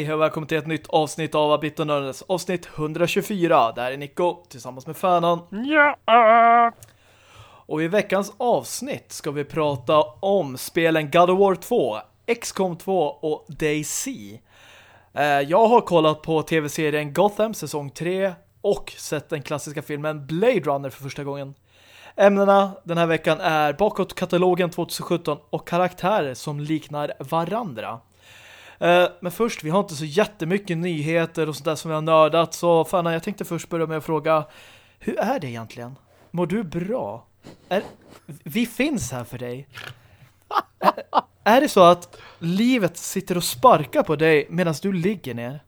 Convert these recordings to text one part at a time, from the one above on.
Okej, och välkommen till ett nytt avsnitt av Abit och Nördes. Avsnitt 124. Det här är Nico tillsammans med Fanan. Ja. Och i veckans avsnitt ska vi prata om spelen God of War 2, XCOM 2 och DayZ. Eh, Jag har kollat på tv-serien Gotham säsong 3 och sett den klassiska filmen Blade Runner för första gången. Ämnena den här veckan är bakåt katalogen 2017 och karaktärer som liknar varandra. Eh, Men först, vi har inte så jättemycket nyheter och sådär som vi har nördat så fan, jag tänkte först börja med att fråga hur är det egentligen? Mår du bra? Är, vi finns här för dig. Är, är det så att livet sitter och sparkar på dig medan du ligger ner?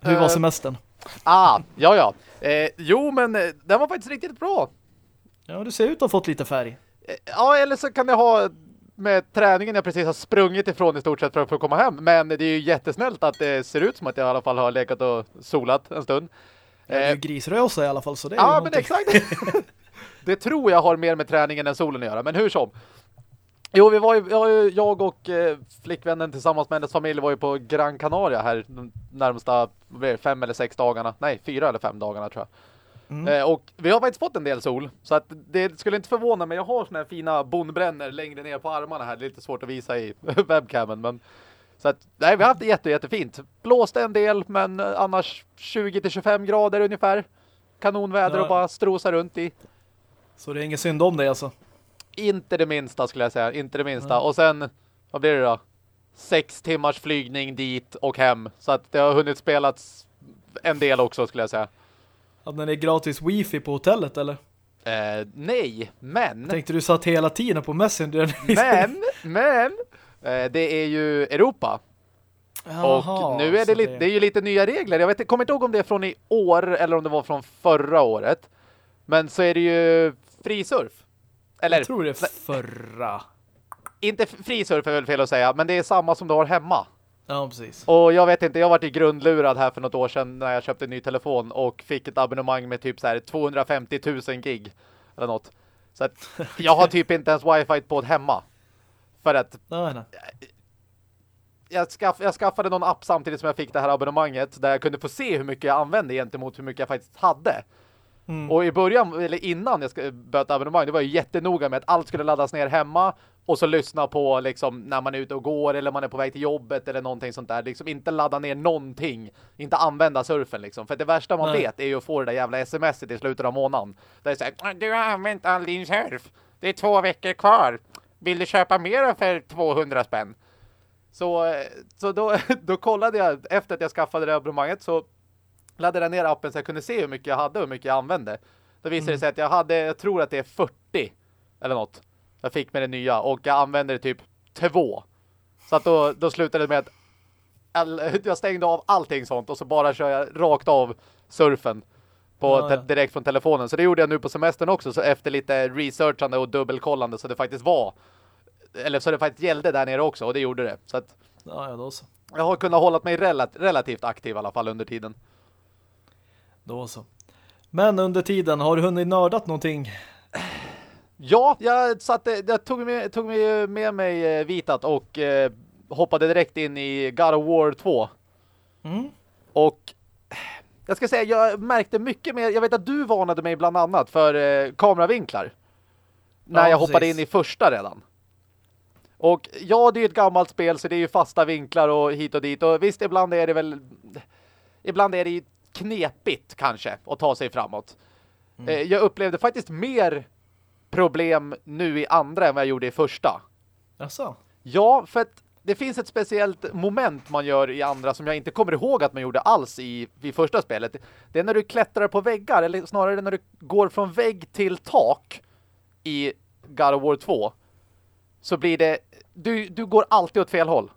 Hur var Eh, semestern? Ah, ja, ja. Eh, jo, men eh, den var faktiskt riktigt bra. Ja, du ser ut att ha fått lite färg. Eh, ja, eller så kan det ha med träningen jag precis har sprungit ifrån i stort sett för att få komma hem. Men det är ju jättesnällt att det ser ut som att jag i alla fall har legat och solat en stund. Du är Eh, ju grisrösa i alla fall, så det är ja, men exakt. det tror jag har mer med träningen än solen att göra, men hur som. Jo, vi var ju, jag, och eh, flickvännen tillsammans med hennes familj var ju på Gran Canaria här de närmsta det, fem eller sex dagarna. Nej, fyra eller fem dagarna tror jag. Mm. Eh, och vi har faktiskt fått en del sol. Så att det skulle inte förvåna mig. Jag har såna här fina bondbränner längre ner på armarna här. Det är lite svårt att visa i webcamen. Men, så att, nej, vi har haft det jätte, jättefint. Blåste en del, men eh, annars 20-25 grader ungefär. Kanonväder Ja. och bara strosa runt i. Så det är ingen synd om dig alltså. Inte det minsta skulle jag säga. Inte det minsta. Ja. Och sen, vad blir det då? Sex timmars flygning dit och hem. Så att det har hunnit spelats en del också skulle jag säga. Att när det är gratis wifi på hotellet, eller? Eh, nej, men... Tänkte du satt hela tiden på Messenger? Men, men eh, det är ju Europa. Jaha, och nu är det, lite, det är ju lite nya regler. Jag vet, inte- kommer inte ihåg om det är från i år eller om det var från förra året. Men så är det ju frisurf. Eller, Jag tror det är förra. inte frisurf är väl fel att säga, men det är samma som du har hemma. Ja, precis. Och jag vet inte, jag varit i grundlurad här för något år sedan när jag köpte en ny telefon och fick ett abonnemang med typ så här 250 000 gig eller något. Så att jag har typ inte ens wifi på hemma. För att Nej, nej. jag, skaff, jag skaffade någon app samtidigt som jag fick det här abonnemanget där jag kunde få se hur mycket jag använde gentemot hur mycket jag faktiskt hade. Mm. Och i början, eller innan jag böta abonnemang, det var ju jättenoga med att allt skulle laddas ner hemma och så lyssna på liksom när man är ute och går eller man är på väg till jobbet eller någonting sånt där. Liksom inte ladda ner någonting. Inte använda surfen liksom. För det värsta man Nej. vet är ju att få det där jävla smset i slutet av månaden. Där det säger "Ah, du har använt all din surf. Det är två veckor kvar. Vill du köpa mera för 200 spänn? Så, eh, så då, då kollade jag efter att jag skaffade det abonnemanget så laddade jag ner appen så jag kunde se hur mycket jag hade och hur mycket jag använde. Då visade det sig att jag hade, jag tror att det är 40 eller något. Jag fick med det nya och jag använde det typ två. Så att då, då slutade det med att all, jag stängde av allting sånt och så bara kör jag rakt av surfen på Ja, ja. direkt från telefonen. Så det gjorde jag nu på semestern också så efter lite researchande och dubbelkollande så det faktiskt var eller så det faktiskt gällde där nere också och det gjorde det. Så att Ja, ja, då så. jag har kunnat hålla mig relat relativt aktiv i alla fall under tiden. Då så. Men under tiden, har du hunnit nördat någonting? Ja, jag, satte, jag tog, med, tog med, med mig eh, Vitat och eh, hoppade direkt in i God of War 2. Mm. Och jag ska säga, jag märkte mycket mer. Jag vet att du varnade mig bland annat för eh, kameravinklar. När Ja, jag hoppade precis. in i första redan. Och ja, det är ju ett gammalt spel så det är ju fasta vinklar och hit och dit. Och visst, ibland är det väl... Ibland är det ju knepigt kanske att ta sig framåt. Eh, jag upplevde faktiskt mer problem nu i andra än vad jag gjorde i första. Jaså? Ja, för att det finns ett speciellt moment man gör i andra som jag inte kommer ihåg att man gjorde alls i, i första spelet. Det är när du klättrar på väggar, eller snarare när du går från vägg till tak i God of War 2. Så blir det, du, du går alltid åt fel håll.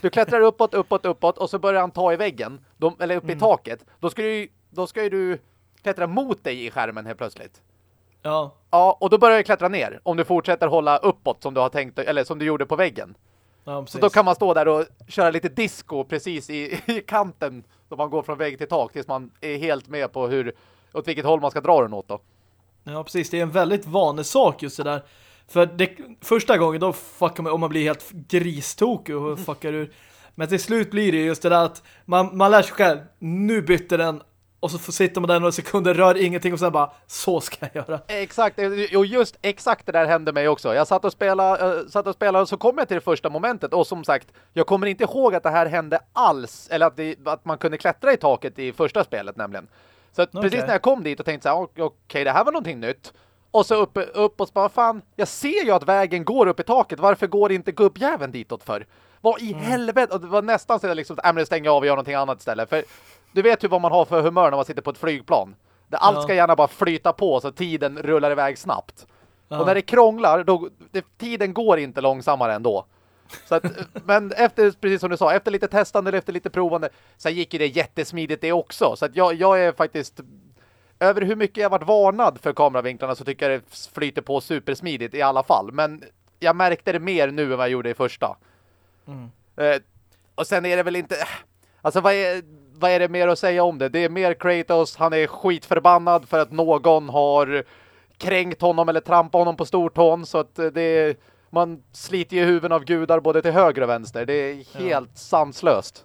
Du klättrar uppåt, uppåt, uppåt och så börjar han ta i väggen, de, eller upp i taket. Då ska, du, då ska ju du klättra mot dig i skärmen helt plötsligt. Ja. Ja, och då börjar jag klättra ner. Om du fortsätter hålla uppåt som du har tänkt, eller som du gjorde på väggen. Ja. Så då kan man stå där och köra lite disco precis i, i kanten. Då man går från vägg till tak tills man är helt med på hur, åt vilket håll man ska dra den åt då. Ja, precis. Det är en väldigt vanlig sak just det där. För det, första gången då fuckar man, om man blir helt gristokig och fuckar ur. Men till slut blir det just det där att man, man lär sig själv, nu bytte den och så sitter man där några sekunder, rör ingenting och sen bara, så ska jag göra. Exakt, och just exakt det där hände mig också. Jag satt och spelade, äh, satt och, spelade och så kom jag till det första momentet och som sagt, jag kommer inte ihåg att det här hände alls, eller att, det, att man kunde klättra i taket i första spelet nämligen. Så okay. precis när jag kom dit och tänkte så här, okej okay, det här var någonting nytt. Och så upp, upp och så bara, fan, jag ser ju att vägen går upp i taket, varför går inte gubbjäveln ditåt för? Vad i mm. helvete? Och det var nästan så att jag liksom, äh, men stänger av och gör någonting annat istället. För du vet ju vad man har för humör när man sitter på ett flygplan. Där allt ska gärna bara flyta på så tiden rullar iväg snabbt. Ja. Och när det krånglar, då, det, tiden går inte långsammare ändå. Så att, men efter, precis som du sa, efter lite testande eller efter lite provande så gick ju det jättesmidigt det också. Så att jag, jag är faktiskt över hur mycket jag varit varnad för kameravinklarna så tycker jag det flyter på supersmidigt i alla fall. Men jag märkte det mer nu än vad jag gjorde i första. Mm. Eh, och sen är det väl inte... Alltså vad är, vad är det mer att säga om det? Det är mer Kratos, han är skitförbannad för att någon har kränkt honom eller trampat honom på stortån så att det är, man sliter ju huvuden av gudar både till höger och vänster. Det är helt ja. sanslöst.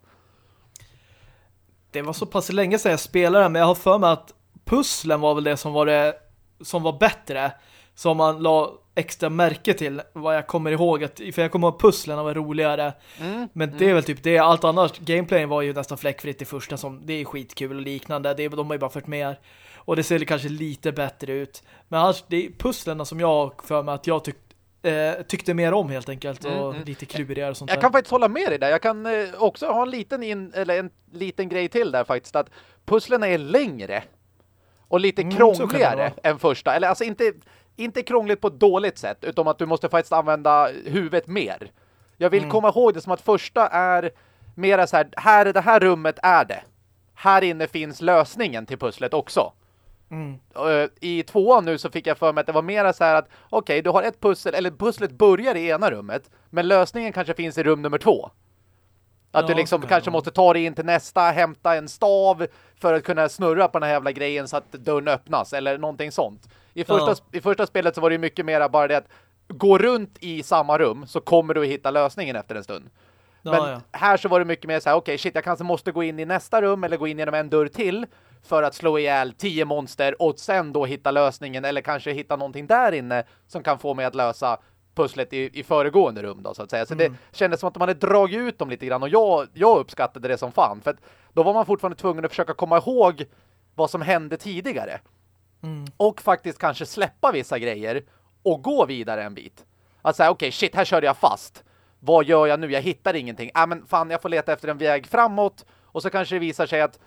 Det var så pass länge sedan jag spelade men jag har för mig att pusslen var väl det som var det som var bättre som man la extra märke till vad jag kommer ihåg att, för jag kommer ihåg pusslen var roligare mm, men det är väl typ det, allt annars gameplayen var ju nästan fläckfritt i första som det är skitkul och liknande, det, de har ju bara fört med och det ser kanske lite bättre ut men annars, det är pusslerna som jag för mig att jag tyckte Eh, tyckte mer om helt enkelt och mm, mm. lite klurigare och sånt Jag där. kan faktiskt hålla med dig där. Jag kan eh, också ha en liten in, eller en liten grej till där faktiskt att pusslen är längre och lite mm, krångligare än första. Eller alltså inte inte krångligt på ett dåligt sätt, utan att du måste faktiskt använda huvudet mer. Jag vill mm. komma ihåg det som att första är mera så här, här är det här rummet är det. Här inne finns lösningen till pusslet också. Mm. Eh, I tvåan nu så fick jag för mig att det var mera så här att okej, okay, du har ett pussel, eller pusslet börjar i ena rummet, men lösningen kanske finns i rum nummer två. Att ja, du liksom kanske måste ta dig in till nästa, hämta en stav för att kunna snurra på den här jävla grejen så att dörren öppnas eller någonting sånt. I första, ja. I första spelet så var det mycket mer bara det att gå runt i samma rum så kommer du att hitta lösningen efter en stund. Ja, Men här så var det mycket mer så här, okej okay, shit jag kanske måste gå in i nästa rum eller gå in genom en dörr till för att slå ihjäl tio monster och sen då hitta lösningen eller kanske hitta någonting där inne som kan få mig att lösa pusslet i, i föregående rum då så att säga. Så mm. det kändes som att man hade dragit ut dem lite grann och jag, jag uppskattade det som fan för att då var man fortfarande tvungen att försöka komma ihåg vad som hände tidigare. Mm. Och faktiskt kanske släppa vissa grejer och gå vidare en bit. Att säga, okej, okay, shit, här körde jag fast. Vad gör jag nu? Jag hittar ingenting. Ja, men fan, jag får leta efter en väg framåt. Och så kanske det visar sig att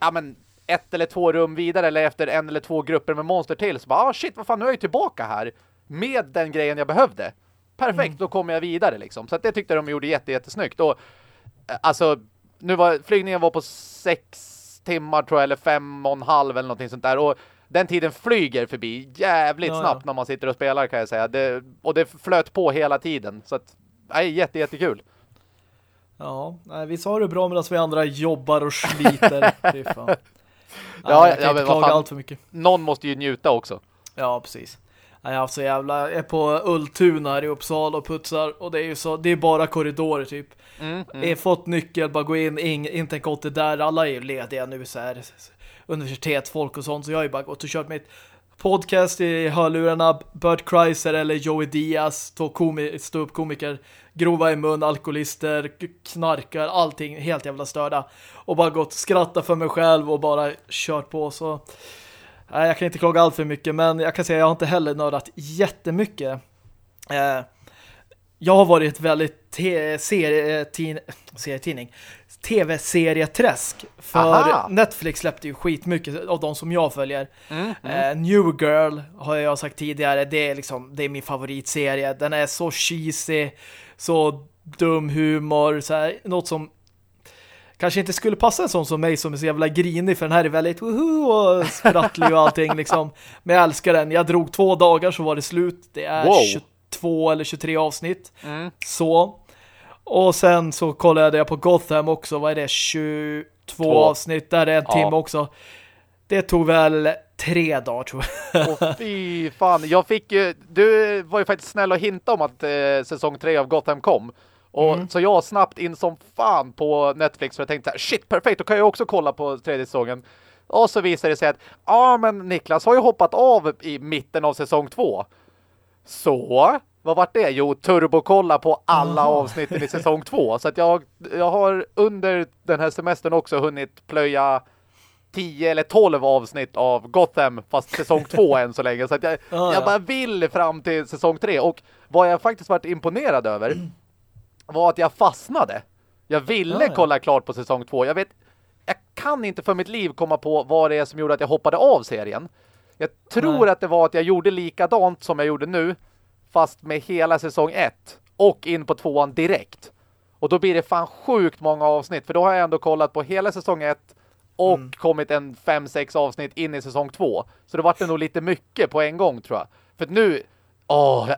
ja, men ett eller två rum vidare eller efter en eller två grupper med monster till så bara, ah, shit, vad fan, nu är jag tillbaka här med den grejen jag behövde. Perfekt, mm. då kommer jag vidare liksom. Så det tyckte de gjorde jätte, jättesnyggt. Och eh, alltså, nu var flygningen var på sex timmar tror jag, eller fem och en halv eller någonting sånt där. Och den tiden flyger förbi jävligt ja, snabbt ja. när man sitter och spelar kan jag säga. Det, och det flöt på hela tiden. Så att, nej, jätte, jättekul. Ja, nej, vi sa det bra medan vi andra jobbar och sliter. ja, ja, jag kan ja, inte klaga allt för mycket. Någon måste ju njuta också. Ja, precis. Jag har så jävla, jag är på Ultuna här i Uppsala och putsar och det är ju så, det är bara korridorer typ. Mm, mm. Jag fått nyckel, bara gå in, in inte gått det där, alla är ju lediga nu så här universitetsfolk och sånt så jag har ju bara gått och kört mitt podcast i hörlurarna Bert Kreiser eller Joey Diaz två komi komiker grova i mun, alkoholister, knarkar, allting helt jävla störda och bara gått skratta för mig själv och bara kört på så jag kan inte klaga allt för mycket men jag kan säga att jag har inte heller nördat jättemycket. Eh, jag har varit väldigt serietidning tv-serieträsk för Aha. Netflix släppte ju skitmycket av de som jag följer. Mm, mm. Eh, New Girl har jag sagt tidigare, det är liksom det är min favoritserie. Den är så cheesy, så dum humor, så här, något som kanske inte skulle passa en sån som mig som är så jävla grinig för den här är väldigt woho och sprattlig och allting liksom. Men jag älskar den. Jag drog två dagar så var det slut. Det är wow. 22 eller 23 avsnitt. Mm. Så. Och sen så kollade jag på Gotham också. Vad är det? 22 Två. avsnitt. Där är en ja. timme också. Det tog väl tre dagar tror jag. Åh fy fan. Jag fick ju... Du var ju faktiskt snäll och hinta om att eh, säsong tre av Gotham kom. Och Så jag snabbt in som fan på Netflix för jag tänkte så här, shit, perfekt, då kan jag också kolla på tredje säsongen. Och så visar det sig att, ja men Niklas har ju hoppat av i mitten av säsong två. Så, vad var det? Jo, turbokolla på alla avsnitten i säsong två. Så att jag, jag har under den här semestern också hunnit plöja 10 eller 12 avsnitt av Gotham fast säsong 2 än så länge. Så att jag, ja. jag bara vill fram till säsong 3. Och vad jag faktiskt varit imponerad över var att jag fastnade. Jag ville Ja, ja. kolla klart på säsong 2. Jag vet, jag kan inte för mitt liv komma på vad det är som gjorde att jag hoppade av serien. Jag tror Nej. att det var att jag gjorde likadant som jag gjorde nu fast med hela säsong 1 och in på tvåan direkt. Och då blir det fan sjukt många avsnitt för då har jag ändå kollat på hela säsong 1 och Mm. kommit en 5-6 avsnitt in i säsong 2. Så det var det nog lite mycket på en gång tror jag. För nu, åh, jag,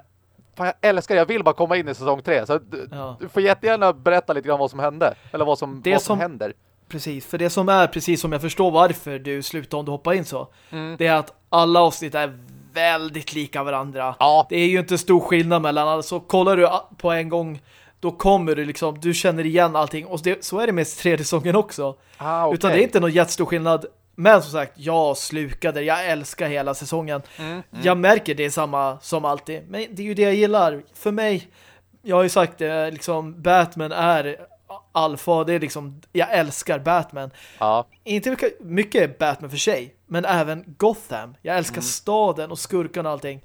fan, jag älskar det. Jag vill bara komma in i säsong 3. Så du, Ja. du får jättegärna berätta lite grann vad som hände. Eller vad som, Det vad som som- händer. Precis, för det som är precis som jag förstår varför du slutar om du hoppar in så. Mm. Det är att alla avsnitt är väldigt lika varandra. Ja. Det är ju inte stor skillnad mellan alla. Så kollar du på en gång då kommer du liksom, du känner igen allting. Och det, så är det med tredje säsongen också. Ah, okej. Utan det är inte någon jättestor skillnad. Men som sagt, jag slukade, jag älskar hela säsongen. Mm, Jag märker det är samma som alltid. Men det är ju det jag gillar. För mig, jag har ju sagt det, liksom Batman är alfa. Det är liksom, jag älskar Batman. Ja. Inte mycket, mycket Batman för sig, men även Gotham. Jag älskar Mm. staden och skurkarna och allting.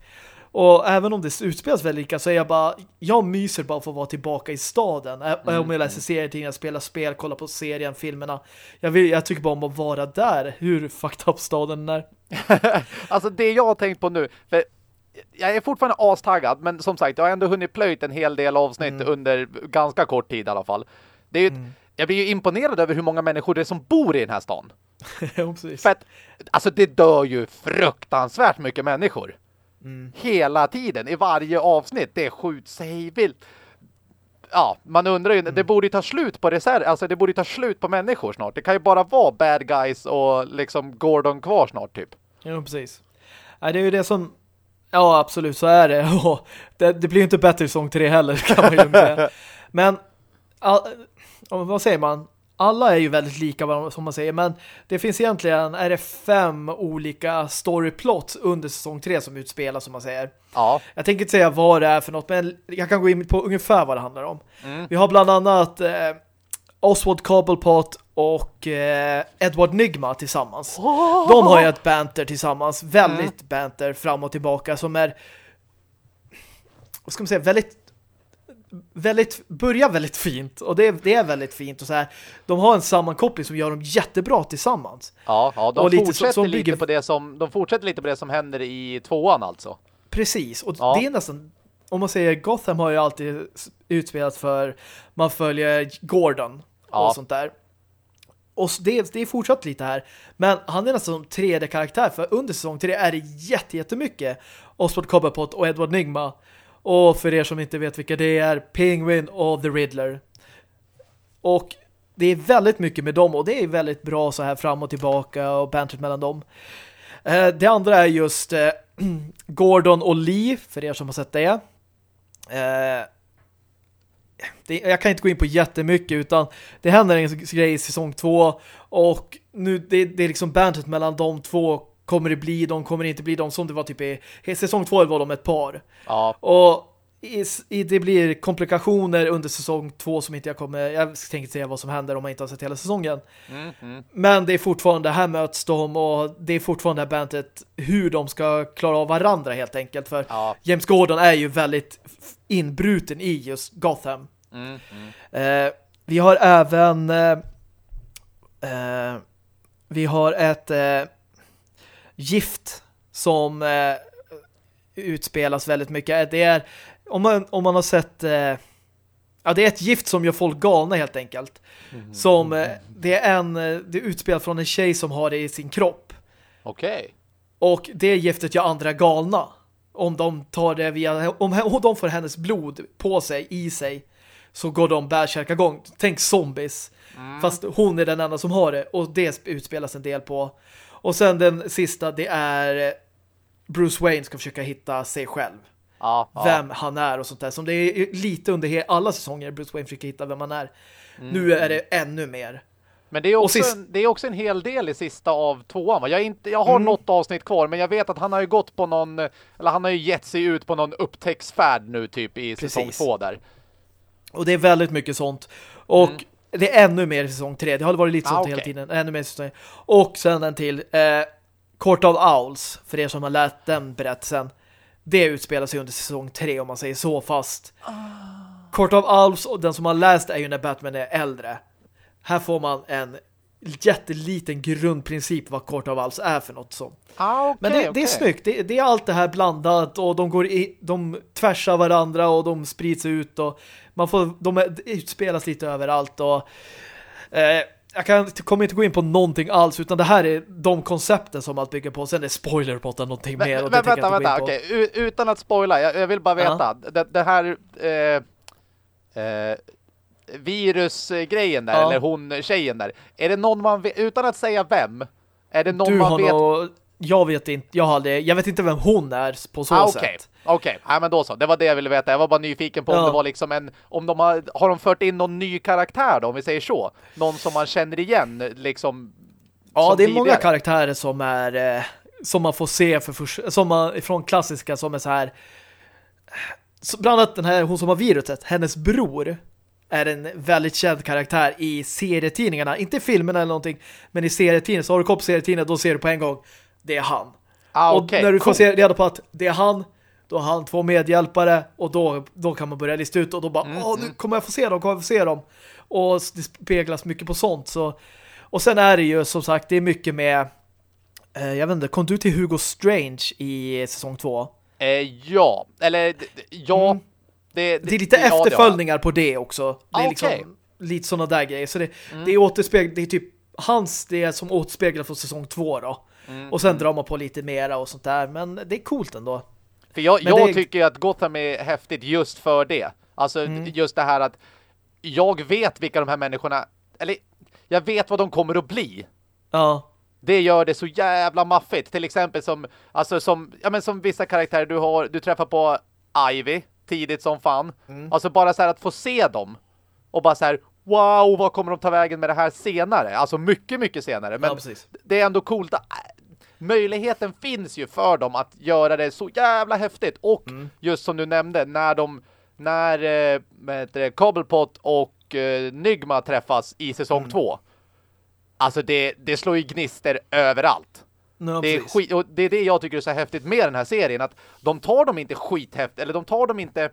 Och även om det utspelas väldigt lika så är jag bara, jag myser bara för att vara tillbaka i staden. Mm, Om jag läser serietidningar, spelar spel, kollar på serien, filmerna. Jag, vill, jag tycker bara om att vara där, hur fucked up staden är. Alltså det jag har tänkt på nu, för jag är fortfarande astaggad, men som sagt, jag har ändå hunnit plöjt en hel del avsnitt Mm. under ganska kort tid i alla fall. Det är ett, Jag blir ju imponerad över hur många människor det är som bor i den här stan. ja, precis. För att, alltså det dör ju fruktansvärt mycket människor. Mm. Hela tiden, i varje avsnitt. Det skjuts sig vilt. Ja, man undrar ju, Mm. det borde ju ta slut på reserv, alltså det borde ta slut på människor snart. Det kan ju bara vara bad guys och liksom Gordon kvar snart typ. Ja, precis. Nej, det är ju det som... Ja, absolut, så är det. Och det, det blir ju inte bättre i säsong 3 heller, kan man ju säga. Men, all, om- vad säger man? Alla är ju väldigt lika, som man säger. Men det finns egentligen, är det fem olika storyplots under säsong 3 som utspelas, som man säger. Ja, Jag tänker inte säga vad det är för något, men jag kan gå in på ungefär vad det handlar om. Mm. Vi har bland annat eh, Oswald Cobblepot och eh, Edward Nygma tillsammans. De har ju ett banter tillsammans, väldigt banter fram och tillbaka som är vad ska man säga, väldigt väldigt, börjar väldigt fint och det, det är väldigt fint och så här. De har en sammankoppling som gör dem jättebra tillsammans. ja, ja de Och lite fortsätter som- som lite bygger- på det som de fortsätter lite på det som händer i tvåan alltså. Precis, och Ja. det är nästan om man säger Gotham har ju alltid utspelat för man följer Gordon Ja. och sånt där. Och det, det är fortsatt lite här. Men han är nästan som tredje karaktär för under säsong 3 är det jätte, jättemycket Oswald Cobblepot och Edward Nygma. Och för er som inte vet vilka det är, Penguin och The Riddler. Och det är väldigt mycket med dem och det är väldigt bra så här fram och tillbaka och bantert mellan dem. Eh, det andra är just eh, Gordon och Lee, för er som har sett det. Eh, det. Jag kan inte gå in på jättemycket utan det händer en grej i säsong två och nu det, det är liksom bandet mellan de två kommer det bli, de kommer inte bli de som det var typ i, säsong två var de ett par. Ja, Och i, i, det blir komplikationer under säsong två som inte jag kommer, jag tänker inte säga vad som händer om man inte har sett hela säsongen. mm, mm. Men det är fortfarande, här möts de och det är fortfarande det här bandet hur de ska klara av varandra helt enkelt. För ja, James Gordon är ju väldigt inbruten i just Gotham. mm, mm. Eh, vi har även eh, eh, vi har ett eh, gift som eh, utspelas väldigt mycket. Det är om man, om man har sett eh, ja, det är ett gift som gör folk galna helt enkelt. Som eh, det är en eh, det är utspelat från en tjej som har det i sin kropp. Okej. Och det giftet gör andra galna. Om de tar det via om, om de får hennes blod på sig, i sig så går de bärsärkagång. Tänk zombies. Fast hon är den enda som har det. Och det utspelas en del på. Och sen den sista, det är eh, Bruce Wayne ska försöka hitta sig själv. Ja, ja. vem han är och sånt där. Som det är lite under alla säsonger Bruce Wayne försöker hitta vem han är. Nu är det ännu mer. Men det är, också sist- en, det är också en hel del i sista av tvåan. Va? Jag, inte, jag har Mm. något avsnitt kvar, men jag vet att han har ju gått på någon, eller han har ju gett sig ut på någon upptäcktsfärd nu typ i säsong Precis. två där. Och det är väldigt mycket sånt. Och det är ännu mer i säsong tre. Det har varit lite. Ah, sånt hela okej. tiden. Ännu mer i säsong. Och sen en till. Eh, Court of Owls. För er som har lärt den berättelsen. Det utspelar sig under säsong tre om man säger så fast. Ah. Court of Owls och den som har läst är ju när Batman är äldre. Här får man en jätteliten grundprincip vad Court of Owls är för något som. Ah, okay, Men det, det okej. är snyggt. Det, det är allt det här blandat och de går i, de tvärsar varandra och de sprids ut och man får, de det utspelas lite överallt och eh, jag kan, kommer inte gå in på någonting alls utan det här är de koncepten som allt bygger på. Sen är spoiler på någonting Men, mer och det tänker vänta, vänta, okej. U- Utan att spoila, jag, jag vill bara veta. Det, det här eh, eh, virusgrejen där, Ja. eller hon, tjejen där. Är det någon man vet, utan att säga vem, är det någon Du man vet? nog, jag vet inte, jag, aldrig, jag vet inte vem hon är på så Ah, Okej, sätt. okej. Ja, men då så. Det var det jag ville veta. Jag var bara nyfiken på om Ja. det var liksom en... Om de har, har de fört in någon ny karaktär då, om vi säger så? Någon som man känner igen, liksom... Ja, det är många karaktärer som är eh, som man får se för först, som man, från klassiska som är så här så bland annat den här, hon som har viruset, hennes bror är en väldigt känd karaktär i serietidningarna, inte filmerna eller någonting, men i serietidningar, så har du koll på serietidningar, då ser du på en gång, det är han. Ah, och okej, när du får se reda på att det är han, då har han två medhjälpare och då, då kan man börja lista ut och då bara, Mm, åh, nu kommer jag få se dem, kommer jag få se dem. Och det speglas mycket på sånt. Så. Och sen är det ju som sagt, det är mycket med eh, jag vet inte, kom du till Hugo Strange i säsong två? Eh, ja, eller ja. Mm. Det, Det är lite ja, det efterföljningar på det också. Det är Ah, liksom okej. lite sådana där grejer. Så det, Mm. det är återspeglat, det är typ hans det som återspeglar från säsong två då. Mm, Och sen drar man på lite mera och sånt där. Men det är coolt ändå. För jag, jag det- tycker att Gotham är häftigt just för det. Alltså Mm. just det här att jag vet vilka de här människorna, eller jag vet vad de kommer att bli. Ja, Det gör det så jävla maffigt. Till exempel som, alltså som, ja men som vissa karaktärer du har, du träffar på Ivy tidigt som fan. Mm. Alltså bara så här att få se dem och bara så här, wow, vad kommer de ta vägen med det här senare? Alltså mycket, mycket senare. Men ja det är ändå coolt äh, möjligheten finns ju för dem att göra det så jävla häftigt. Och Mm. just som du nämnde, när de när eh, Cobblepot och eh, Nygma träffas i säsong Mm. två. Alltså det, det slår ju gnister överallt. Ja, Det är, skit, och det är det jag tycker är så häftigt med den här serien. Att de tar dem inte skithäftigt, eller de tar dem inte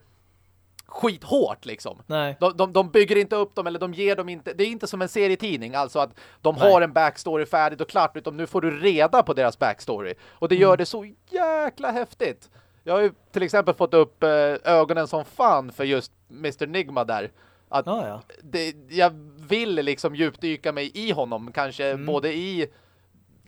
skithårt liksom. Nej. De, de, de bygger inte upp dem eller de ger dem inte, det är inte som en serietidning alltså att de Nej. har en backstory färdigt och klart utan nu får du reda på deras backstory och det Mm. gör det så jäkla häftigt. Jag har ju till exempel fått upp eh, ögonen som fan för just Mr. Nigma där. Att Ja, ja. det, jag vill liksom djupdyka mig i honom kanske Mm. både i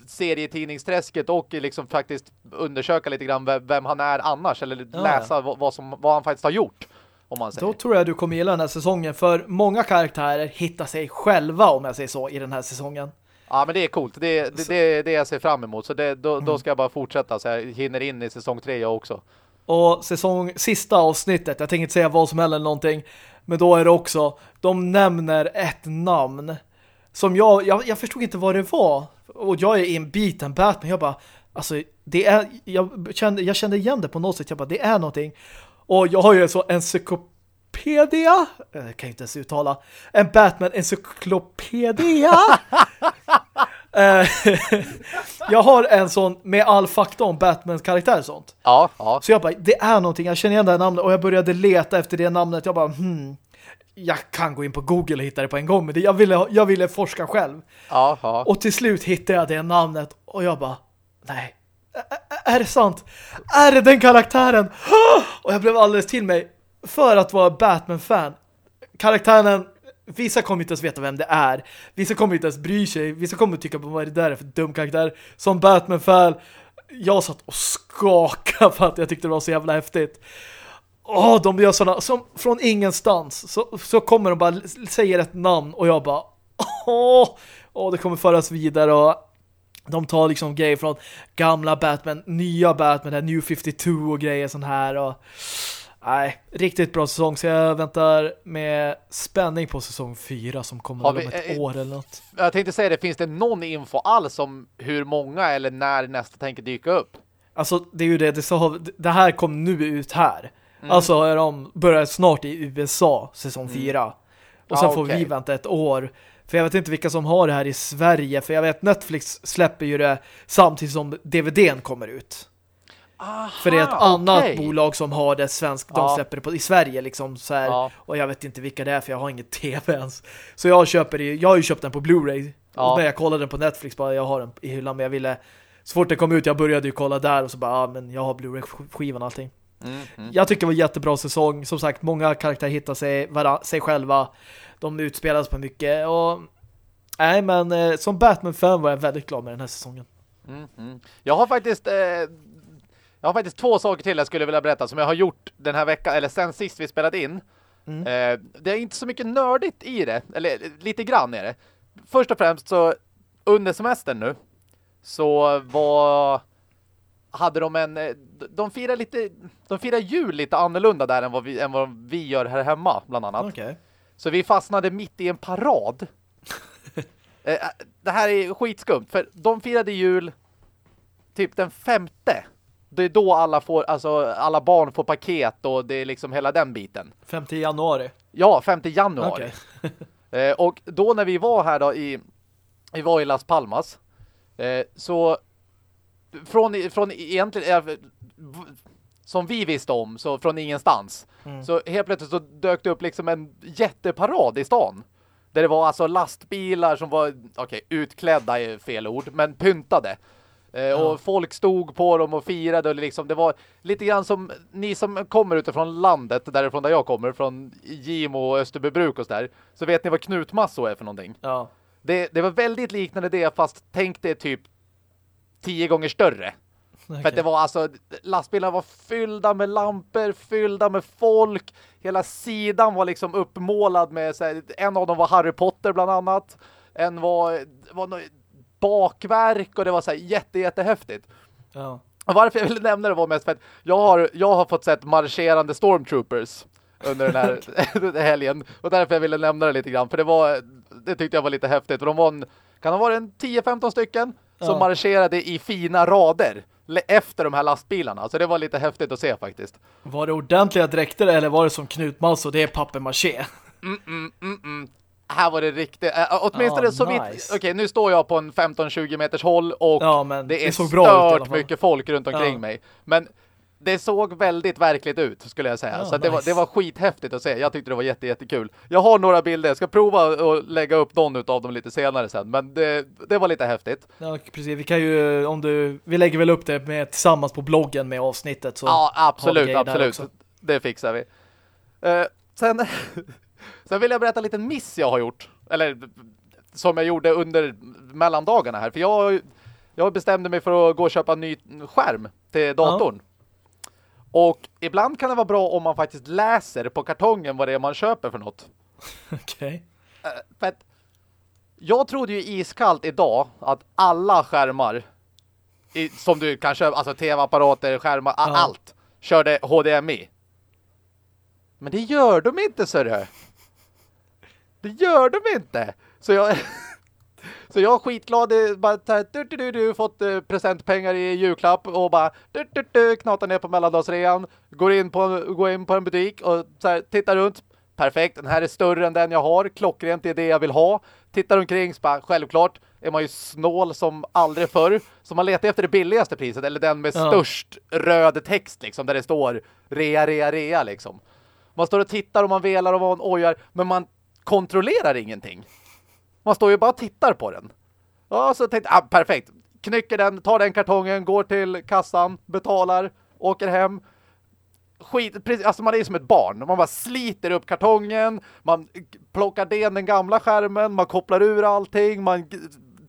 serietidningsträsket och liksom faktiskt undersöka lite grann vem, vem han är annars eller Ja, läsa vad, vad, som, vad han faktiskt har gjort om man säger. Då tror jag du kommer gilla den här säsongen. För många karaktärer hittar sig själva, om jag säger så, i den här säsongen. Ja, men det är coolt. Det, det, det är det jag ser fram emot. Så det, då, Mm. då ska jag bara fortsätta så jag hinner in i säsong tre jag också. Och säsong, sista avsnittet, jag tänker inte säga vad som helst eller någonting, men då är det också, de nämner ett namn som jag, jag, jag förstod inte vad det var. Och jag är inbiten Batman, jag bara, alltså det är, jag kände, jag kände igen det på något sätt, jag bara, det är någonting. Och jag har ju så encyklopedia, eh, kan jag inte ens uttala, en Batman encyklopedia. Eh, jag har en sån med all fakta om Batmans karaktär och sånt. Ja, ja. Så jag bara, det är någonting, jag känner igen det här namnet och jag började leta efter det namnet. Jag bara, hmm, jag kan gå in på Google och hitta det på en gång, men det, jag, ville, jag ville forska själv. Ja. Och till slut hittade jag det namnet och jag bara, nej, är det sant? Är det den karaktären? Och jag blev alldeles till mig för att vara Batman-fan. Karaktären, vissa kommer inte ens veta vem det är. Vissa kommer inte ens bry sig. Vissa kommer tycka på vad det där är för dum karaktär. Som Batman-fan, jag satt och skakade för att jag tyckte det var så jävla häftigt. Åh, de gör sådana, som från ingenstans så, så kommer de bara säger ett namn och jag bara åh, åh, det kommer föras vidare och De tar liksom grejer från gamla Batman, nya Batman, där New 52 och grejer sån här och nej, riktigt bra säsong så jag väntar med spänning på säsong 4 som kommer Har om vi- ett eh, år eller något. Jag tänkte säga det, finns det någon info alls om hur många eller när nästa tänker dyka upp? Alltså det är ju det, det, så, det här kom nu ut här. Mm. Alltså är de börjar snart i USA säsong 4. Och Ja, sen får okej. vi vänta ett år. För jag vet inte vilka som har det här i Sverige. För jag vet Netflix släpper ju det samtidigt som DVDn kommer ut. Aha, För det är ett annat okej. bolag som har det svensk. De Ja. släpper det på, i Sverige liksom så här. Ja. Och jag vet inte vilka det är för jag har ingen tv ens. Så jag köper det, jag har ju köpt den på Blu-ray. Ja. Och när jag kollade den på Netflix bara jag har den i hyllan men jag ville så fort det kom ut jag började ju kolla där och så bara ja men jag har Blu-ray-skivan och allting. Mm, mm. Jag tycker det var en jättebra säsong. Som sagt, många karaktärer hittar sig, sig själva. De utspelas på mycket och nej men eh, som Batman-fan var jag väldigt glad med den här säsongen. Mm, mm. Jag har faktiskt eh, jag har faktiskt två saker till jag skulle vilja berätta som jag har gjort den här veckan, eller sen sist vi spelade in. Eh, det är inte så mycket nördigt i det, eller eh, lite grann är det. Först och främst så under semestern nu så var hade de en eh, de firar lite de firar jul lite annorlunda där än vad vi än vad vi gör här hemma bland annat. Okej. Så vi fastnade mitt i en parad. Eh, det här är skitskumt för de firade jul typ den femte. Det är då alla får, alltså alla barn får paket och det är liksom hela den biten. 5 januari. Ja, 5 januari. Eh, och då när vi var här då i vi var i Las Palmas eh, så från, från egentligen som vi visste om så från ingenstans Mm. så helt plötsligt så dök det upp liksom en jätteparad i stan där det var alltså lastbilar som var okej, utklädda är fel ord men pyntade Eh, och folk stod på dem och firade och liksom, det var lite grann som ni som kommer utifrån landet därifrån där jag kommer från Gimo och Österbybruk och så där så vet ni vad knutmassor är för någonting. Ja. Det, det var väldigt liknande det fast tänk det typ tio gånger större. För att det var alltså, lastbilarna var fyllda med lampor, fyllda med folk. Hela sidan var liksom uppmålad med, så här, en av dem var Harry Potter bland annat. En var, var bakverk och det var så här jätte, jättehäftigt. Ja. Och varför jag ville nämna det var mest för att jag har, jag har fått sett marscherande stormtroopers under den här helgen. Och därför jag ville nämna det lite grann. För det var, det tyckte jag var lite häftigt. Och de var en, kan det vara en 10-15 stycken som Ja. marscherade i fina rader efter de här lastbilarna. Så det var lite häftigt att se faktiskt. Var det ordentliga dräkter eller var det som knutmassor? Det är papier-maché. Här var det riktigt, äh, åtminstone Ja, så vitt, nice. okej nu står jag på en 15-20 meters håll och Ja, det det är alla stört mycket folk runt omkring mig. Men det såg väldigt verkligt ut skulle jag säga. Ja, så att det, var, nice. det var skithäftigt att se. Jag tyckte det var jätte, jättekul. Jag har några bilder, jag ska prova att lägga upp någon av dem lite senare sen. Men det, det var lite häftigt. Ja, precis. Vi kan ju, om du, vi lägger väl upp det med, tillsammans på bloggen med avsnittet. Så Ja, absolut, absolut. Det fixar vi. Eh, sen, sen vill jag berätta en liten miss jag har gjort. Eller som jag gjorde under mellandagarna här. För jag, jag bestämde mig för att gå och köpa en ny skärm till datorn. Och ibland kan det vara bra om man faktiskt läser på kartongen vad det är man köper för något. Okej. Eh, för att jag trodde ju iskallt idag att alla skärmar i, som du kan köpa, alltså tv-apparater, skärmar, Ja. allt körde HDMI. Men det gör de inte, så du. Det gör de inte. Så jag Så jag är skitglad, bara så här, du, du, du, du, fått eh, presentpengar i julklapp och bara du, du, du, knatar ner på mellandagsrean, går in på, går in på en butik och så här, tittar runt. Perfekt, den här är större än den jag har, klockrent det är det jag vill ha. Tittar omkring, så bara, självklart är man ju snål som aldrig förr. Så man letar efter det billigaste priset, eller den med Ja. störst röd text liksom, där det står rea, rea, rea liksom. Man står och tittar och man velar och man ojar, men man kontrollerar ingenting. Man står ju bara och tittar på den. Ja, så tänkte jag, ah, perfekt. Knycker den, tar den kartongen, går till kassan, betalar, åker hem. Skit, precis, alltså man är som ett barn. Man bara sliter upp kartongen, man plockar den den gamla skärmen, man kopplar ur allting, man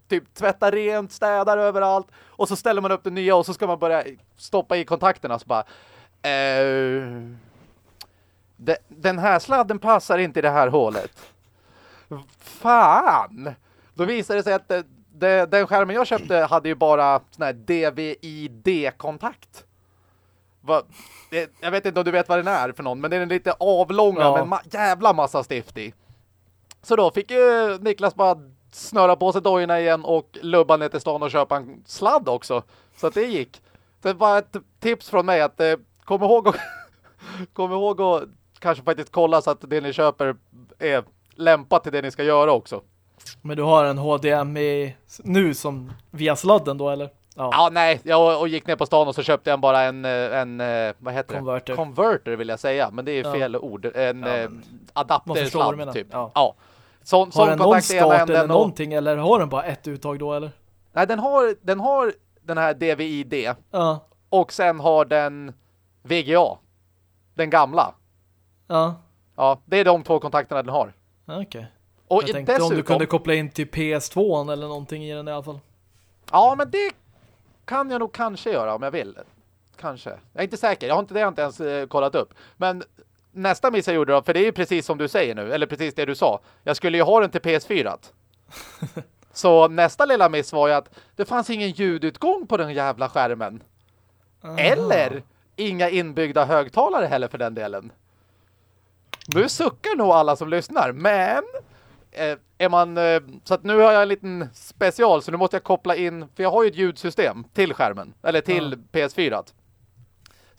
typ tvättar rent, städar överallt och så ställer man upp det nya och så ska man börja stoppa i kontakterna så bara eh, de, den här sladden passar inte i det här hålet fan! Då visar det sig att eh, det, den skärmen jag köpte hade ju bara sån här DVI-D-kontakt. Jag vet inte om du vet vad den är för någon, men den är lite avlånga ja. med en ma jävla massa stift i. Så då fick ju Niklas bara snöra på sig dojorna igen och lubba ner till stan och köpa en sladd också. Så att det gick. Det var ett tips från mig att eh, kom ihåg att kom ihåg att kanske faktiskt kolla så att det ni köper är lämpat till det ni ska göra också. Men du har en HDMI nu som via sladden då eller? Ja, ja nej. Jag och gick ner på stan och så köpte jag bara en, en vad heter Converter. det? Converter vill jag säga. Men det är fel ja. ord. En ja, eh, adaptersladd typ. Ja. ja. Sån, har den någon start eller någonting? Eller har den bara ett uttag då eller? Nej, den har, den har den här DVI-D. Ja. Och sen har den VGA. Den gamla. Ja. Ja, det är de två kontakterna den har. Okej. Okay. Och jag tänkte dessutom, om du kunde koppla in till PS2 eller någonting i den i alla fall. Ja, men det kan jag nog kanske göra om jag vill. Kanske. Jag är inte säker. Jag har inte det jag inte ens eh, kollat upp. Men nästa miss jag gjorde då, för det är ju precis som du säger nu, eller precis det du sa. Jag skulle ju ha den till PS4. Så nästa lilla miss var ju att det fanns ingen ljudutgång på den jävla skärmen. Aha. Eller inga inbyggda högtalare heller för den delen. Nu suckar nog alla som lyssnar, men eh, är man eh, så att nu har jag en liten special så nu måste jag koppla in för jag har ju ett ljudsystem till skärmen eller till ja. PS4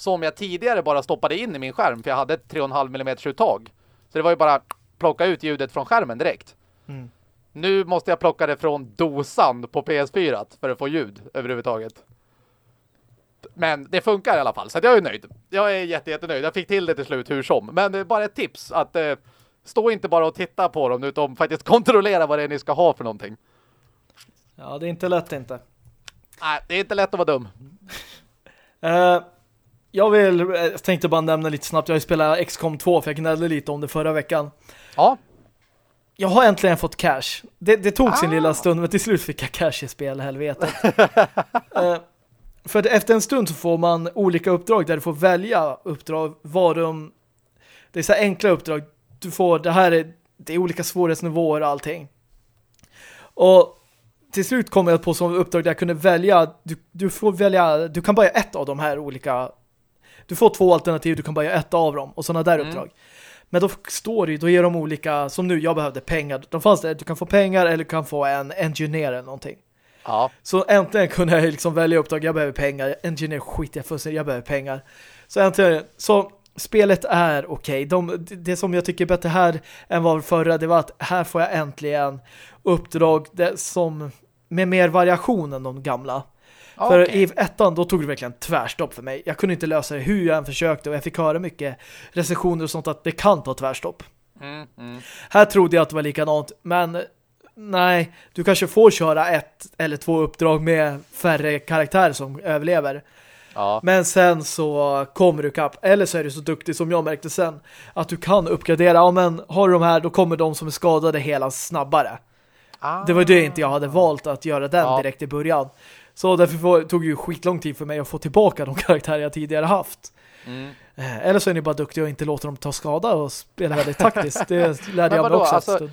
som jag tidigare bara stoppade in i min skärm för jag hade ett 3,5 mm uttag. Så det var ju bara plocka ut ljudet från skärmen direkt. Mm. Nu måste jag plocka det från dosan på PS4 för att få ljud överhuvudtaget. Men det funkar i alla fall, så jag är nöjd. Jag är jätte, jättenöjd. Jag fick till det till slut hur som. Men det är bara ett tips att eh, stå inte bara och titta på dem utan faktiskt kontrollera vad det är ni ska ha för någonting. Ja, det är inte lätt inte. Nej, det är inte lätt att vara dum. Uh, jag vill, jag tänkte bara nämna lite snabbt. Jag har ju spelat XCOM 2 för jag gnällde lite om det förra veckan. Ja. Jag har äntligen fått cash. Det, det tog sin ah. lilla stund, men till slut fick jag cash i spel, helvetet. uh, för efter en stund så får man olika uppdrag där du får välja uppdrag vad de... Det är så enkla uppdrag. Du får, det här är, det är olika svårighetsnivåer och allting. Och till slut kom jag på som uppdrag där jag kunde välja, du, du får välja, du kan bara göra ett av de här olika du får två alternativ, du kan bara göra ett av dem och sådana där mm. uppdrag. Men då står det då ger de olika, som nu, jag behövde pengar. De fanns det, du kan få pengar eller du kan få en engineer eller någonting. Ja. Så äntligen kunde jag liksom välja uppdrag, jag behöver pengar. Engineer skit jag fullständigt, jag behöver pengar. Så äntligen, så spelet är okej. Okay. De, det som jag tycker är bättre här än vad förra, det var att här får jag äntligen uppdrag som med mer variation än de gamla. För okay. i ettan då tog det verkligen tvärstopp för mig. Jag kunde inte lösa det hur jag än försökte och jag fick höra mycket recensioner och sånt att det kan ta tvärstopp. Mm, mm. Här trodde jag att det var likadant, men nej, du kanske får köra ett eller två uppdrag med färre karaktärer som överlever. Ja. Men sen så kommer du kapp. Eller så är du så duktig som jag märkte sen att du kan uppgradera. Ja, men har du de här, då kommer de som är skadade hela snabbare. Ah. Det var det inte jag hade valt att göra den ja. direkt i början. Så därför tog det ju skitlång tid för mig att få tillbaka de karaktärer jag tidigare haft. Mm. Eh, eller så är ni bara duktiga och inte låter dem ta skada och spela väldigt taktiskt. Det lärde jag mig också. Alltså,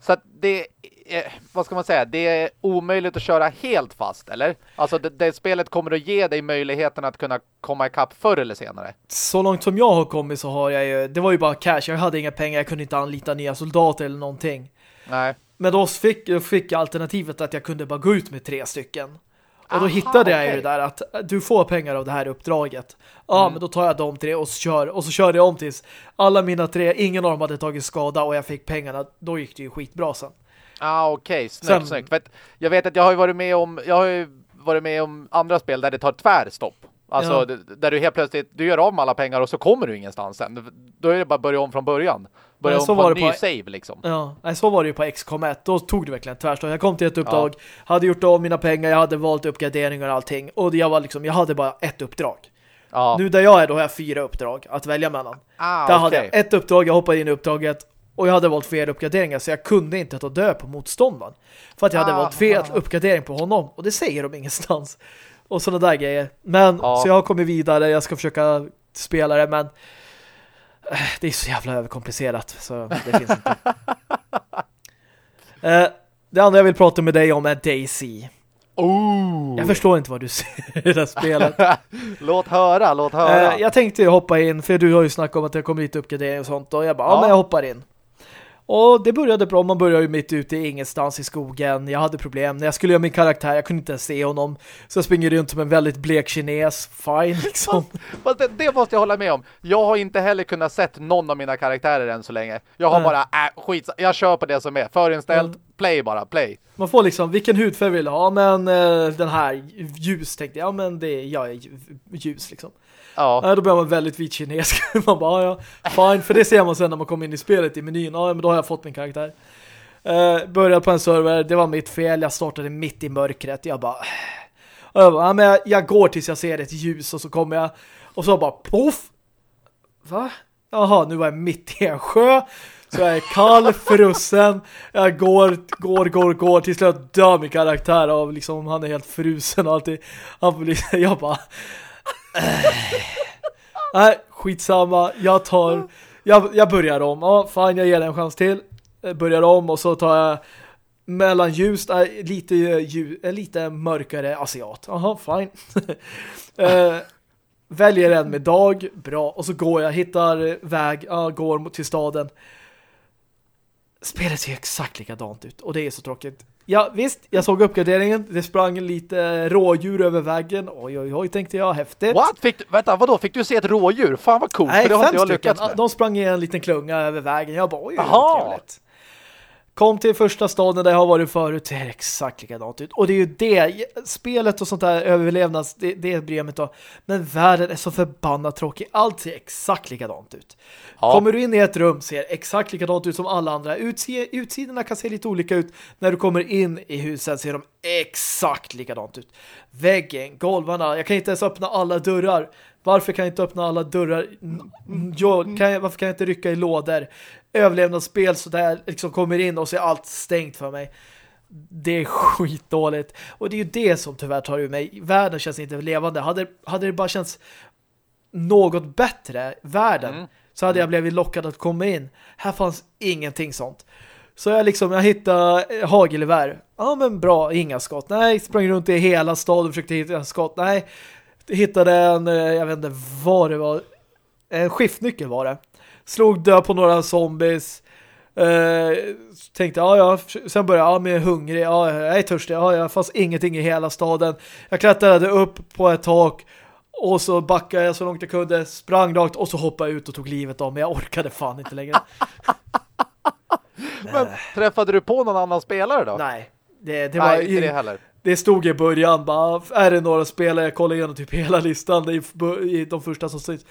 så det är, vad ska man säga, det är omöjligt att köra helt fast, eller? Alltså det, det spelet kommer att ge dig möjligheten att kunna komma ikapp förr eller senare. Så långt som jag har kommit så har jag ju, det var ju bara cash, jag hade inga pengar, jag kunde inte anlita nya soldater eller någonting. Nej. Men då fick, fick jag alternativet att jag kunde bara gå ut med tre stycken. Och då Aha, hittade jag okay. ju där att du får pengar av det här uppdraget. Ja, mm. men då tar jag de tre och så kör och så körde jag om tills alla mina tre, ingen av dem hade tagit skada och jag fick pengarna. Då gick det ju skitbra sen. Ah, okej. Okay. Snyggt, sen, snyggt. För jag vet att jag har ju varit med om jag har ju varit med om andra spel där det tar tvärstopp. Alltså ja. där du helt plötsligt du gör av med alla pengar och så kommer du ingenstans sen. Då är det bara att börja om från början. Börja om på en ny på, save liksom. Ja, nej, så var det ju på XCOM 1. Då tog det verkligen tvärstopp. Jag kom till ett uppdrag, ja. hade gjort av mina pengar, jag hade valt uppgraderingar och allting. Och jag var liksom, jag hade bara ett uppdrag. Ja. Nu där jag är, då har jag fyra uppdrag att välja mellan. Ah, där okay. hade jag ett uppdrag, jag hoppade in i uppdraget och jag hade valt fel uppgraderingar så jag kunde inte ta död på motståndaren. För att jag hade ah, valt fel ah. uppgradering på honom. Och det säger de ingenstans och sådana där grejer. Men ja. så jag har kommit vidare, jag ska försöka spela det, men äh, det är så jävla överkomplicerat så det finns inte. uh, Det andra jag vill prata med dig om är Daisy. Oh. Jag förstår inte vad du ser i det här spelet. låt höra, låt höra. Eh, jag tänkte hoppa in, för du har ju snackat om att det kommer lite uppgradering och sånt. Och jag bara, ja. Ja. men jag hoppar in. Och det började bra, man började ju mitt ute i ingenstans i skogen. Jag hade problem. När jag skulle göra min karaktär, jag kunde inte ens se honom. Så jag springer runt som en väldigt blek kines. Fine, liksom. Fast det, det måste jag hålla med om. Jag har inte heller kunnat sett någon av mina karaktärer än så länge. Jag har Nej. bara, äh, skit, jag kör på det som är. Förinställt, play bara, play. Man får liksom, vilken hudfärg vill du ha? Men eh, den här ljus tänkte jag, ja men det jag är lju- ljus liksom. Ja. Då blir man väldigt vit kines. man bara, ja, fine. För det ser man sen när man kommer in i spelet i menyn. Ja, men då har jag fått min karaktär. Uh, började på en server, det var mitt fel. Jag startade mitt i mörkret. Jag bara, jag, bara ja, men jag, jag går tills jag ser ett ljus och så kommer jag och så bara, poff! Va? Jaha, nu var jag mitt i en sjö. Så jag är kall, frusen. Jag går, går, går, går tills jag dör min karaktär av liksom, han är helt frusen och alltid. Han blir, jag bara Äh. Nej, skitsamma. Jag tar jag, jag börjar om. Ja, fan, jag ger den en chans till. Jag börjar om och så tar jag mellanljust, äh, lite, eh, ljus, äh, eh, lite mörkare asiat. Jaha, fine. äh, väljer en med dag, bra. Och så går jag, hittar väg, ja, går mot- till staden. Spelet ser exakt likadant ut och det är så tråkigt. Ja, visst, jag såg uppgraderingen. Det sprang lite rådjur över vägen. Oj, oj, oj, tänkte jag. Häftigt. What? Fick du, vänta, vadå? Fick du se ett rådjur? Fan vad coolt, Nej, för det har inte jag lyckats med. De sprang i en liten klunga över vägen. Jag bara, oj, oj, trevligt. Kom till första staden där jag har varit förut. Det är exakt likadant ut. Och det är ju det. Spelet och sånt där överlevnads, det, det bryr jag mig. Men världen är så förbannat tråkig. Allt ser exakt likadant ut. Ja. Kommer du in i ett rum ser exakt likadant ut som alla andra. Utse, utsidorna kan se lite olika ut. När du kommer in i huset ser de exakt likadant ut. Väggen, golvarna. Jag kan inte ens öppna alla dörrar. Varför kan jag inte öppna alla dörrar? Jag, kan jag, varför kan jag inte rycka i lådor? Överlevnadsspel så där liksom kommer in och ser allt stängt för mig. Det är skitdåligt. Och det är ju det som tyvärr tar ur mig. Världen känns inte levande. Hade, hade det bara känts något bättre, världen, Mm. så hade jag blivit lockad att komma in. Här fanns ingenting sånt. Så jag liksom, jag hittade eh, hagelgevär. Ja men bra, inga skott. Nej, sprang runt i hela staden och försökte hitta skott. Nej, hittade en, eh, jag vet inte vad det var. En skiftnyckel var det. Slog död på några zombies. Eh, tänkte, ja ja. Sen började jag, ja men jag är hungrig. Ja, jag är törstig. Ja, jag fanns ingenting i hela staden. Jag klättrade upp på ett tak. Och så backade jag så långt jag kunde. Sprang rakt och så hoppade jag ut och tog livet av mig. Jag orkade fan inte längre. Men träffade du på någon annan spelare då? Nej. Det, det var Nej, inte det heller. Det stod i början bara, är det några spelare? Jag kollade igenom typ hela listan i, i de första som syns.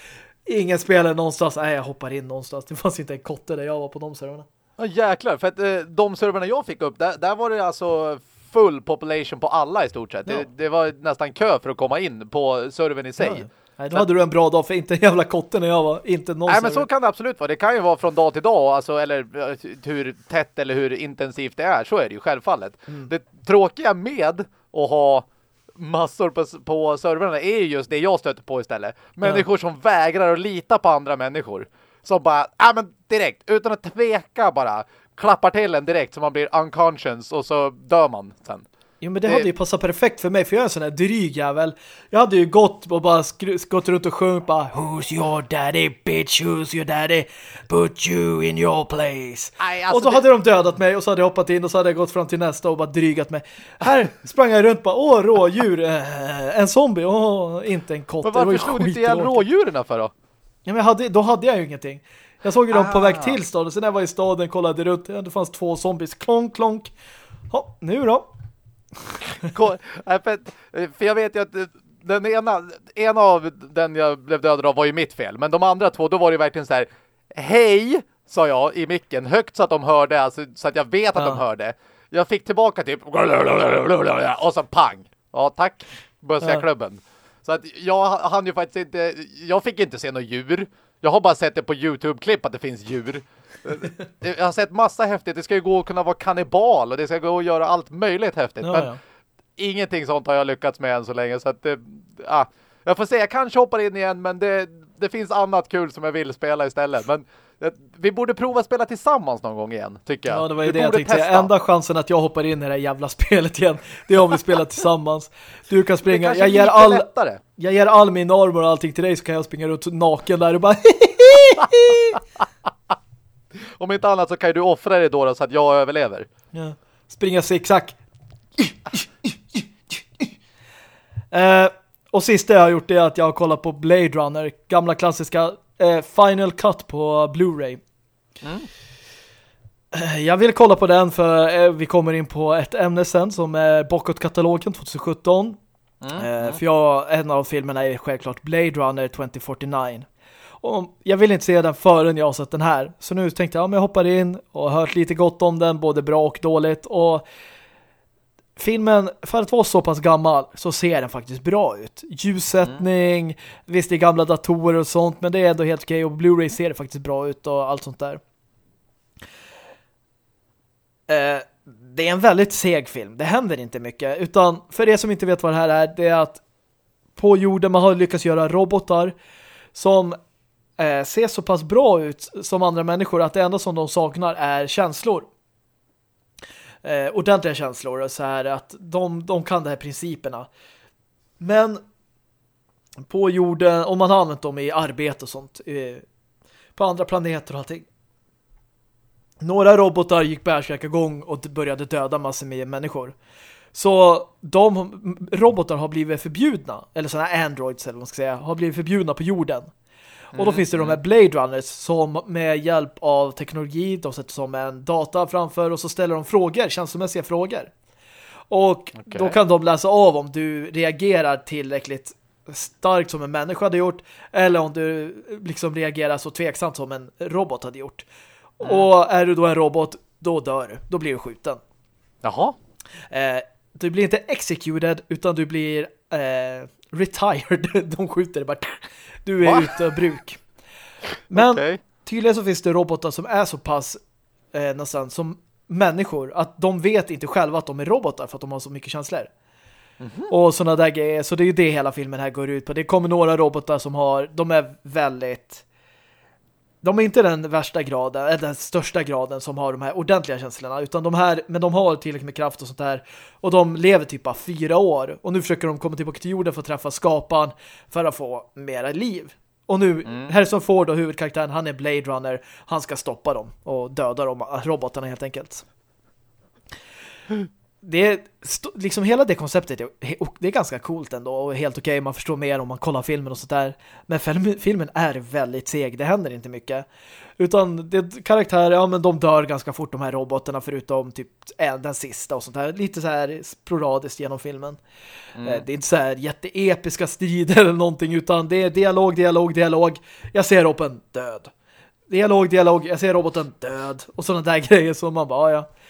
Ingen spelare någonstans. Nej, jag hoppar in någonstans. Det fanns inte en kotte där jag var på de serverna. Ja jäklar, för att eh, de serverna jag fick upp, där, där var det alltså full population på alla i stort sett. Ja. Det, det var nästan kö för att komma in på servern i sig. Ja. Nej, då hade du en bra dag för inte en jävla kotte när jag var. Inte någon Nej men server. så kan det absolut vara. Det kan ju vara från dag till dag, alltså, eller eh, hur tätt eller hur intensivt det är. Så är det ju självfallet. Mm. Det tråkiga med att ha massor på, på servrarna är ju just det jag stöter på istället. Människor som vägrar att lita på andra människor. Som bara, ja men direkt, utan att tveka bara, klappar till en direkt så man blir unconscious och så dör man sen. Jo men det, Det- hade ju passat perfekt för mig för jag är en sån här dryg jävel. Jag hade ju gått och bara gått runt och sjungit bara Who's your daddy bitch? Who's your daddy? Put you in your place. Nej, alltså och så det- hade de dödat mig och så hade jag hoppat in och så hade jag gått fram till nästa och bara drygat mig. Här sprang jag runt bara, åh rådjur, eh, en zombie, åh inte en kotte. Men varför slog du inte ihjäl rådjuren för då? Ja, men hade, då hade jag ju ingenting. Jag såg ju dem på Ah. väg till staden. Sen när jag var i staden kollade runt. Det fanns två zombies. Klonk, klonk. Ja, nu då? Nej, för, jag vet ju att den ena, en av den jag blev dödad av var ju mitt fel. Men de andra två, då var det verkligen så här Hej, sa jag i micken. Högt så att de hörde, alltså, så att jag vet att Ja. de hörde. Jag fick tillbaka typ och så pang. Ja, tack. Bössiga Ja. klubben. Så att jag hann ju faktiskt inte, jag fick inte se några djur. Jag har bara sett det på Youtube-klipp att det finns djur. Jag har sett massa häftigt. Det ska ju gå att kunna vara kannibal och det ska gå att göra allt möjligt häftigt. Ja, men ja. ingenting sånt har jag lyckats med än så länge. Så att det, ah, jag får se, jag kanske hoppar in igen men det, det finns annat kul som jag vill spela istället. Men Vi borde prova att spela tillsammans någon gång igen, tycker jag. Ja, det var ju vi det jag tänkte. Testa. Enda chansen att jag hoppar in i det här jävla spelet igen, det är om vi spelar tillsammans. Du kan springa. Jag ger, all, lättare. jag ger all min armor och allting till dig så kan jag springa runt naken där och bara Om inte annat så kan du offra dig då, då så att jag överlever. Ja. Springa zigzag. eh, och sista jag har gjort är att jag har kollat på Blade Runner, gamla klassiska eh, Final Cut på Blu-ray. Mm. Eh, jag vill kolla på den för eh, vi kommer in på ett ämne sen som är bakåt-katalogen 2017. Mm. Eh, mm. för jag, en av filmerna är självklart Blade Runner 2049. Och jag vill inte se den förrän jag har sett den här. Så nu tänkte jag, ja, men jag hoppar in och har hört lite gott om den, både bra och dåligt. Och filmen, för att vara så pass gammal så ser den faktiskt bra ut. Ljussättning, mm. visst det är gamla datorer och sånt, men det är ändå helt okej. Och Blu-ray ser det faktiskt bra ut och allt sånt där. Eh, det är en väldigt seg film. Det händer inte mycket. Utan för er som inte vet vad det här är, det är att på jorden man har lyckats göra robotar som eh, ser så pass bra ut som andra människor att det enda som de saknar är känslor eh, ordentliga känslor så här att de, de kan de här principerna. Men på jorden, om man har använt dem i arbete och sånt eh, på andra planeter och allting. Några robotar gick bärsärka igång och började döda massor med människor. Så de robotar har blivit förbjudna, eller sådana androids eller vad man ska säga, har blivit förbjudna på jorden. Och då mm, finns det de här mm. Blade Runners som med hjälp av teknologi, de sätter som en data framför och så ställer de frågor, känslomässiga frågor. Och okay. då kan de läsa av om du reagerar tillräckligt starkt som en människa hade gjort eller om du liksom reagerar så tveksamt som en robot hade gjort. Mm. Och är du då en robot, då dör du. Då blir du skjuten. Jaha. Eh, du blir inte executed utan du blir eh, retired. De skjuter det bara du är Va? ute och bruk. Men okay. tydligen så finns det robotar som är så pass eh, nästan som människor att de vet inte själva att de är robotar för att de har så mycket känslor. Mm -hmm. Och sådana där grejer. Så det är ju det hela filmen här går ut på. Det kommer några robotar som har, de är väldigt de är inte den värsta graden, eller den största graden som har de här ordentliga känslorna, utan de här, men de har tillräckligt med kraft och sånt där. Och de lever typ bara fyra år. Och nu försöker de komma tillbaka till jorden för att träffa skaparen för att få mera liv. Och nu, mm. Harrison Ford och huvudkaraktären, han är Blade Runner. Han ska stoppa dem och döda dem, robotarna helt enkelt det är liksom hela det konceptet är, det är ganska coolt ändå och helt okej, okay, man förstår mer om man kollar filmen och sånt där. Men filmen är väldigt seg, det händer inte mycket. Utan det karaktärer, ja men de dör ganska fort de här robotarna förutom typ den sista och sånt där. Lite så här sporadiskt genom filmen. Mm. Eh, det är inte så här jätteepiska strider eller någonting utan det är dialog, dialog, dialog. Jag ser roboten död. Dialog, dialog, jag ser roboten död. Och sådana där grejer som man bara, ja Eh,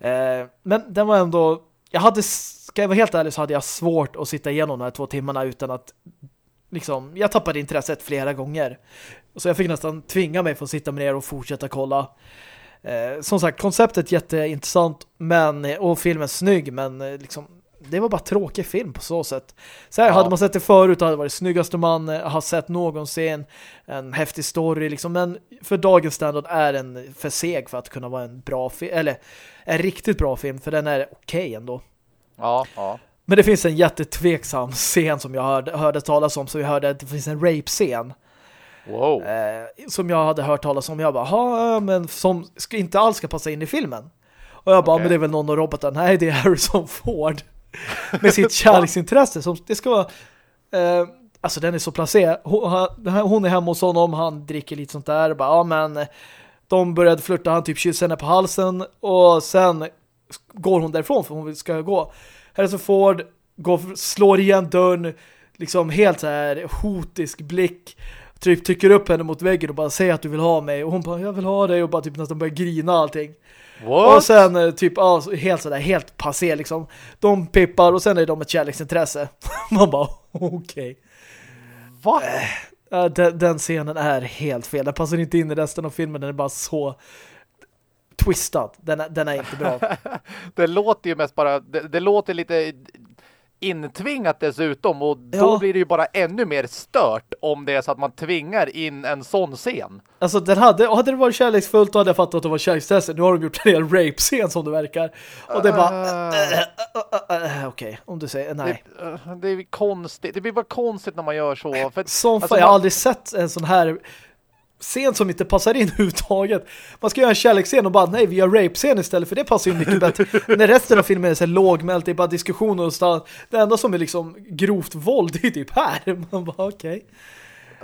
Eh, men den var ändå... Jag hade, ska jag vara helt ärlig så hade jag svårt att sitta igenom de här två timmarna utan att liksom, jag tappade intresset flera gånger. Så jag fick nästan tvinga mig för att sitta med ner och fortsätta kolla. Eh, som sagt, konceptet jätteintressant men, och filmen snygg men eh, liksom, det var bara tråkig film på så sätt. Så här, ja. hade man sett det förut hade det varit snyggaste man eh, har sett någonsin. En häftig story liksom. Men för dagens standard är den för seg för att kunna vara en bra film. Eller en riktigt bra film. För den är okej okay ändå. Ja, ja. Men det finns en jättetveksam scen som jag hörde, hörde talas om. Så vi hörde att det finns en rape-scen. Wow. Eh, som jag hade hört talas om. Jag bara, men som inte alls ska passa in i filmen. Och jag bara, okay. men det är väl någon av robotarna. Nej, det är Harrison Ford med sitt kärleksintresse som det ska vara eh, alltså den är så placerad hon, hon, är hemma hos honom han dricker lite sånt där bara, ja men de började flirta, han typ kysser henne på halsen och sen går hon därifrån för hon ska gå. Harrison Ford går, slår igen dörren liksom helt så här hotisk blick typ tycker upp henne mot väggen och bara säger att du vill ha mig och hon bara, jag vill ha dig och bara typ nästan börjar grina allting. What? Och sen eh, typ ja, helt sådär, helt passé liksom. De pippar och sen är de ett kärleksintresse. Man bara, okej. Okay. Va? Äh, den, den, scenen är helt fel. Den passar inte in i resten av filmen. Den är bara så twistad. Den, den är inte bra. det låter ju mest bara, det, det låter lite intvingat dessutom och då Ja. blir det ju bara ännu mer stört om det är så att man tvingar in en sån scen. Alltså den hade, hade det varit kärleksfullt då hade jag fattat att det var kärlekstester. Nu har de gjort en hel rape-scen som det verkar. Och det är bara, Uh, äh, okej, om du säger nej. det, uh, det är konstigt. Det blir bara konstigt när man gör så. För Som alltså, jag har aldrig sett en sån här scen som inte passar in överhuvudtaget. Man ska göra en kärleksscen och bara, nej vi gör rape-scen istället för det passar ju mycket bättre. När resten av filmen är så lågmält, det är bara diskussioner och stan. Det enda som är liksom grovt våld det är typ här. Man bara, okej.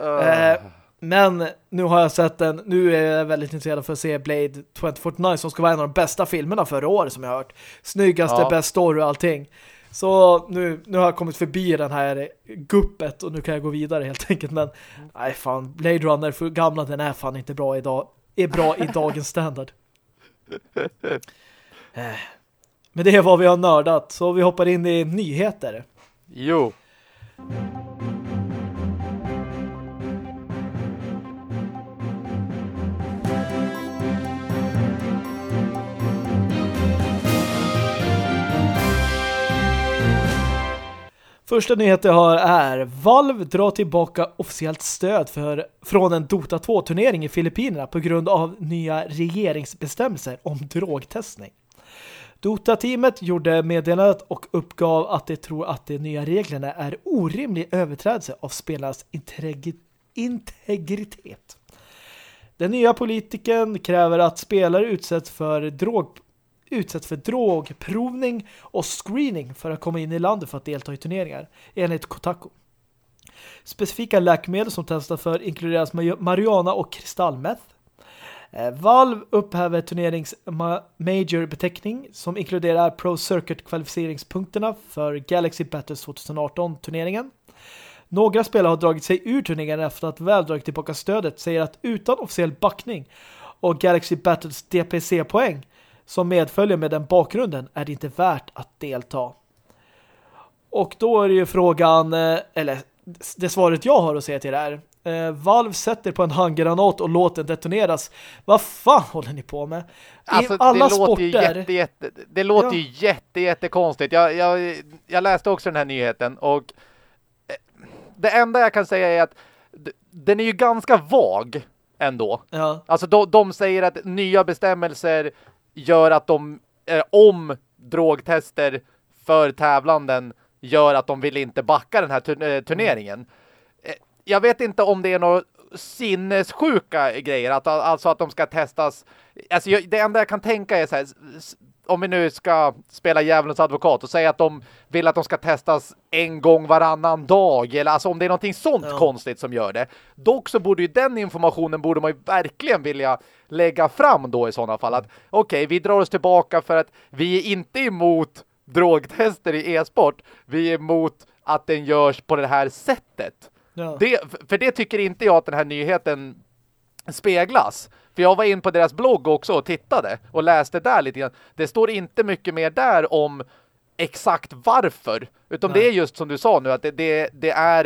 uh, Eh, men nu har jag sett den, nu är jag väldigt intresserad för att se Blade 2049 som ska vara en av de bästa filmerna förra året som jag har hört. Snyggaste, Ja. bäst story och allting. Så nu, nu har jag kommit förbi den här guppet och nu kan jag gå vidare helt enkelt. Men nej fan, Blade Runner för gamla den är fan inte bra idag. Är bra i dagens standard. Eh, Men det är vad vi har nördat. Så vi hoppar in i nyheter. jo. Första nyheten jag har är Valve drar tillbaka officiellt stöd för, från en Dota 2-turnering i Filippinerna på grund av nya regeringsbestämmelser om drogtestning. Dota-teamet gjorde meddelandet och uppgav att de tror att de nya reglerna är orimlig överträdelse av spelarnas integri- integritet. Den nya politiken kräver att spelare utsätts för drog utsätts för drogprovning och screening för att komma in i landet för att delta i turneringar, enligt Kotaku. Specifika läkemedel som testas för inkluderas marijuana och kristallmeth. Eh, Valve upphäver turnerings major-beteckning som inkluderar Pro Circuit-kvalificeringspunkterna för Galaxy Battles 2018-turneringen. Några spelare har dragit sig ur turneringen efter att väl dragit tillbaka stödet säger att utan officiell backning och Galaxy Battles DPC-poäng som medföljer med den bakgrunden är det inte värt att delta. Och då är det ju frågan, eh, eller det svaret jag har att säga till det här. Eh, Valve sätter på en handgranat och låter den detoneras. Vad fan håller ni på med? I Alltså, alla det låter sporter... jätte, jätte, det låter Ja. ju jätte, jättekonstigt. Jag, jag, jag läste också den här nyheten och eh, det enda jag kan säga är att den är ju ganska vag ändå. Ja, Alltså de, de säger att nya bestämmelser gör att de, eh, om drogtester för tävlanden gör att de vill inte backa den här tur eh, turneringen. Eh, jag vet inte om det är några sinnessjuka grejer, att, alltså att de ska testas. Alltså jag, det enda jag kan tänka är så här, om vi nu ska spela djävulens advokat och säga att de vill att de ska testas en gång varannan dag eller alltså om det är någonting sånt Ja. konstigt som gör det. Dock så borde ju den informationen borde man ju verkligen vilja lägga fram då i sådana fall att okej, vi drar oss tillbaka för att vi är inte emot drogtester i e-sport. Vi är emot att den görs på det här sättet. ja. Det, för det tycker inte jag att den här nyheten speglas. För jag var in på deras blogg också och tittade och läste där lite grann. Det står inte mycket mer där om exakt varför. Utan Nej. det är just som du sa nu att det, det, det är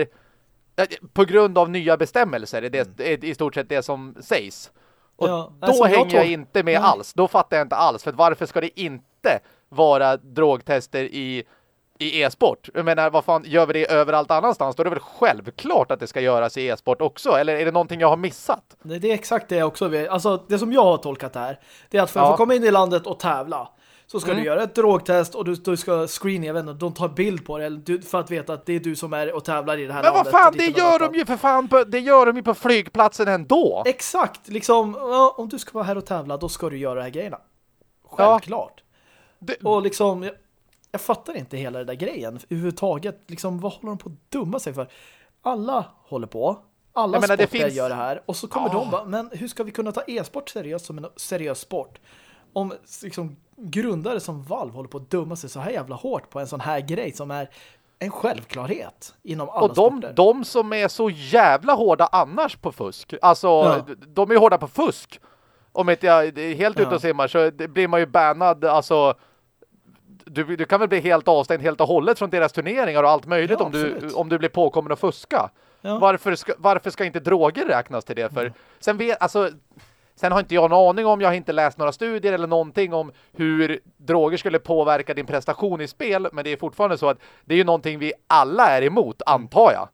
eh, på grund av nya bestämmelser. Det är, är i stort sett det som sägs. Och Ja, då alltså, jag hänger jag tol- inte med Nej. alls. Då fattar jag inte alls. För varför ska det inte vara drogtester i i e-sport. Jag menar, vad fan, gör vi det överallt annanstans? Då är det väl självklart att det ska göras i e-sport också? Eller är det någonting jag har missat? Det det är exakt det jag också vet. Alltså det som jag har tolkat det här det är att för att Ja. få komma in i landet och tävla så ska Mm. du göra ett drogtest och du, du ska screena, jag vet inte, de tar bild på det du, för att veta att det är du som är och tävlar i det här Men vad landet. fan, och det ditt och gör de ju för fan på, det gör de ju på flygplatsen ändå. Exakt, liksom ja, om du ska vara här och tävla då ska du göra de här grejerna. Självklart. Det, Och liksom jag, fattar inte hela den där grejen överhuvudtaget. Liksom vad håller de på att dumma sig för? Alla håller på. Alla Jag menar, det sporter finns- gör det här. Och så kommer Ah. de bara, men hur ska vi kunna ta e-sport seriöst som en seriös sport? Om liksom grundare som Valve håller på att dumma sig så här jävla hårt på en sån här grej som är en självklarhet inom alla och de, sporter. de som är så jävla hårda annars på fusk, alltså Ja. de är hårda på fusk. Om inte jag är helt Ja. ute och simmar så det blir man ju bannad, alltså du, du kan väl bli helt avstängd helt och hållet från deras turneringar och allt möjligt Ja, om, du, om du blir påkommen att fuska. Ja. Varför, ska, varför ska inte droger räknas till det? För sen vet, alltså Sen har inte jag någon aning om, jag har inte läst några studier eller någonting om hur droger skulle påverka din prestation i spel. Men det är fortfarande så att det är ju någonting vi alla är emot, antar jag.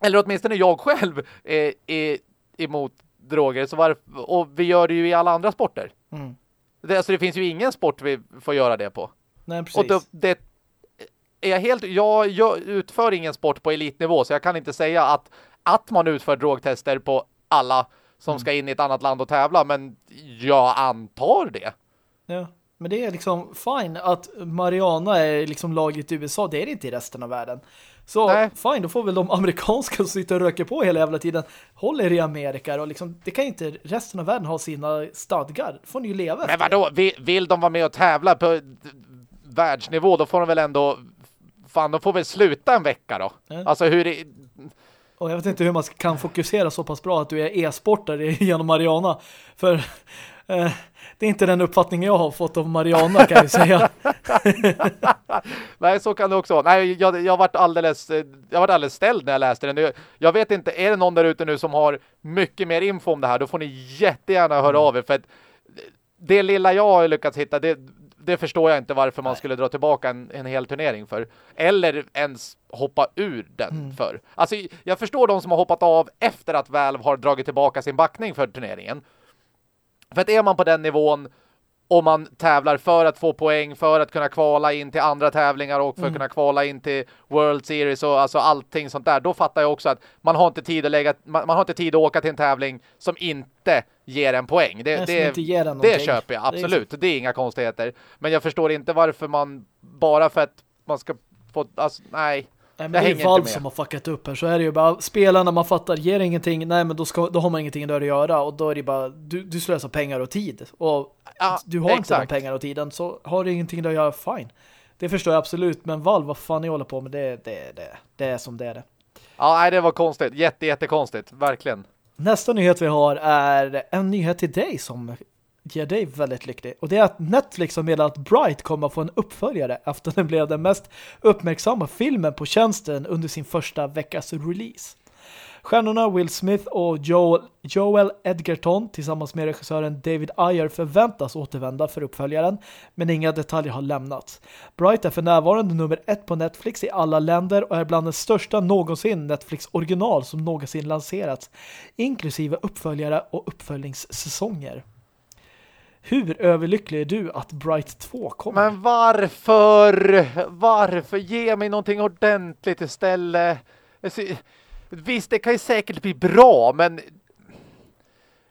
Eller åtminstone jag själv är, är emot droger. Så varför, och vi gör det ju i alla andra sporter. Mm. Det, alltså det finns ju ingen sport vi får göra det på. Nej, precis. Och då, det är jag helt... Jag, jag utför ingen sport på elitnivå så jag kan inte säga att, att man utför drogtester på alla som Mm. ska in i ett annat land och tävla. Men jag antar det. Ja, men det är liksom fine att Mariana är liksom lagligt i USA. Det är det inte i resten av världen. Så Nej. fine, då får väl de amerikanska som sitter och röker på hela jävla tiden håller i Amerika och liksom, det kan inte resten av världen ha sina stadgar. får ni ju leva Men efter. vadå? Vill, vill de vara med och tävla på världsnivå då får de väl ändå... Fan, de får väl sluta en vecka då. Ja. Alltså hur... Det, Och jag vet inte hur man kan fokusera så pass bra att du är e-sportare genom Mariana. För eh, det är inte den uppfattningen jag har fått av Mariana kan jag ju säga. Nej, så kan det också vara. Nej, jag, jag varit alldeles, eh, jag varit alldeles ställd när jag läste den. Jag, jag vet inte, är det någon där ute nu som har mycket mer info om det här, då får ni jättegärna höra av er. För att det lilla jag har lyckats hitta, det, det förstår jag inte varför man Nej. skulle dra tillbaka en, en hel turnering för. Eller ens hoppa ur den för. Alltså, jag förstår de som har hoppat av efter att Valve har dragit tillbaka sin backning för turneringen. För att är man på den nivån och man tävlar för att få poäng, för att kunna kvala in till andra tävlingar och för att kunna kvala in till World Series och alltså allting sånt där. Då fattar jag också att man har inte tid att lägga, man, man har inte tid att åka till en tävling som inte ger en poäng. Det, det, det någonting. köper jag, Det är absolut. Det är, inga konstigheter. Men jag förstår inte varför man bara för att man ska få, alltså, nej. Nej, men det är ju Valve inte som har fuckat upp här. Så är det ju bara, spelarna man fattar ger ingenting, nej men då, ska, då har man ingenting där att göra. Och då är det bara, du, du slösar pengar och tid. Och Ja, du har inte exakt. de pengar och tiden, så har du ingenting där att göra, fine. Det förstår jag absolut, men Valve, vad fan ni håller på med, det, det, det, det är som det är det. Ja, nej, det var konstigt. Jätte, jättekonstigt. Verkligen. Nästa nyhet vi har är en nyhet till dig som ger dig väldigt lycklig. Och det är att Netflix har meddelat att Bright kommer att få en uppföljare efter den blev den mest uppmärksamma filmen på tjänsten under sin första veckas release. Stjärnorna Will Smith och Joel, Joel Edgerton tillsammans med regissören David Ayer förväntas återvända för uppföljaren, men inga detaljer har lämnats. Bright är för närvarande nummer ett på Netflix i alla länder och är bland den största någonsin Netflix original som någonsin lanserats, inklusive uppföljare och uppföljningssäsonger. Hur överlycklig är du att Bright 2 kommer? Men varför? Varför? Ge mig någonting ordentligt istället. Alltså, Visst, det kan ju säkert bli bra, men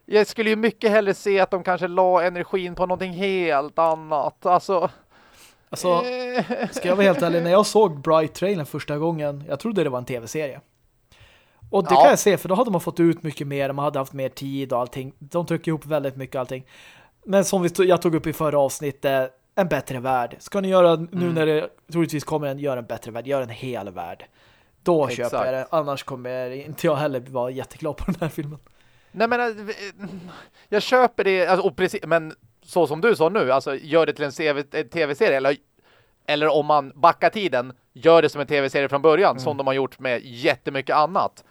jag skulle ju mycket hellre se att de kanske la energin på någonting helt annat. Alltså, Alltså, ska jag vara helt ärlig, när jag såg Bright-trailern första gången, jag trodde det var en tv-serie. Och det Ja. kan jag se, för då hade man fått ut mycket mer, man hade haft mer tid och allting. De trycker ihop väldigt mycket allting. Men som vi jag tog upp i förra avsnittet, en bättre värld. Ska ni göra, nu Mm. när det troligtvis kommer en, gör en bättre värld, gör en hel värld. Då Exakt. köper jag det, annars kommer inte jag heller vara jätteglad på den här filmen. nej men eh, jag köper det, alltså, precis, men så som du sa nu, alltså gör det till en tv-serie eller, eller om man backar tiden, gör det som en tv-serie från början, som de har gjort med jättemycket annat.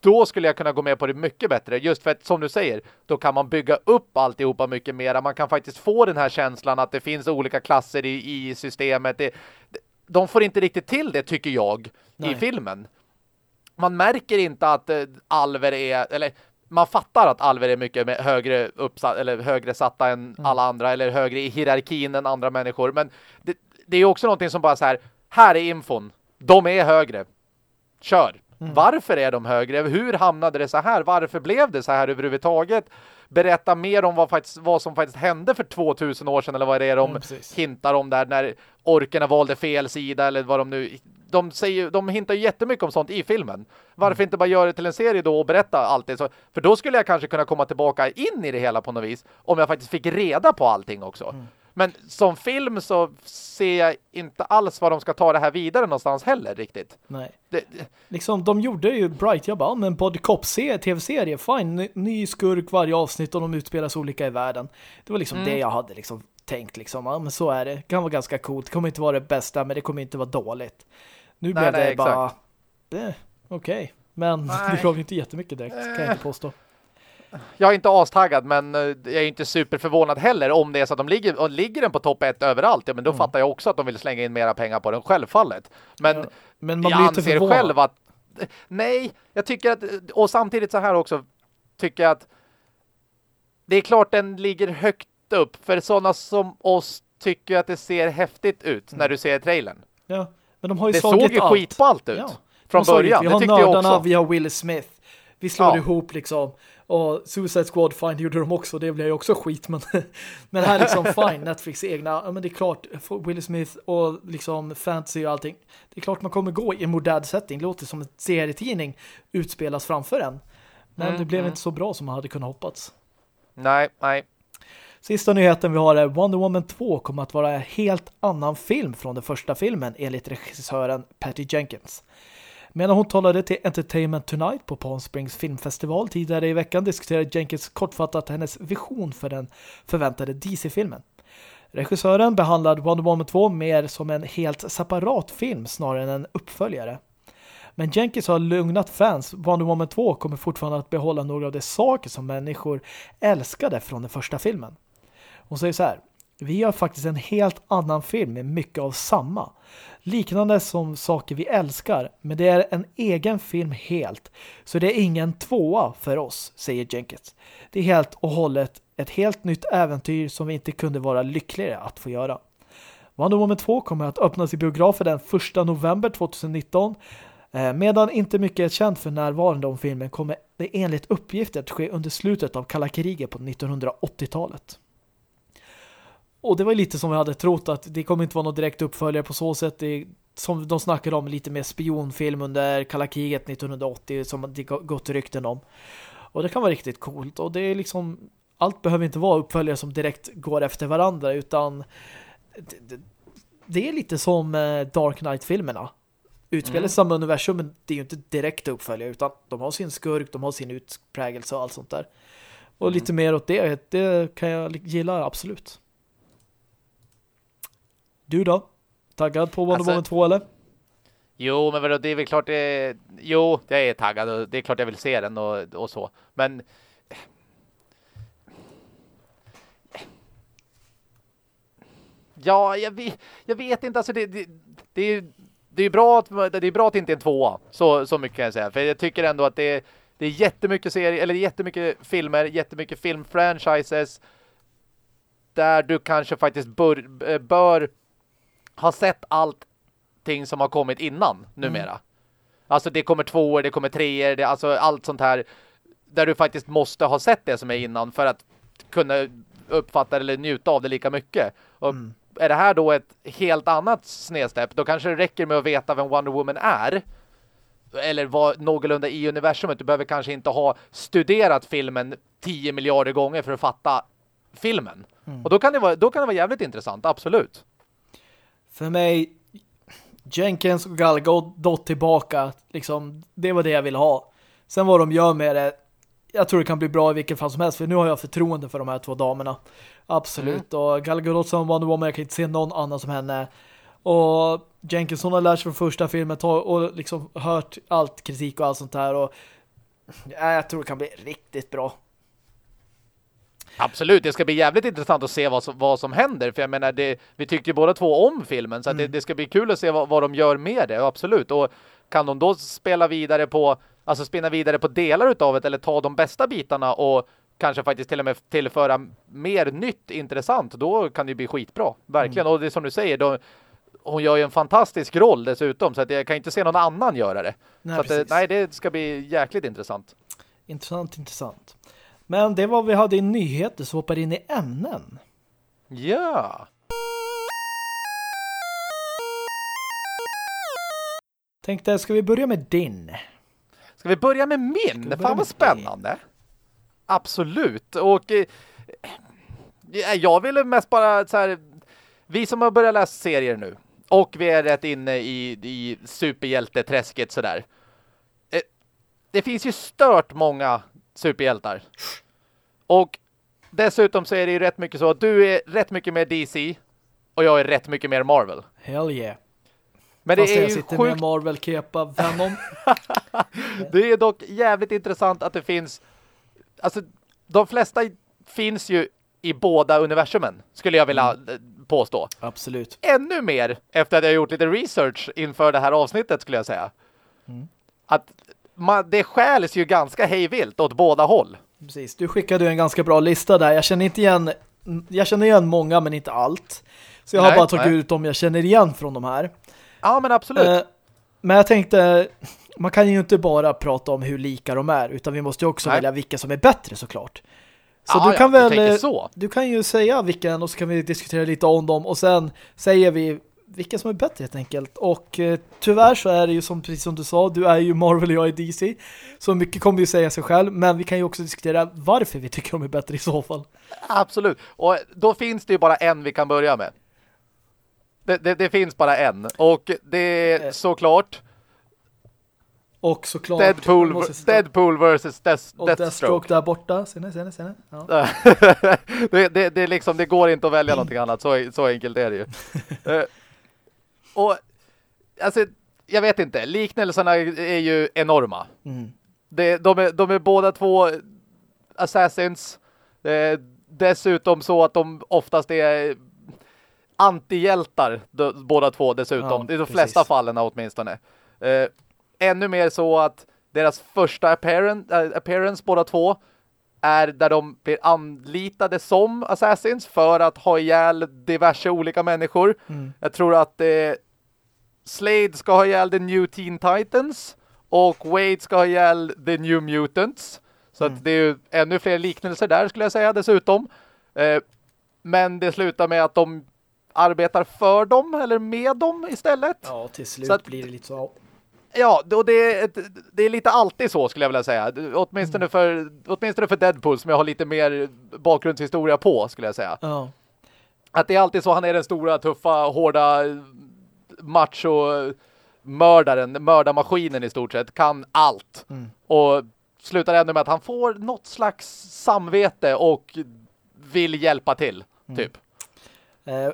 Då skulle jag kunna gå med på det mycket bättre. Just för att, som du säger, då kan man bygga upp alltihopa mycket mer. Man kan faktiskt få den här känslan att det finns olika klasser i, i systemet. Det, de får inte riktigt till det, tycker jag, Nej. i filmen. Man märker inte att eh, Alver är, eller man fattar att Alver är mycket högre uppsatt, eller högre satta än alla andra, eller högre i hierarkin än andra människor. Men det, det är också någonting som bara så här, här är infon. De är högre. Kör. Varför är de högre? Hur hamnade det så här? Varför blev det så här överhuvudtaget? Berätta mer om vad, faktiskt, vad som faktiskt hände för 2000 år sedan eller vad det är de Mm, hintar om där när orkerna valde fel sida eller vad de nu... De, säger, de hintar ju jättemycket om sånt i filmen. Varför inte bara göra det till en serie då och berätta allt det? Så, för då skulle jag kanske kunna komma tillbaka in i det hela på något vis om jag faktiskt fick reda på allting också. Men som film så ser jag inte alls vad de ska ta det här vidare någonstans heller riktigt. Nej. Det, Liksom, de gjorde ju Bright, jag bara, ja, men Body Cop tv-serie, fine, ny, ny skurk varje avsnitt och de utspelas olika i världen. Det var liksom Mm. det jag hade liksom tänkt liksom, ja men så är det. Det kan vara ganska coolt, det kommer inte vara det bästa men det kommer inte vara dåligt. Nu blev nej, det exakt. bara, eh, okej. Men Nej. det gav inte jättemycket direkt, kan jag inte påstå. Jag är inte astaggad men eh, jag är inte superförvånad heller om det är så att de ligger, och ligger den på topp ett överallt. Ja, men då mm. fattar jag också att de vill slänga in mera pengar på den, självfallet. Men, ja, men man jag anser själv att nej, jag tycker att och samtidigt så här också tycker jag att det är klart den ligger högt upp för sådana som oss tycker att det ser häftigt ut mm. när du ser trailern. Ja, men de har ju det såg ju allt. skitballt ut ja. från början. Vi har nördarna, vi har Will Smith. Vi slår ja. ihop liksom. Och Suicide Squad, fine, gjorde de också. Det blev ju också skit. Men, men här liksom, fine, Netflix egna. Ja, men det är klart, Will Smith och liksom fantasy och allting. Det är klart man kommer gå i en modern setting. Det låter som en serietidning utspelas framför en. Men mm, det blev mm. inte så bra som man hade kunnat hoppats. Nej, nej. Sista nyheten vi har är Wonder Woman 2 kommer att vara en helt annan film från den första filmen enligt regissören Patty Jenkins. Medan hon talade till Entertainment Tonight på Palm Springs filmfestival tidigare i veckan diskuterade Jenkins kortfattat hennes vision för den förväntade DC-filmen. Regissören behandlade Wonder Woman 2 mer som en helt separat film snarare än en uppföljare. Men Jenkins har lugnat fans. Wonder Woman 2 kommer fortfarande att behålla några av de saker som människor älskade från den första filmen. Hon säger så här. Vi gör faktiskt en helt annan film med mycket av samma. Liknande som saker vi älskar. Men det är en egen film helt. Så det är ingen tvåa för oss, säger Jenkins. Det är helt och hållet ett helt nytt äventyr som vi inte kunde vara lyckligare att få göra. Wonder Woman 2 kommer att öppnas i biografer den 1 november 2019 Eh, medan inte mycket är känt för närvarande om filmen kommer det enligt uppgifter att ske under slutet av kalla kriget på 1980-talet. Och det var lite som vi hade trott att det kommer inte vara någon direkt uppföljare på så sätt. Det som de snackade om lite mer spionfilm under kalla kriget 1980 som det gått rykten om. Och det kan vara riktigt coolt. Och det är liksom allt behöver inte vara uppföljare som direkt går efter varandra utan det, det är lite som eh, Dark Knight-filmerna utspelar mm. samma universum men det är ju inte direkt uppföljare utan de har sin skurk, de har sin utprägelse och allt sånt där. Och mm. lite mer åt det, det kan jag gilla absolut. Du då? Taggad på Wonder alltså, Woman 2 eller? Jo, men vadå, det är väl klart det Jo, jag är taggad och det är klart jag vill se den och, och så. Men Ja, jag vet, jag vet inte. Alltså det, det, det är det är bra att det är bra att det inte är en tvåa. Så, så mycket kan jag säga. För jag tycker ändå att det är, det är jättemycket serier, eller jättemycket filmer, jättemycket filmfranchises där du kanske faktiskt bör, bör ha sett allting som har kommit innan numera. Mm. Alltså det kommer tvåor, det kommer treor, det, alltså allt sånt här där du faktiskt måste ha sett det som är innan för att kunna uppfatta eller njuta av det lika mycket. Och mm är det här då ett helt annat snedstepp, då kanske det räcker med att veta vem Wonder Woman är. Eller vad någorlunda i universumet. Du behöver kanske inte ha studerat filmen 10 miljarder gånger för att fatta filmen. Mm. Och då kan, det vara, då kan det vara jävligt intressant, absolut. För mig, Jenkins och Gal Gadot tillbaka, liksom, det var det jag ville ha. Sen vad de gör med det, jag tror det kan bli bra i vilken fall som helst, för nu har jag förtroende för de här två damerna. Absolut. Mm. Och Gal Gadot som Wonder Woman, jag kan inte se någon annan som henne. Och Jenkinson har lärt sig från första filmen och liksom hört allt kritik och allt sånt där. Och ja, jag tror det kan bli riktigt bra. Absolut, det ska bli jävligt intressant att se vad som, vad som händer. För jag menar, det, vi tyckte ju båda två om filmen. Så mm. det, det, ska bli kul att se vad, vad de gör med det. Absolut. Och kan de då spela vidare på alltså spinna vidare på delar utav det eller ta de bästa bitarna och kanske faktiskt till och med tillföra mer nytt intressant, då kan det bli skitbra. Verkligen. Mm. Och det som du säger, då, hon gör ju en fantastisk roll dessutom, så att jag kan inte se någon annan göra det. Nej, så att, nej det ska bli jäkligt intressant. Intressant, intressant. Men det var vi hade i nyheter, så hoppar in i ämnen. Ja! Tänkte, ska vi börja med din? Ska vi börja med min? Börja Fan vad spännande. Dig? Absolut. Och eh, jag ville mest bara så här, vi som har börjat läsa serier nu och vi är rätt inne i, i superhjälteträsket sådär. Eh, det finns ju stört många superhjältar. Och dessutom så är det ju rätt mycket så att du är rätt mycket mer DC och jag är rätt mycket mer Marvel. Hell yeah. Men det Fast är jag ju sitter sjukt... med Marvel-kepa Venom. det är dock jävligt intressant att det finns alltså de flesta finns ju i båda universumen, skulle jag vilja mm. påstå. Absolut. Ännu mer efter att jag gjort lite research inför det här avsnittet skulle jag säga. Mm. Att man, det skäls ju ganska hejvilt åt båda håll. Precis, du skickade en ganska bra lista där. Jag känner inte igen jag känner igen många men inte allt. Så jag nej, har bara tagit nej. ut dem jag känner igen från de här. Ja, men absolut. Eh, men jag tänkte, man kan ju inte bara prata om hur lika de är, utan vi måste ju också nej. välja vilka som är bättre såklart. Så ja, du kan ja, väl, du, så. du kan ju säga vilken och så kan vi diskutera lite om dem och sen säger vi vilka som är bättre helt enkelt. Och eh, tyvärr så är det ju som, precis som du sa, du är ju Marvel och jag är DC. Så mycket kommer ju säga sig själv, men vi kan ju också diskutera varför vi tycker de är bättre i så fall. Absolut, och då finns det ju bara en vi kan börja med. Det, det, det finns bara en, och det är eh. såklart... Och såklart... Deadpool, Deadpool versus Death, och Deathstroke. Deathstroke där borta. Ser ni, ser ni, ser ni? Ja. det, det, det, liksom, det går inte att välja någonting annat. Så, så enkelt är det ju. Och alltså, jag vet inte, liknelserna är ju enorma. Mm. Det, de, är, de är båda två assassins. Är dessutom så att de oftast är antihjältar båda två dessutom. Ja, I de flesta precis. fallen åtminstone. Eh, ännu mer så att deras första appearance, äh, appearance båda två är där de blir anlitade som assassins för att ha ihjäl diverse olika människor. Mm. Jag tror att eh, Slade ska ha ihjäl The New Teen Titans och Wade ska ha ihjäl The New Mutants. Så mm. att det är ju ännu fler liknelser där skulle jag säga dessutom. Eh, men det slutar med att de arbetar för dem eller med dem istället. Ja, till slut att, blir det lite så. Ja, och det är, det är lite alltid så skulle jag vilja säga. Åtminstone, mm. för, åtminstone för Deadpool som jag har lite mer bakgrundshistoria på skulle jag säga. Ja. Att det är alltid så, han är den stora, tuffa, hårda macho mördaren, mördarmaskinen i stort sett, kan allt. Mm. Och slutar ändå med att han får något slags samvete och vill hjälpa till, mm. typ. Eh,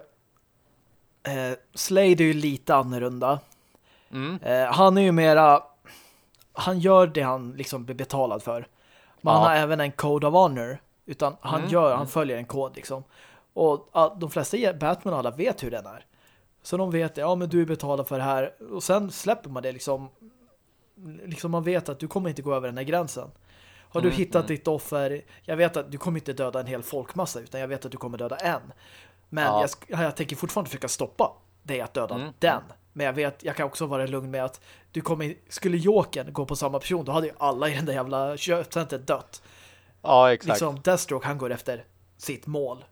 eh, Slade är ju lite annorlunda. Mm. Eh, han är ju mera han gör det han liksom blir betalad för. Men ja. han har även en code of honor. Utan han mm. gör, han mm. följer en kod liksom. Och de flesta Batman alla vet hur den är. Så de vet, ja men du betalar för det här. Och sen släpper man det liksom. Liksom man vet att du kommer inte gå över den här gränsen. Har du mm, hittat mm. ditt offer, jag vet att du kommer inte döda en hel folkmassa utan jag vet att du kommer döda en. Men ja. jag, jag tänker fortfarande försöka stoppa dig att döda mm. den. Men jag vet, jag kan också vara lugn med att du kommer, skulle Jokern gå på samma person, då hade ju alla i den där jävla köpcentret dött. Ja, exakt. Liksom Deathstroke, han går efter sitt mål.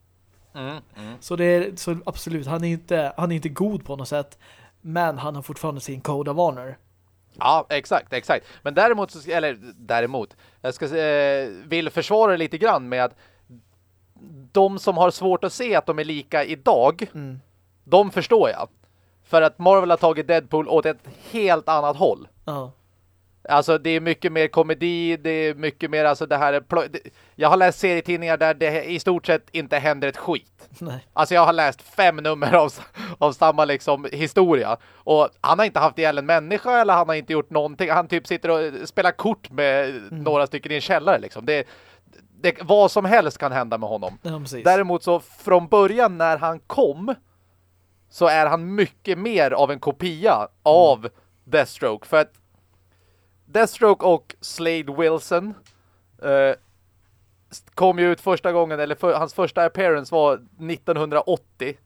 Mm, mm. Så det är så absolut, han är inte han är inte god på något sätt, men han har fortfarande sin code of honor. Ja, exakt, exakt. Men däremot, eller däremot, jag ska eh, vill försvara det lite grann med att de som har svårt att se att de är lika idag, mm. de förstår jag. För att Marvel har tagit Deadpool åt ett helt annat håll. Ja. Alltså det är mycket mer komedi, det är mycket mer alltså det här jag har läst serietidningar där det i stort sett inte händer ett skit. Nej. Alltså jag har läst fem nummer av, av samma liksom historia och han har inte haft ihjäl en människa eller han har inte gjort någonting. Han typ sitter och spelar kort med mm. några stycken i en källare liksom. Det, det, vad som helst kan hända med honom. Ja, Däremot så från början när han kom så är han mycket mer av en kopia av mm. Deathstroke för att Deathstroke och Slade Wilson eh, kom ju ut första gången, eller för, hans första appearance var 1980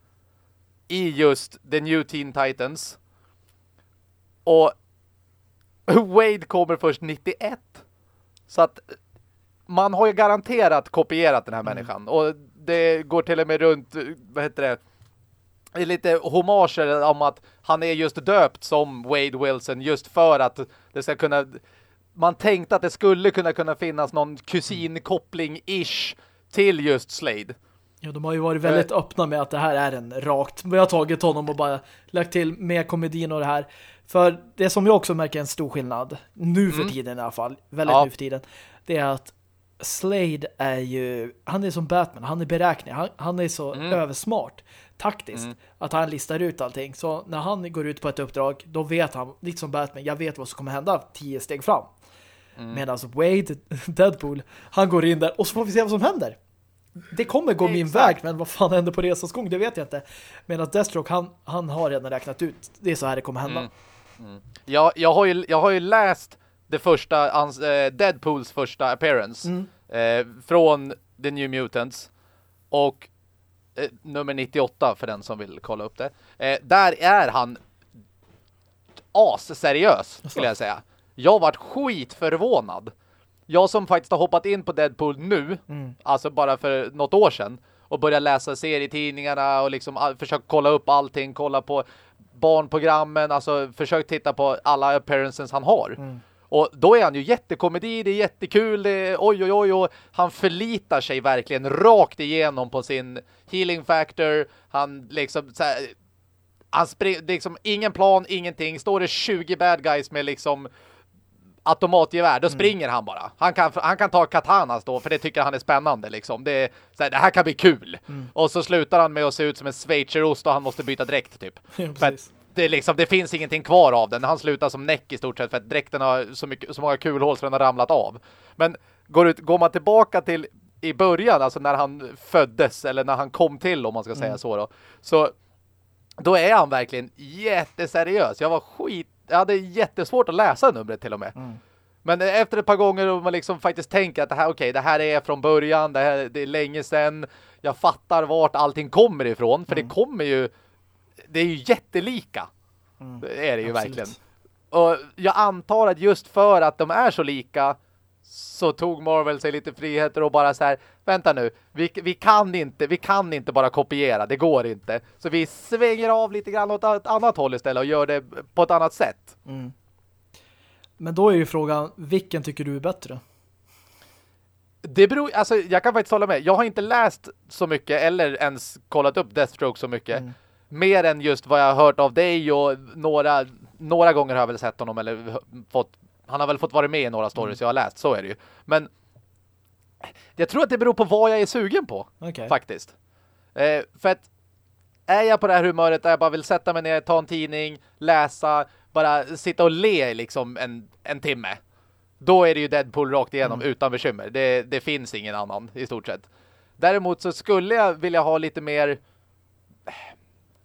i just The New Teen Titans. Och Wade kommer först 91. Så att man har ju garanterat kopierat den här mm. människan. Och det går till och med runt, vad heter det, lite homager om att han är just döpt som Wade Wilson just för att det ska kunna man tänkte att det skulle kunna kunna finnas någon kusinkoppling-ish till just Slade. Ja, de har ju varit väldigt äh, öppna med att det här är en rakt. Vi har tagit honom och bara lagt till med komedin och det här. För det som jag också märker en stor skillnad, nu för mm. tiden i alla fall, väldigt ja. nu för tiden, det är att Slade är ju, han är som Batman, han är beräkning, han, han är så mm. översmart taktiskt mm. att han listar ut allting. Så när han går ut på ett uppdrag, då vet han, liksom Batman, jag vet vad som kommer hända tio steg fram. Mm. Medan Wade, Deadpool, han går in där och så får vi se vad som händer. Det kommer gå min väg, men vad fan händer på resans gång, det vet jag inte. Medan Deathstroke, han, han har redan räknat ut. Det är så här det kommer hända. Mm. Mm. Jag, jag, har ju, jag har ju läst det första, äh, Deadpools första appearance mm. äh, från The New Mutants och äh, nummer 98 för den som vill kolla upp det. där är han as seriös skulle jag säga. Jag varit skitförvånad. Jag som faktiskt har hoppat in på Deadpool nu, mm. alltså bara för något år sedan, och börjat läsa serietidningarna och liksom försöka kolla upp allting, kolla på barnprogrammen, alltså försökt titta på alla appearances han har. Mm. Och då är han ju jättekomedi, det är jättekul, det är, oj oj oj, och han förlitar sig verkligen rakt igenom på sin healing factor. Han liksom så här, han springer, liksom ingen plan, ingenting. Står det 20 bad guys med liksom automatgevär, då mm. springer han bara. Han kan, han kan ta katanas då, för det tycker han är spännande. Liksom. Det, så här, det här kan bli kul. Mm. Och så slutar han med att se ut som en schweizerost och han måste byta dräkt typ. för det, liksom, det finns ingenting kvar av den. Han slutar som näck i stort sett för att dräkten har så, mycket, så många kulhål så den har ramlat av. Men går, ut, går man tillbaka till i början, alltså när han föddes eller när han kom till om man ska säga mm. så då. Så då är han verkligen jätteseriös. Jag var skit jag hade jättesvårt att läsa numret till och med. Mm. Men efter ett par gånger och man liksom faktiskt tänker att det här, okay, det här är från början, det, här, det är länge sedan. Jag fattar vart allting kommer ifrån. För mm. det kommer ju, det är ju jättelika. Mm. Det är det ju Absolut. verkligen. Och jag antar att just för att de är så lika så tog Marvel sig lite friheter och bara så här, vänta nu, vi, vi, kan inte, vi kan inte bara kopiera, det går inte. Så vi svänger av lite grann åt ett annat håll istället och gör det på ett annat sätt. Mm. Men då är ju frågan, vilken tycker du är bättre? Det beror, alltså jag kan faktiskt hålla med. Jag har inte läst så mycket eller ens kollat upp Deathstroke så mycket. Mm. Mer än just vad jag har hört av dig och några, några gånger har jag väl sett honom eller fått han har väl fått vara med i några stories mm. jag har läst, så är det ju. Men jag tror att det beror på vad jag är sugen på, okay. faktiskt. Eh, för att är jag på det här humöret där jag bara vill sätta mig ner, ta en tidning, läsa, bara sitta och le liksom en, en timme. Då är det ju Deadpool rakt igenom mm. utan bekymmer. Det, det finns ingen annan i stort sett. Däremot så skulle jag vilja ha lite mer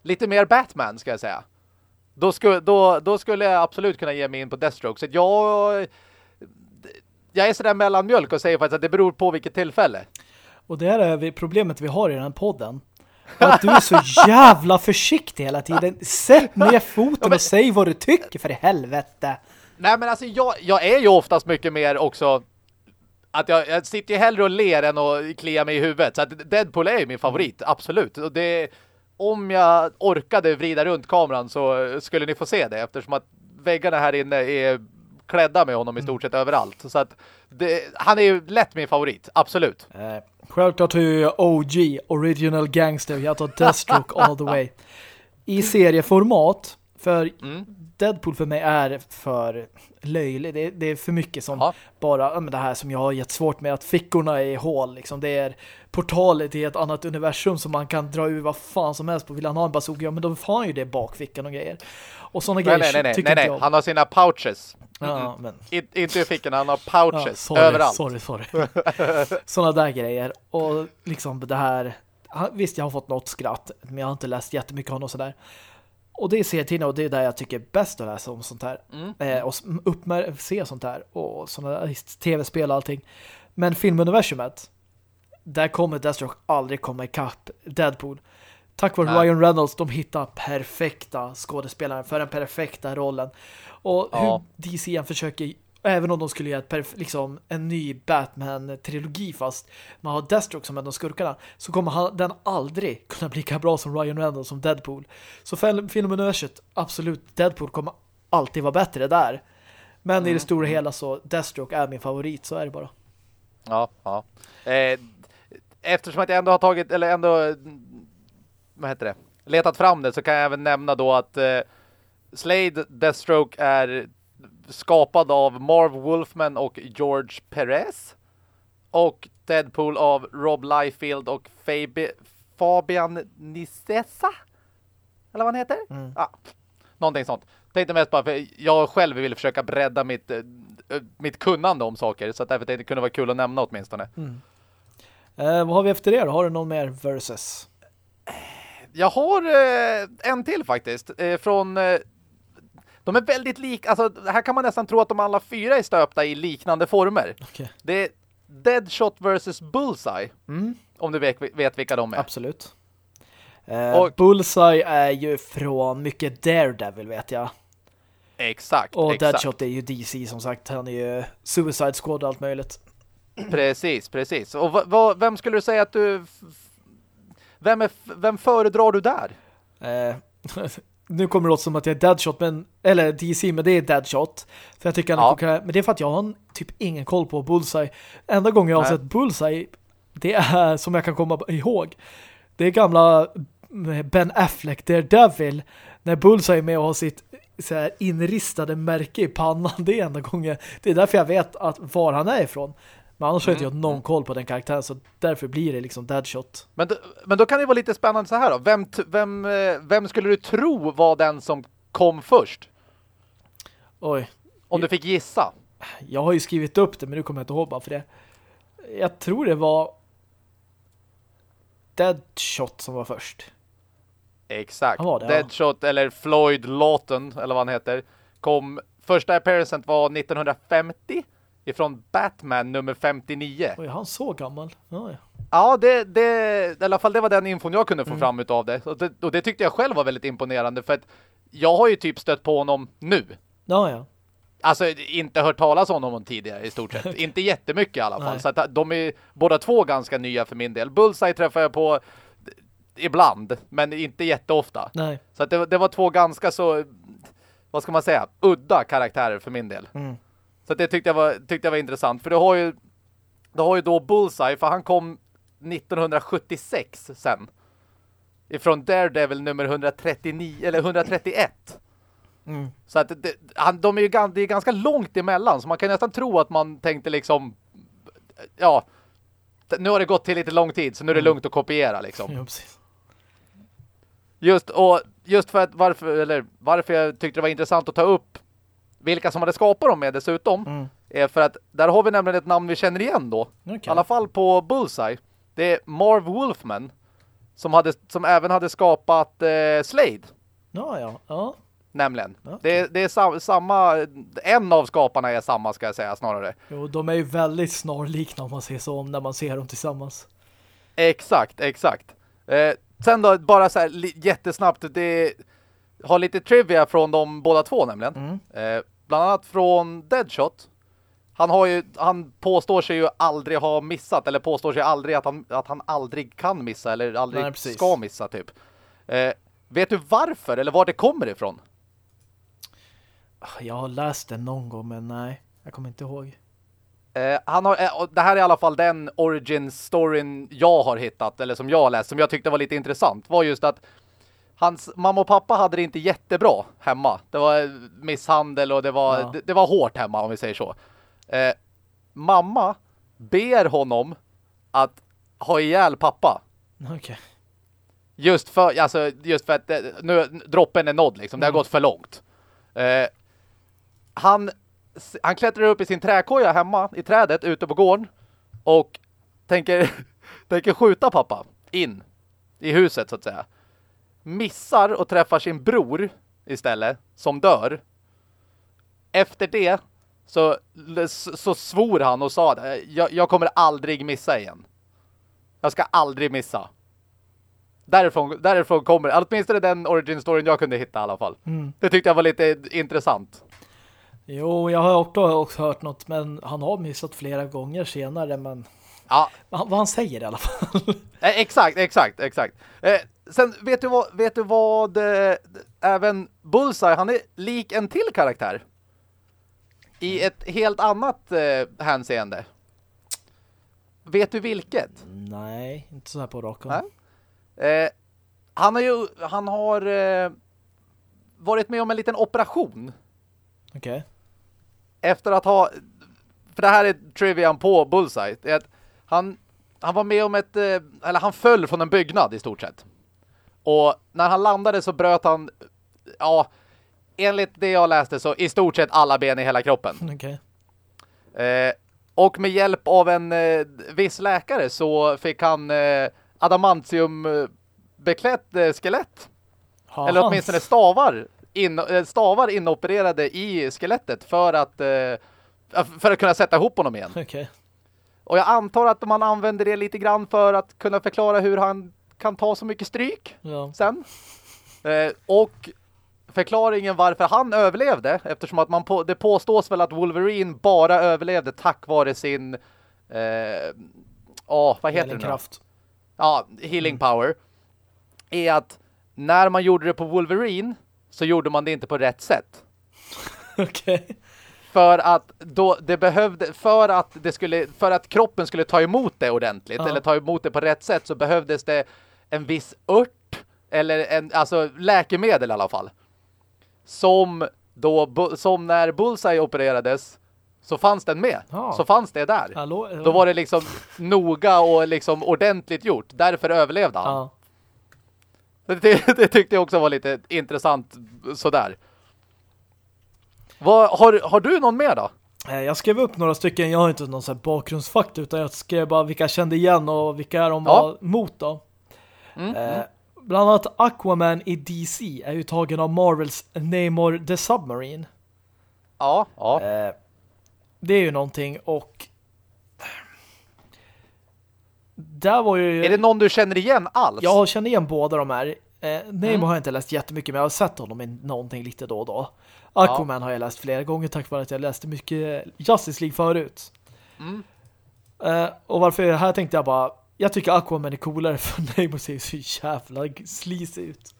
lite mer Batman ska jag säga. Då skulle, då, då skulle jag absolut kunna ge mig in på Deathstroke. Så jag, jag är sådär mellanmjölk och säger faktiskt att det beror på vilket tillfälle. Och det är problemet vi har i den här podden. Att du är så jävla försiktig hela tiden. Sätt ner foten ja, men... och säg vad du tycker för i helvete. Nej men alltså jag, jag är ju oftast mycket mer också att jag, jag sitter ju hellre och ler än att klia mig i huvudet. Så att Deadpool är ju min favorit, absolut. Och det, om jag orkade vrida runt kameran så skulle ni få se det eftersom att väggarna här inne är klädda med honom i stort sett överallt. Så att det, han är ju lätt min favorit, absolut. Eh, självklart är ju OG, Original Gangster. Jag tar Deathstroke all the way. I serieformat, för mm. Deadpool för mig är för löjlig. Det, det är för mycket som Aha. bara, men det här som jag har gett svårt med, att fickorna är i hål. Liksom. Det är portalet till ett annat universum som man kan dra ur vad fan som helst på. Vill han ha en bazooka? Ja, men då får han ju det bakfickan och grejer. Och sådana grejer nej, nej, nej, nej, nej. Han har sina pouches. Ja, men... In, inte i fickorna, han har pouches ja, sorry, överallt. Sorry, sorry. sådana där grejer. Och liksom det här... Visst, jag har fått något skratt, men jag har inte läst jättemycket om och sådär. Och det är serietidningar och det är där jag tycker bäst att läsa om sånt här. Mm. Eh, och se sånt här. Och sådana tv-spel och allting. Men filmuniversumet, där kommer Deathstroke aldrig komma ikapp Deadpool. Tack vare Nej. Ryan Reynolds, de hittar perfekta skådespelare för den perfekta rollen. Och ja. hur DC försöker Även om de skulle göra ett liksom, en ny Batman-trilogi fast man har Deathstroke som en av skurkarna så kommer han, den aldrig kunna bli lika bra som Ryan Reynolds som Deadpool. Så filmuniverset, absolut, Deadpool kommer alltid vara bättre där. Men mm. i det stora hela så Deathstroke är min favorit, så är det bara. Ja, ja. Eh, eftersom att jag ändå har tagit, eller ändå vad heter det, letat fram det så kan jag även nämna då att eh, Slade Deathstroke är skapad av Marv Wolfman och George Perez. Och Deadpool av Rob Liefeld och Fabi Fabian Nicessa. Eller vad han heter? Mm. Ah, någonting sånt. Tänkte mest bara för jag själv vill försöka bredda mitt eh, eh, mitt kunnande om saker. Så att därför det kunde vara kul att nämna åtminstone. Mm. Eh, vad har vi efter det då? Har du någon mer versus? Jag har eh, en till faktiskt. Eh, från... De är väldigt lika. Alltså, här kan man nästan tro att de alla fyra är stöpta i liknande former. Okay. Det är Deadshot versus Bullseye. Mm. Om du vet, vet vilka de är. Absolut. Eh, och, Bullseye är ju från mycket Daredevil vet jag. Exakt. Och exakt. Deadshot är ju DC som sagt. Han är ju Suicide Squad och allt möjligt. Precis, precis. Och vem skulle du säga att du... Vem, är, vem föredrar du där? Eh, nu kommer det låta som att jag är Deadshot, men, eller DC, men det är Deadshot. Så jag tycker ja. kan, men det är för att jag har typ ingen koll på Bullseye. Enda gången jag har Nej. sett Bullseye, det är som jag kan komma ihåg. Det är gamla Ben Affleck, Daredevil, när Bullseye är med och har sitt så här inristade märke i pannan. Det är enda gången. Det är därför jag vet att var han är ifrån. Men annars har mm. jag inte någon koll på den karaktären så därför blir det liksom Deadshot. Men, men då kan det vara lite spännande så här då. Vem, vem, eh, vem skulle du tro var den som kom först? Oj. Om du fick gissa. Jag har ju skrivit upp det men nu kommer jag inte ihåg bara för det. Jag tror det var Deadshot som var först. Exakt. Det, Deadshot ja. eller Floyd Lawton eller vad han heter kom första appearancen var 1950 ifrån Batman nummer 59. Oj, han så gammal. Ja, ja. ja det, det, i alla fall det var den infon jag kunde få mm. fram utav det. Och, det. och det tyckte jag själv var väldigt imponerande för att jag har ju typ stött på honom nu. Ja, ja. Alltså inte hört talas om honom tidigare i stort sett. inte jättemycket i alla fall. Nej. Så att de är båda två ganska nya för min del. Bullseye träffar jag på ibland, men inte jätteofta. Nej. Så att det, det var två ganska så, vad ska man säga, udda karaktärer för min del. Mm. Så det tyckte jag, var, tyckte jag var intressant. För det har ju, det har ju då Bullseye, för han kom 1976 sen. Ifrån Daredevil nummer 139, eller 131. Mm. Så att det, han, de är ju det är ganska långt emellan. Så man kan nästan tro att man tänkte liksom, ja, nu har det gått till lite lång tid så nu är det mm. lugnt att kopiera liksom. Ja, precis. Just, och just för att varför, eller varför jag tyckte det var intressant att ta upp vilka som hade skapat dem med dessutom mm. är för att där har vi nämligen ett namn vi känner igen då. Okay. I alla fall på Bullseye. Det är Marv Wolfman som, hade, som även hade skapat eh, Slade. Ja, ja. ja. Nämligen. Okay. Det, det, är sam, samma, en av skaparna är samma ska jag säga snarare. Jo, de är ju väldigt snarlikna om man ser så om när man ser dem tillsammans. Exakt, exakt. Eh, sen då, bara så här jättesnabbt, det har lite trivia från de båda två nämligen. Mm. Eh, bland annat från Deadshot. Han, har ju, han påstår sig ju aldrig ha missat, eller påstår sig aldrig att han, att han aldrig kan missa, eller aldrig Nej, ska missa typ. Eh, vet du varför, eller var det kommer ifrån? Jag har läst det någon gång, men nej, jag kommer inte ihåg. Eh, han har, eh, det här är i alla fall den origin storyn jag har hittat, eller som jag har läst, som jag tyckte var lite intressant, var just att hans mamma och pappa hade det inte jättebra hemma. Det var misshandel och det var, ja. det, det, var hårt hemma om vi säger så. Eh, mamma ber honom att ha ihjäl pappa. Okay. Just för, alltså, just för att det, nu, droppen är nådd liksom. Det har mm. gått för långt. Eh, han, han klättrar upp i sin träkoja hemma i trädet ute på gården och tänker, tänker skjuta pappa in i huset så att säga. Missar och träffar sin bror istället som dör. Efter det så, så svor han och sa jag, jag kommer aldrig missa igen. Jag ska aldrig missa. Därifrån, därifrån kommer, åtminstone den origin storyn jag kunde hitta i alla fall. Mm. Det tyckte jag var lite intressant. Jo, jag har också, också hört något, men han har missat flera gånger senare, men ja. vad han säger i alla fall. Eh, exakt, exakt, exakt. Sen vet du vad, vet du vad eh, även Bullseye, han är lik en till karaktär. I ett helt annat eh, hänseende. Vet du vilket? Nej, inte så här på raken. Eh, han har ju han har eh, varit med om en liten operation. Okej. Okay. Efter att ha för det här är trivian på Bullseye. Det är att han, han var med om ett eh, eller han föll från en byggnad i stort sett. Och när han landade så bröt han ja, enligt det jag läste så i stort sett alla ben i hela kroppen. Okay. Eh, och med hjälp av en eh, viss läkare så fick han eh, adamantium eh, beklätt eh, skelett. Har Eller hans- åtminstone stavar, in, eh, stavar inopererade i skelettet för att, eh, för att kunna sätta ihop honom igen. Okej. Och jag antar att man använder det lite grann för att kunna förklara hur han kan ta så mycket stryk Ja. sen. Eh, och förklaringen varför han överlevde, eftersom att man på, det påstås väl att Wolverine bara överlevde tack vare sin eh, ja, vad heter det kraft. Ja, healing power. Är att när man gjorde det på Wolverine så gjorde man det inte på rätt sätt. Okej. För att då det behövde för att det skulle för att kroppen skulle ta emot det ordentligt Ja. eller ta emot det på rätt sätt så behövdes det en viss ört eller en alltså läkemedel i alla fall. Som då som när Bullseye opererades så fanns den med. Ja. Så fanns det där. Hallå? Då var det liksom noga och liksom ordentligt gjort. Därför överlevde han. Ja. Det, det tyckte jag också var lite intressant sådär. Vad, har, har du någon mer då? Eh, Jag skrev upp några stycken, jag har inte någon här bakgrundsfakta utan jag skrev bara vilka jag kände igen och vilka de Ja. var mot då. Mm, Eh, bland annat Aquaman i DC är ju tagen av Marvels Namor the Submarine. Ja, ja. Eh, det är ju någonting och där var ju... Är det någon du känner igen alls? Jag känner igen båda de här. Eh, Namor Mm. har jag inte läst jättemycket men jag har sett honom i någonting lite då och då. Aquaman har jag läst flera gånger tack vare att jag läste mycket Justice League förut. Mm. Eh, och varför här tänkte jag bara jag tycker Aquaman är coolare för Namor ser så jävla sleazy ut.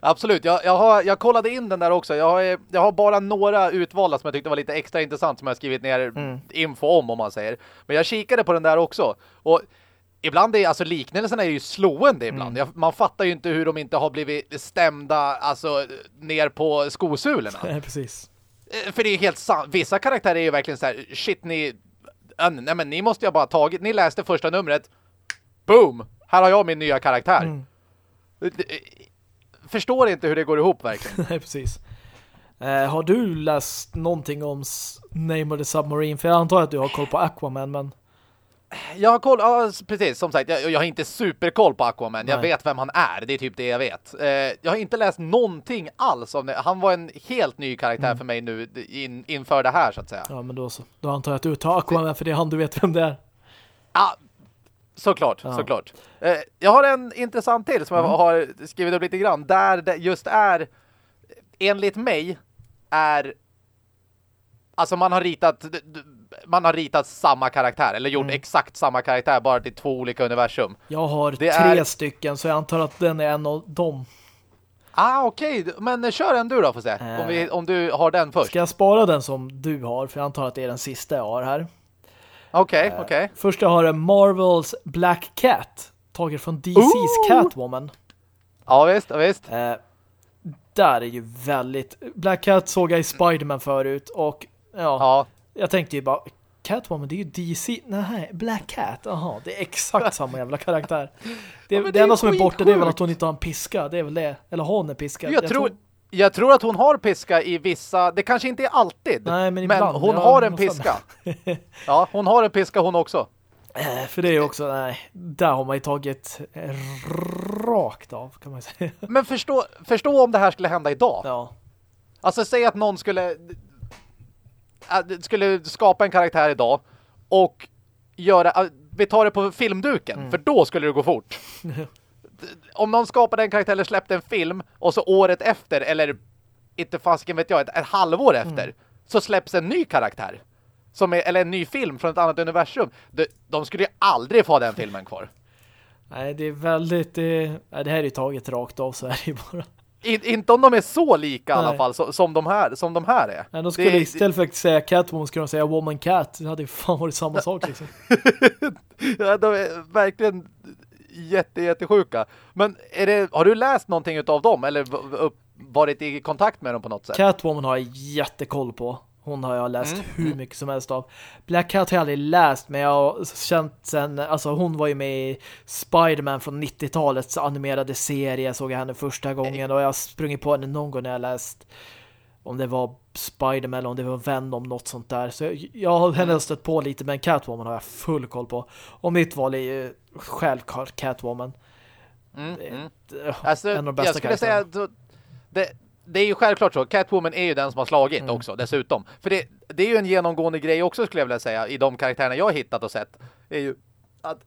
Absolut, jag, jag, har, jag kollade in den där också. Jag har, jag har bara några utvalda som jag tyckte var lite extra intressant som jag skrivit ner Mm. info om, om man säger. Men jag kikade på den där också. Och ibland är alltså liknelserna är ju slående ibland. Mm. Jag, man fattar ju inte hur de inte har blivit stämda alltså ner på skosulorna. Nej, precis. Eh, För det är helt sant. Vissa karaktärer är ju verkligen så här, shit ni, nej men ni måste ju bara tagit, ni läste första numret, boom, här har jag min nya karaktär. Mm. Förstår inte hur det går ihop verkligen. Nej, precis. Eh, har du läst någonting om S- Namor the Submarine? För jag antar att du har koll på Aquaman, men Jag har koll, ja, precis, som sagt, jag, jag har inte superkoll på Aquaman. Jag Nej. vet vem han är, det är typ det jag vet. Eh, jag har inte läst någonting alls om det. Han var en helt ny karaktär Mm. för mig nu in, inför det här så att säga. ja, men då så. Då antar jag att du tar Aquaman för det är han du vet vem det är. Ja, såklart, Ja. såklart. Eh, jag har en intressant till som jag Mm. har skrivit upp lite grann. Där det just är, enligt mig, är... Alltså man har ritat... Man har ritat samma karaktär, eller gjort Mm. exakt samma karaktär, bara till två olika universum. Jag har Det tre är- stycken, så jag antar att den är en av dem. Ah, okej. Men eh, kör en du då, får se. Eh. Om, vi, om du har den först. Ska jag spara den som du har? För jag antar att det är den sista jag har här. Okej, Eh. okej. Först jag har Marvels Black Cat. Taget från DC's Ooh! Catwoman. Ja, visst, ja, visst. Eh, där är ju väldigt... Black Cat såg jag i Spider-Man förut. Och ja, Ja, jag tänkte ju bara... Catwoman, det är ju DC. Nej, Black Cat. Jaha, det är exakt samma jävla karaktär. Det, men det, det är enda som är borta det är väl att hon inte har en piska. Det är väl det. Eller har hon en piska? jag, tror, jag tror att hon har piska i vissa... Det kanske inte är alltid. Nej, men ibland. hon Ja, har en piska. Ja, hon har en piska hon också. Eh, För det är ju också, nej, där har man ju tagit rakt av kan man säga. Men förstå, förstå om det här skulle hända idag. Ja, Alltså säg att någon skulle skulle skapa en karaktär idag och göra, äh, vi tar det på filmduken, Mm. för då skulle det gå fort. Om någon skapade en karaktär eller släppte en film och så året efter, eller inte fasiken vet jag, ett, ett halvår efter, Mm. så släpps en ny karaktär. Som är, eller en ny film från ett annat universum. De, de skulle ju aldrig få den filmen kvar. nej det är väldigt, eh, nej, det här är ju taget rakt av så är det ju bara. In, inte om de är så lika i alla fall så, som, de här, som de här är. Nej, de skulle Det- istället för att säga Catwoman skulle de säga Woman Cat. Det hade ju fan varit samma sak liksom. Ja, de är verkligen jätte, jättesjuka. Men det, har du läst någonting utav dem eller upp, varit i kontakt med dem på något sätt? Catwoman har jag jättekoll på. Hon har jag läst Mm. hur mycket som helst av. Black Cat har jag aldrig läst, men jag har känt sen, alltså hon var ju med i Spider-Man från 90-talets animerade serie. Såg jag henne första gången och jag har sprungit på henne någon gång när jag läst om det var Spiderman eller om det var Venom, något sånt där. Så jag, har henne stött på lite, men Catwoman har jag full koll på. Och mitt val är ju självklart Catwoman. Mm, mm. ett- Alltså, en av de bästa jag skulle säga karaktärerna. att det, det är ju självklart så. Catwoman är ju den som har slagit Mm. också, dessutom. För det, det är ju en genomgående grej också, skulle jag vilja säga, i de karaktärerna jag har hittat och sett. är ju att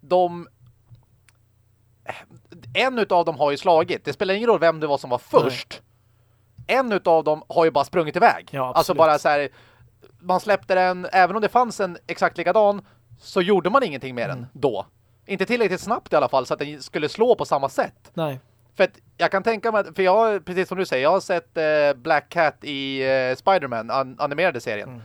de... En utav dem har ju slagit. Det spelar ingen roll vem det var som var först. En utav dem har ju bara sprungit iväg. Ja, alltså bara så här... Man släppte den, även om det fanns en exakt likadan, så gjorde man ingenting med Mm. den då. Inte tillräckligt snabbt i alla fall så att den skulle slå på samma sätt. Nej. För att jag kan tänka mig, för jag precis som du säger, jag har sett eh, Black Cat i eh, Spider-Man, an animerade serien. Mm.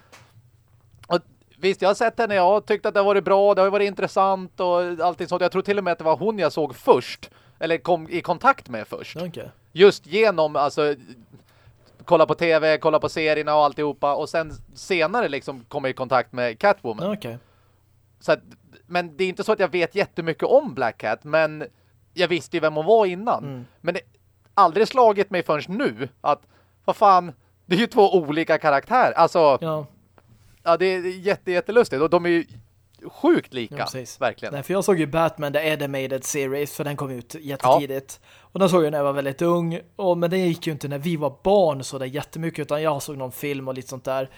Och visst, jag har sett henne, jag har tyckt att det har varit bra, det har varit intressant och allting sånt. Jag tror till och med att det var hon jag såg först, eller kom i kontakt med först. Okej. Just genom, alltså, kolla på tv, kolla på serierna och alltihopa. Och sen senare liksom kommer i kontakt med Catwoman. Okej. Så att, men det är inte så att jag vet jättemycket om Black Cat, men jag visste ju vem hon var innan. Mm. Men det aldrig slagit mig förrän nu att, vad fan, det är ju två olika karaktärer. Alltså, ja, Ja, det är jätte, jättelustigt. Och de är ju sjukt lika, Ja, verkligen. Nej, för jag såg ju Batman The Animated Series för den kom ut jättetidigt. Och den såg jag när jag var väldigt ung. Och, men den gick ju inte när vi var barn så där jättemycket utan jag såg någon film och lite sånt där.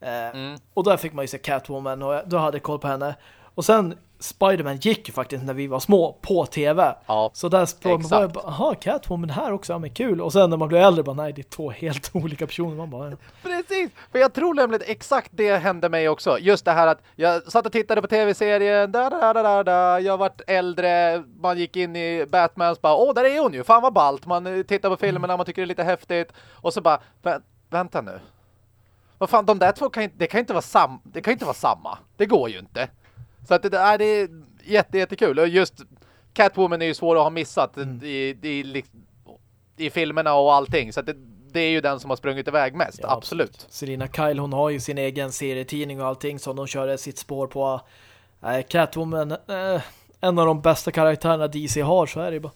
Eh, Mm. Och där fick man ju se Catwoman och då hade jag koll på henne. Och sen Spiderman gick ju faktiskt när vi var små på tv. Ja, Så där språk man bara, aha, Catwoman här också, ja men kul. Och sen när man blir äldre, bara nej, det är två helt olika personer. Man bara, Precis, för jag tror nämligen exakt det hände mig också. Just det här att jag satt och tittade på tv-serien, da, da, da, da. jag vart äldre, man gick in i Batmans, bara, åh, där är hon ju, fan vad ballt. Man eh, tittar på filmerna, man tycker det är lite häftigt. Och så bara, vä vänta nu. Vad fan, de där två kan inte, det kan inte vara sam, det kan inte vara samma. Det går ju inte. Så att det där det är jätte, jättekul. Och just Catwoman är ju svår att ha missat i, i, i, i filmerna och allting. Så det, det är ju den som har sprungit iväg mest, Ja, absolut. Selina Kyle, hon har ju sin egen serietidning och allting som de kör sitt spår på. Nej, Catwoman, eh, en av de bästa karaktärerna DC har, så är det ju bara.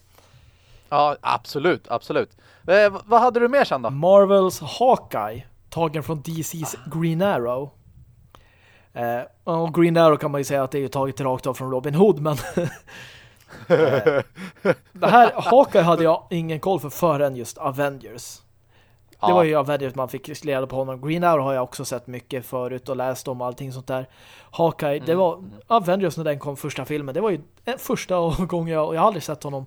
Ja, absolut, absolut. Eh, vad hade du mer sen då? Marvels Hawkeye, tagen från DC's Green Arrow. Eh, och Green Arrow kan man ju säga att det är ju taget rakt av från Robin Hood, men eh, det här Hawkeye hade jag ingen koll för förrän just Avengers. Det Ja. var ju Avengers man fick reda på honom. Green Arrow har jag också sett mycket förut och läst om allting sånt där. Hawkeye, det var Avengers när den kom första filmen. Det var ju en första gången jag, och jag har aldrig sett honom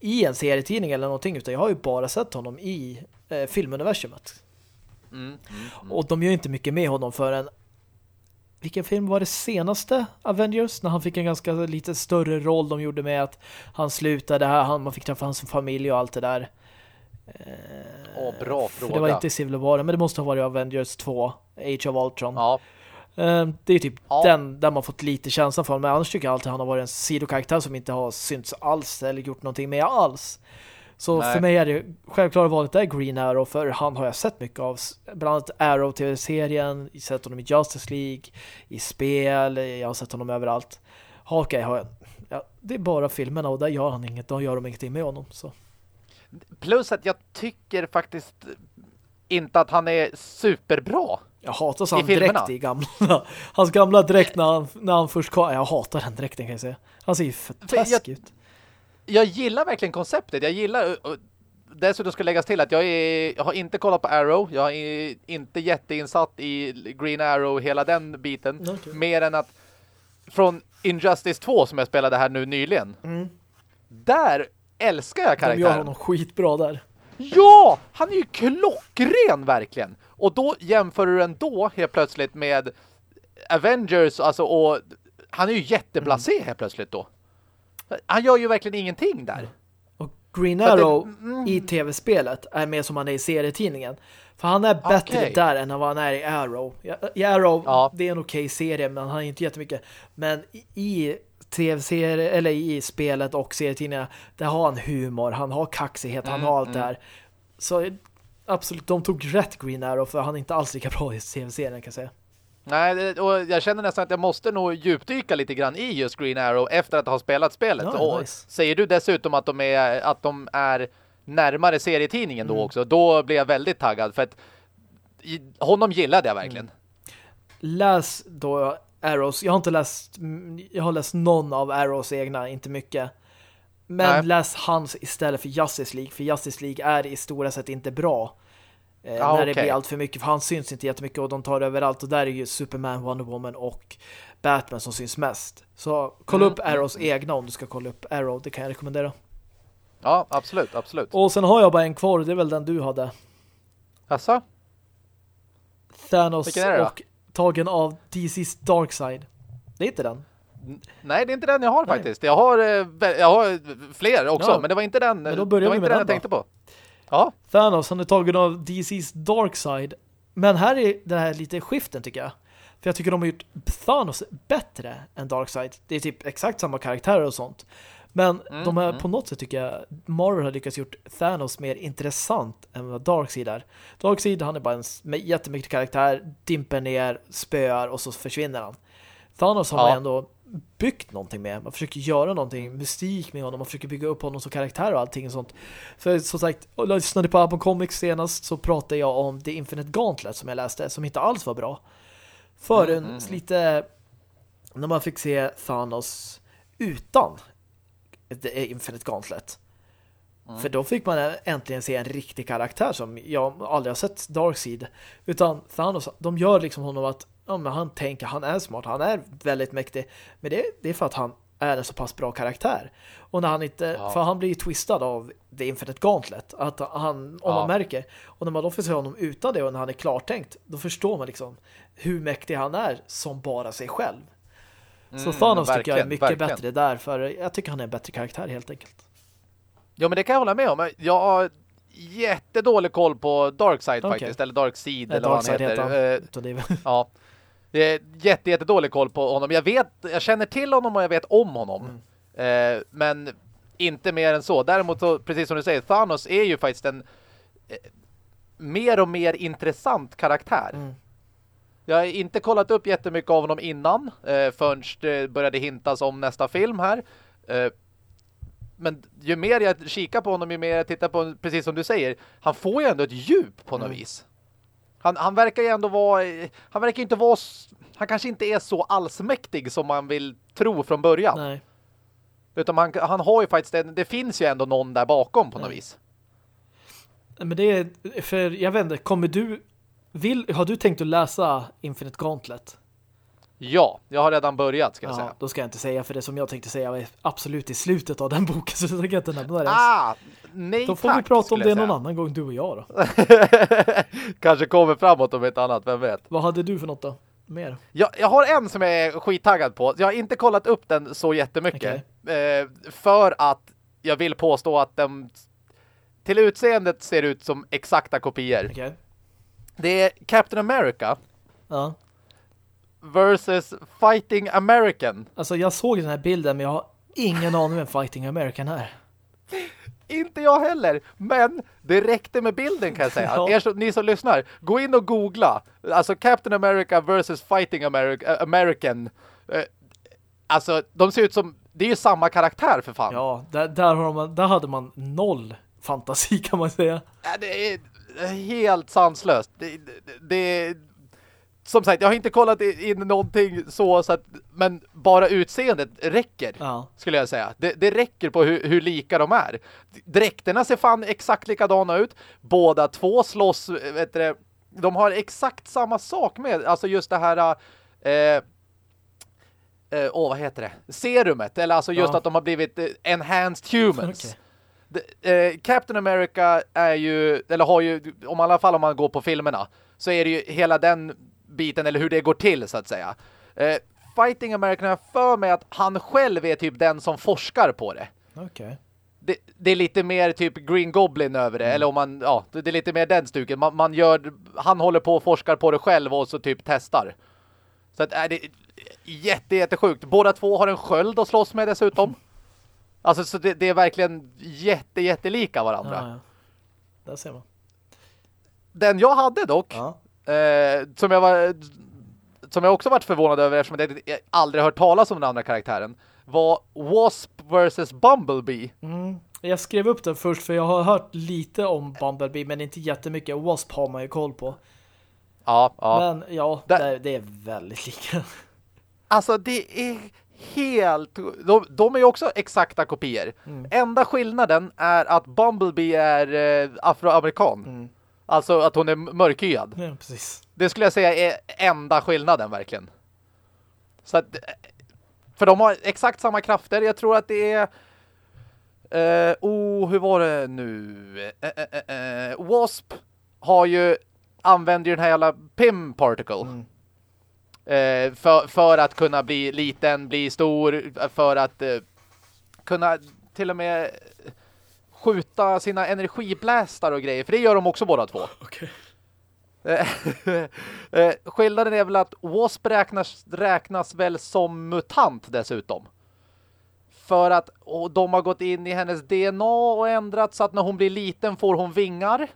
i en serietidning eller någonting utan jag har ju bara sett honom i eh, filmuniversumet. Mm, mm, mm. Och de gör inte mycket med honom förrän vilken film var det senaste Avengers? När han fick en ganska lite större roll de gjorde med att han slutade här, han, man fick träffa hans familj och allt det där. Åh, bra För fråga. det var inte Civil War, men det måste ha varit Avengers 2, Age of Ultron. Ja, Eh, Det är typ Ja. den där man fått lite känsla för. Men annars tycker jag alltid han har varit en sidokaraktär som inte har synts alls eller gjort någonting med alls. Så Nej. för mig är det självklart valet är Green Arrow för han har jag sett mycket av. Bland annat Arrow TV-serien, jag har sett honom i Justice League, i spel, jag har sett honom överallt. Hawkeye har jag, ja, det är bara filmerna och där gör han inget, då gör de ingenting med honom. Så. plus att jag tycker faktiskt inte att han är superbra. Jag hatar så han dräkt i gamla. Hans gamla dräkt när han, när han först kom. Jag hatar den dräkten kan jag säga. Han ser ju för taskig ut. Jag gillar verkligen konceptet. Jag gillar... Dessutom ska läggas till att jag, är, jag har inte kollat på Arrow. Jag är inte jätteinsatt i Green Arrow, hela den biten. Okej. Mer än att från Injustice 2 som jag spelade här nu nyligen. Mm. Där älskar jag De gör karaktären. honom skitbra där. Ja! Han är ju klockren verkligen. Och då jämför du den då helt plötsligt med Avengers, alltså och han är ju jätteblasé Mm. helt plötsligt då. Han gör ju verkligen ingenting där. Och Green att det- Arrow mm. i tv-spelet är mer som han är i serietidningen. För han är bättre Okej. där än vad han är i Arrow. I Arrow, Ja. det är en okej serie, men han är inte jättemycket. Men i- tv-serie eller i spelet och serietidningarna, där har han humor, han har kaxighet, han Mm, har allt det mm. här. Så absolut, de tog rätt Green Arrow för han är inte alls lika bra i tv-serien kan jag säga. Nej, och jag känner nästan att jag måste nog djupdyka lite grann i just Green Arrow efter att ha spelat spelet. Ja, och nice. säger du dessutom att de är, att de är närmare serietidningen Mm. då också. Då blev jag väldigt taggad för att honom gillade jag verkligen. Mm. Läs då Arrows. Jag har inte läst jag har läst någon av Arrows egna, inte mycket. Men Nej. läs hans istället för Justice League. För Justice League är i stora sett inte bra. Eh, Ja, när det okej. blir allt för mycket. För han syns inte jättemycket och de tar överallt. Och där är ju Superman, Wonder Woman och Batman som syns mest. Så kolla Mm, upp Arrows egna om du ska kolla upp Arrow. Det kan jag rekommendera. Ja, absolut, absolut. Och sen har jag bara en kvar det är väl den du hade. Alltså? Thanos det och tagen av DC's Darkseid. Det är inte den. Nej, det är inte den jag har Nej. faktiskt. Jag har, eh, jag har fler också, Ja. men det var inte den, Men då det börjar var vi inte med den den jag då. tänkte på. Ja, Thanos, han är tagen av DC's Darkseid. Men här är den här lite skiften tycker jag. För jag tycker de har gjort Thanos bättre än Darkseid. Det är typ exakt samma karaktärer och sånt. Men Mm, de här, mm. på något sätt tycker jag Marvel har lyckats gjort Thanos mer intressant än vad Darkseid är. Darkseid, han är bara en jättemycket karaktär, dimper ner, spöar och så försvinner han. Thanos har Ja. man ändå byggt någonting med. Man försöker göra någonting, mystik med honom. Man försöker bygga upp honom som karaktär och allting och sånt. För som sagt, och lyssnade på Apple Comics senast så pratade jag om The Infinite Gauntlet som jag läste, som inte alls var bra. Förrän Mm, mm, mm. lite när man fick se Thanos utan The Infinite Gauntlet. Mm. För då fick man äntligen se en riktig karaktär som jag aldrig har sett Darkseid. Utan Thanos, de gör liksom honom att ja, men han tänker, han är smart, han är väldigt mäktig. Men det, det är för att han är en så pass bra karaktär. Och när han inte, Ja. för han blir ju twistad av The Infinite Gauntlet. Att han, om Ja. man märker, och när man då får se honom utan det och när han är klartänkt, då förstår man liksom hur mäktig han är som bara sig själv. Så Mm, Thanos tycker jag är mycket verkligen. bättre där, för jag tycker han är en bättre karaktär helt enkelt. Ja, men det kan jag hålla med om. Jag har jättedålig koll på Darkseid Okej. faktiskt, eller Darkseid Nej, eller vad han heter. heter han. Eh, Så Ja. Det är jätte, jättedålig koll på honom. Jag vet, jag känner till honom och jag vet om honom. Mm. Eh, men inte mer än så. Däremot så, precis som du säger, Thanos är ju faktiskt en eh, mer och mer intressant karaktär. Mm. Jag har inte kollat upp jättemycket av honom innan eh, förrän det började hintas om nästa film här. Eh, men ju mer jag kikar på honom, ju mer jag tittar på honom, precis som du säger, han får ju ändå ett djup på något Mm. vis. Han, han verkar ju ändå vara, han verkar inte vara, han kanske inte är så allsmäktig som man vill tro från början. Nej. Utan han, han har ju faktiskt, en, det finns ju ändå någon där bakom på något Nej. vis. Men det är, för jag vet inte, kommer du, vill, har du tänkt att läsa Infinite Gauntlet? Ja, jag har redan börjat ska jag Ja, säga. då ska jag inte säga, för det som jag tänkte säga är absolut i slutet av den boken, så jag tänker inte nämna det. Ah, nej Då får tack, vi prata om det någon annan gång, du och jag då. Kanske kommer framåt om ett annat, vem vet. Vad hade du för något då? Mer? Jag, jag har en som jag är skittaggad på. Jag har inte kollat upp den så jättemycket. Eh, för att jag vill påstå att den till utseendet ser ut som exakta kopior. Okej. Det är Captain America Ja. Versus Fighting American. Alltså jag såg den här bilden, men jag har ingen aning vem Fighting American är. Inte jag heller, men det räckte med bilden kan jag säga. Ja. Som, ni som lyssnar, gå in och googla. Alltså Captain America versus Fighting America, äh, American. Eh, alltså, de ser ut som, det är ju samma karaktär för fan. Ja, där, där, har man, där hade man noll fantasi kan man säga. Ja, Det är helt sanslöst. Det, det, det som sagt, jag har inte kollat in någonting så, så att, men bara utseendet räcker, Ja. skulle jag säga. Det, det räcker på hur, hur lika de är. Dräkterna ser fan exakt likadana ut. Båda två slåss, vet du, de har exakt samma sak med, alltså just det här eh, eh, åh, vad heter det? Serumet, eller alltså just Ja. att de har blivit eh, enhanced humans. Okej. Det- eh, Captain America är ju, eller har ju, om i alla fall om man går på filmerna, så är det ju hela den biten, eller hur det går till så att säga. Eh, Fighting America har för mig att han själv är typ den som forskar på det. Okej. Det, det är lite mer typ Green Goblin över det, eller om man, ja, det är lite mer den stuken. Man, man gör, han håller på och forskar på det själv och så typ testar. Så att, är det är jätte, jättesjukt. Båda två har en sköld att slåss med dessutom. Alltså så det, det är verkligen jätte, jättelika varandra. Ja, ja. Där ser man. Den jag hade dock, Ja. Eh, som jag var som jag också varit förvånad över eftersom jag aldrig hört talas om den andra karaktären, var Wasp vs Bumblebee. Mm. Jag skrev upp den först för jag har hört lite om Bumblebee men inte jättemycket. Wasp har man ju koll på. Ja, ja. Men ja, Där- det, det är väldigt lika. Alltså det är helt... De, de är ju också exakta kopior. Mm. Enda skillnaden är att Bumblebee är eh, afroamerikan. Mm. Alltså att hon är mörkhyad. Ja, precis. Det skulle jag säga är enda skillnaden verkligen. Så att, för de har exakt samma krafter. Jag tror att det är... Eh, oh, hur var det nu? Eh, eh, eh, eh, Wasp har ju använder ju den här jävla PIM particle. Mm. Eh, för, för att kunna bli liten, bli stor, för att eh, kunna till och med skjuta sina energiblästar och grejer. För det gör de också båda två. Okej. Eh, eh, Skillnaden är väl att Wasp räknas, räknas väl som mutant dessutom. För att de har gått in i hennes DNA och ändrat så att när hon blir liten får hon vingar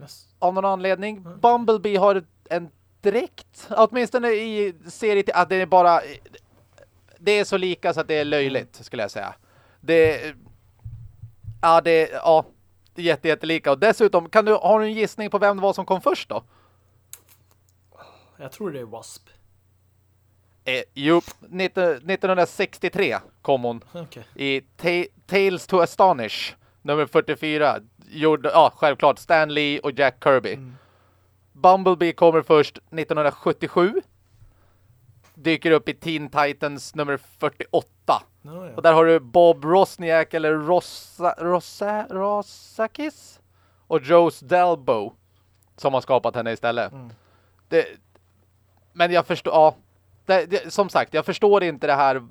Yes. av någon anledning. Bumblebee har en dräkt, åtminstone i serien att det är bara det är så lika så att det är löjligt skulle jag säga. Det ja, det ja, det är jätte, jättelika och dessutom kan du har du en gissning på vem det var som kom först då? Jag tror det är Wasp. Eh, jo, 19, 1963 kom hon Okej. i Ta- Tales to Astonish nummer 44 gjorde, ja självklart Stan Lee och Jack Kirby Bumblebee kommer först 1977 dyker upp i Teen Titans nummer 48 Ja, ja. och där har du Bob Rosniak eller Rosa, Rosa, Rosakis och Joe Delbo som har skapat henne istället. Mm. Det, men jag förstår, ja, det, det, som sagt, jag förstår inte det här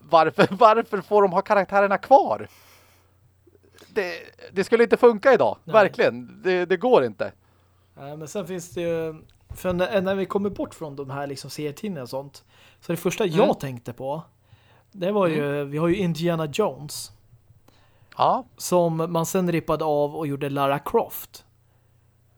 varför, varför får de ha karaktärerna kvar? Det, det skulle inte funka idag, Nej. verkligen. Det, det går inte. Nej, men sen finns det ju... För när, när vi kommer bort från de här liksom serietidningarna och sånt så det första jag Mm. tänkte på det var ju, vi har ju Indiana Jones Ja, som man sen rippade av och gjorde Lara Croft.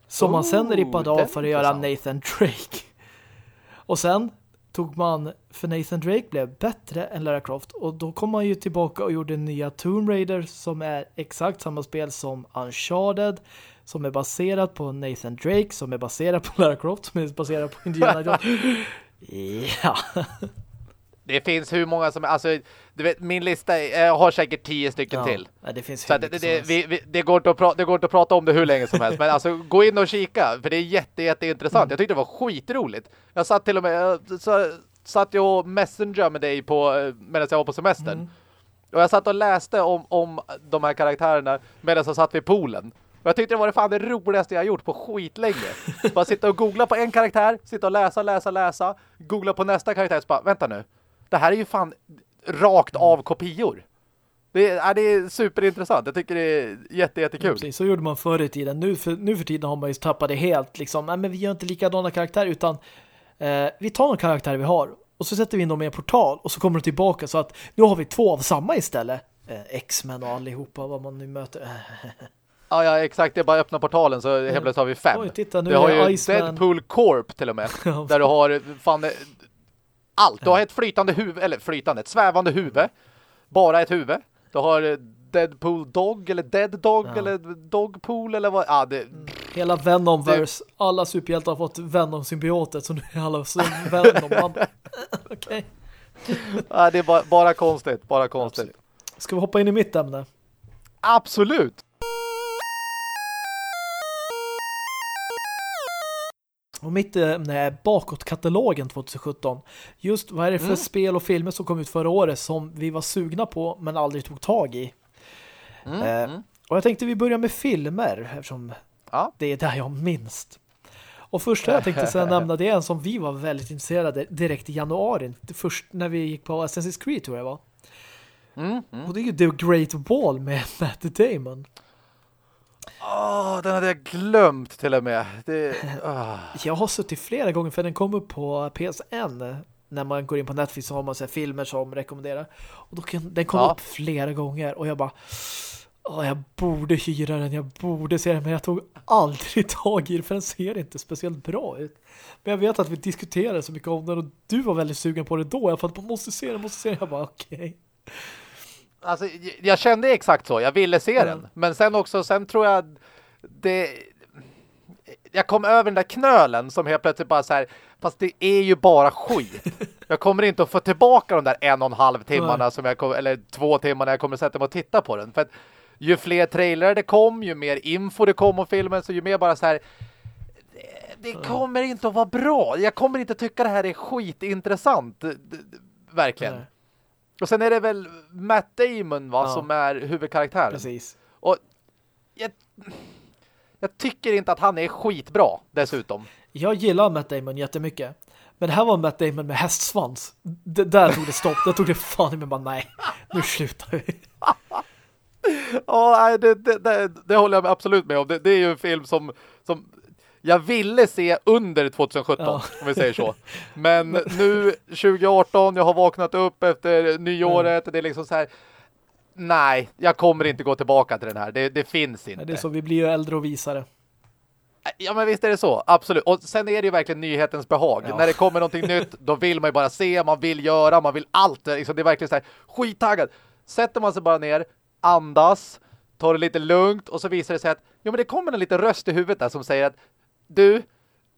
Som man sen Oh, rippade av för att göra. Nathan Drake. Och sen tog man, för Nathan Drake blev bättre än Lara Croft och då kom man ju tillbaka och gjorde nya Tomb Raider som är exakt samma spel som Uncharted som är baserat på Nathan Drake som är baserat på Lara Croft som är baserat på Indiana Jones. ja. det finns hur många som, alltså, du vet, min lista, jag har säkert tio stycken ja. till. Det finns Så det, det, helst. vi, vi, det, går inte att prata, det går inte att prata om det hur länge som helst. Men alltså, gå in och kika. För det är jätte, jätteintressant. Mm. Jag tyckte det var skitroligt. Jag satt till och med, jag så, satt jag och messenger med dig på, medan jag var på semestern. Mm. Och jag satt och läste om, om de här karaktärerna medan jag satt vid poolen. Och jag tyckte det var det fan det roligaste jag gjort på skitlänge. bara sitta och googla på en karaktär, sitta och läsa, läsa, läsa. Googla på nästa karaktär och bara, vänta nu. Det här är ju fan rakt av kopior. Det är, ja, det är superintressant. Jag tycker det är jätte, Ja, jättekul. precis, så gjorde man förr i tiden. Nu för, nu för tiden har man ju tappat det helt. Liksom. Nej, men vi gör inte likadana karaktärer utan eh, vi tar någon karaktär vi har och så sätter vi in dem i en portal och så kommer de tillbaka så att nu har vi två av samma istället. Eh, X-Men och allihopa vad man nu möter. Ja, ja, exakt. Det är bara öppna portalen så helt plötsligt har vi fem. Oj, titta nu du har ju Iceman. Deadpool Corp till och med. Ja. där du har fan allt. Du har ett flytande huvud, eller flytande, ett svävande huvud. Bara ett huvud. Du har eh, Deadpool Dog eller Dead Dog Ja. eller Dogpool eller vad. Ja, det, Hela Venomverse. Alla superhjältar har fått Venom-symbiotet så nu är alla så Venom. Okej. ja, det är bara, bara konstigt. Bara konstigt. Ska vi hoppa in i mitt ämne? Absolut. Och mitt ämne är bakåtkatalogen 2017. Just vad är det för Mm. spel och filmer som kom ut förra året som vi var sugna på men aldrig tog tag i. Mm, Eh, mm. Och jag tänkte vi börjar med filmer eftersom Ja. det är där jag minst. Och första jag tänkte säga nämna det är en som vi var väldigt intresserade direkt i januari. Först när vi gick på Assassin's Creed tror jag var. Mm, mm. Och det är ju The Great Wall med Matt Damon. Åh, den hade jag glömt till och med. Det, ah. Jag har suttit flera gånger för den kom upp på PSN när man går in på Netflix så har man så filmer som rekommenderar. Och då kan, den kom Ja. upp flera gånger och jag bara Åh, jag borde hyra den, jag borde se den men jag tog aldrig tag i den för den ser inte speciellt bra ut. Men jag vet att vi diskuterade så mycket om den och du var väldigt sugen på det då. Jag man måste se den, måste se den. Jag bara okej. Alltså, jag kände exakt så. Jag ville se Mm. den. Men sen också, sen tror jag det... Jag kom över den där knölen som helt plötsligt bara så här, fast det är ju bara skit. Jag kommer inte att få tillbaka de där en och en halv timmarna som jag kom, eller två timmar när jag kommer sätta mig och titta på den. För att ju fler trailrar det kom, ju mer info det kom om filmen, så ju mer bara så här det- kommer inte att vara bra. Jag kommer inte tycka det här är skitintressant. Verkligen. Nej, Och sen är det väl Matt Damon va, Ja. som är huvudkaraktären. precis. Och jag, jag tycker inte att han är skitbra dessutom. Jag gillar Matt Damon jättemycket. Men det här var Matt Damon med hästsvans. D där tog det stopp. Där tog det fan i mig bara nej. Nu slutar vi. Ja, det, det, det, det håller jag absolut med om. Det, det är ju en film som, som jag ville se under 2017, Ja. om vi säger så. Men nu, 2018, jag har vaknat upp efter nyåret. Det är liksom så här, nej, jag kommer inte gå tillbaka till den här. Det, det finns inte. Det är så, vi blir ju äldre och visare. Ja, men visst är det så. Absolut. Och sen är det ju verkligen nyhetens behag. Ja. När det kommer någonting nytt, då vill man ju bara se, man vill göra, man vill allt. Liksom, det är verkligen så här, skittaggad. Sätter man sig bara ner, andas, tar det lite lugnt och så visar det sig att jo, men det kommer en liten röst i huvudet där som säger att du,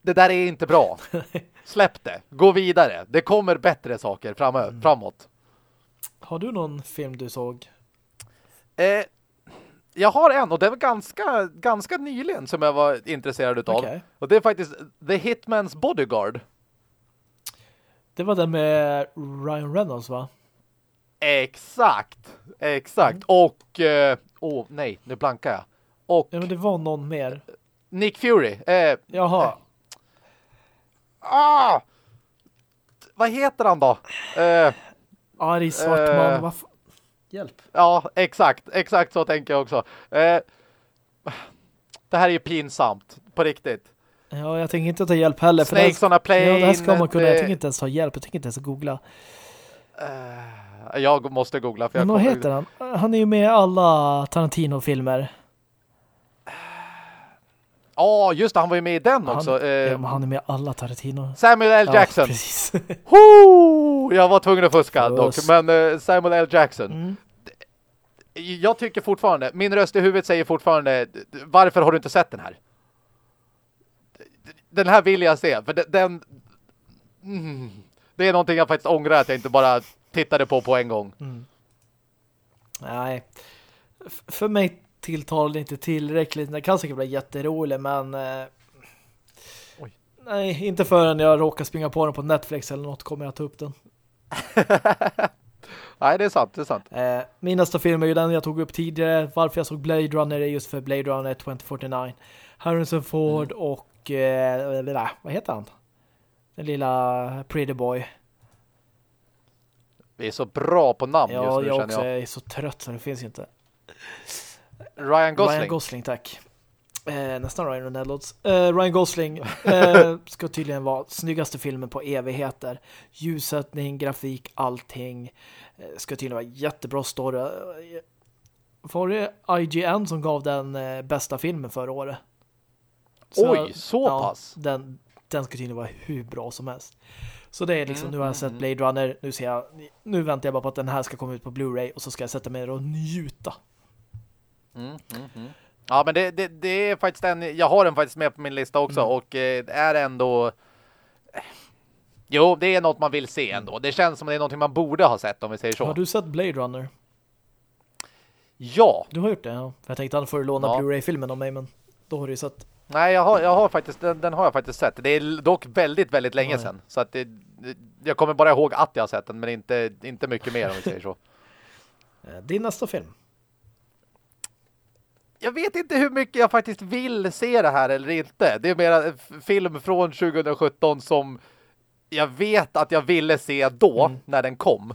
det där är inte bra. Släpp det. Gå vidare. Det kommer bättre saker framö- Mm. framåt. Har du någon film du såg? Eh, jag har en och det var ganska, ganska nyligen som jag var intresserad utav. Okej. Och det är faktiskt The Hitman's Bodyguard. Det var den med Ryan Reynolds va? Exakt, exakt. Mm. Och, eh, åh nej, nu blankar jag. Och Ja men det var någon mer. Nick Fury. Eh, Jaha. ah! Vad heter han då? Eh, Arg svart man. Eh. Hjälp. ja, exakt, exakt så tänker jag också. Eh, det här är ju pinsamt, på riktigt. Ja, jag tänker inte ta hjälp heller. För Snakes on a plane. ja, det här ska man kunna. Jag eh, tänker inte ens ta hjälp. Jag tänker inte ens googla. eh, jag måste googla för jag Men vad heter han? Han är ju med i alla Tarantino-filmer. Ja, just det, han var ju med i den Han, också. Eh, ja, han är med i alla Tarantino. Samuel L. Jackson. Ja, precis. Woo! Jag var tvungen att fuska dock, men eh, Samuel L. Jackson. Mm. Jag tycker fortfarande, min röst i huvudet säger fortfarande, varför har du inte sett den här? Den här vill jag se, för den... den mm, det är någonting jag faktiskt ångrar att jag inte bara tittade på på en gång. Nej. F- för mig tilltalar det inte tillräckligt. Det kan säkert bli jätteroligt, men... Eh, nej, inte förrän jag råkar springa på den på Netflix eller något kommer jag ta upp den. Nej, det är sant, det är sant. Eh, min nästa film är ju den jag tog upp tidigare. Varför jag såg Blade Runner är just för Blade Runner 2049. Harrison Ford Mm. och eh, lilla, vad heter han? Den lilla Pretty Boy. Vi är så bra på namn Ja, just nu jag känner också jag. är så trött så det finns ju inte. Ryan Gosling. Ryan Gosling, tack. Eh, nästan Ryan Reynolds. Eh, Ryan Gosling eh, ska tydligen vara snyggaste filmen på evigheter. Ljussättning, grafik, allting. Eh, ska tydligen vara jättebra story. Eh, Var det IGN som gav den eh, bästa filmen förra året? Oj, så ja, pass? Den, den ska tydligen vara hur bra som helst. Så det är liksom, nu har jag sett mm. Blade Runner, nu ser jag, nu väntar jag bara på att den här ska komma ut på Blu-ray och så ska jag sätta mig och njuta. Mm, mm, mm. Ja, men det, det, det är faktiskt en, jag har den faktiskt med på min lista också Mm. och eh, det är ändå Jo, det är något man vill se ändå. Det känns som det är något man borde ha sett om vi säger så. Har du sett Blade Runner? Ja, Du har gjort det, ja. Jag tänkte att får du låna Ja. Blu-ray-filmen av mig, men då har du ju sett. nej jag har, jag har faktiskt, den, den har jag faktiskt sett. Det är dock väldigt, väldigt länge Ja, sedan. Så att det, det- jag kommer bara ihåg att jag har sett den, men inte, inte mycket mer om vi säger så. Eh, Din nästa film. Jag vet inte hur mycket jag faktiskt vill se det här eller inte. Det är mer en film från 2017 som jag vet att jag ville se då Mm. när den kom.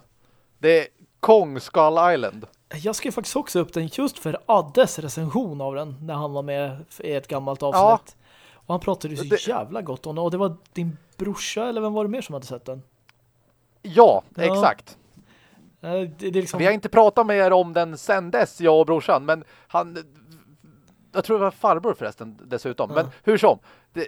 Det är Kong Skull Island. Jag skrev faktiskt också upp den just för Addes recension av den när han var med i ett gammalt avsnitt. Och han pratade ju så Det- jävla gott om den. Och det var din brorsa, eller vem var det mer som hade sett den? Ja, Ja. exakt. Eh, Det, det liksom... Vi har inte pratat mer om den sen dess, jag och brorsan, men han jag tror det var farbror förresten dessutom. Ja. Men hur som, det,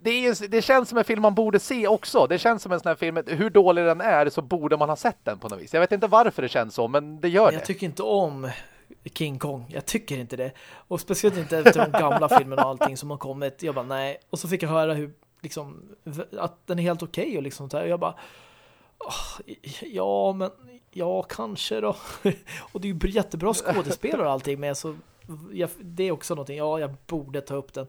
det, är, det känns som en film man borde se också. Det känns som en sån här film, hur dålig den är så borde man ha sett den på något vis. Jag vet inte varför det känns så, men det gör jag det. Jag tycker inte om King Kong. Jag tycker inte det. Och speciellt inte efter de gamla filmerna och allting som har kommit. Jag bara, nej. Och så fick jag höra hur, liksom, att den är helt okej okay och liksom så här. Jag bara, oh, ja, men ja, kanske då. och det är ju jättebra skådespelare och allting med så jag, det är också någonting, ja, jag borde ta upp den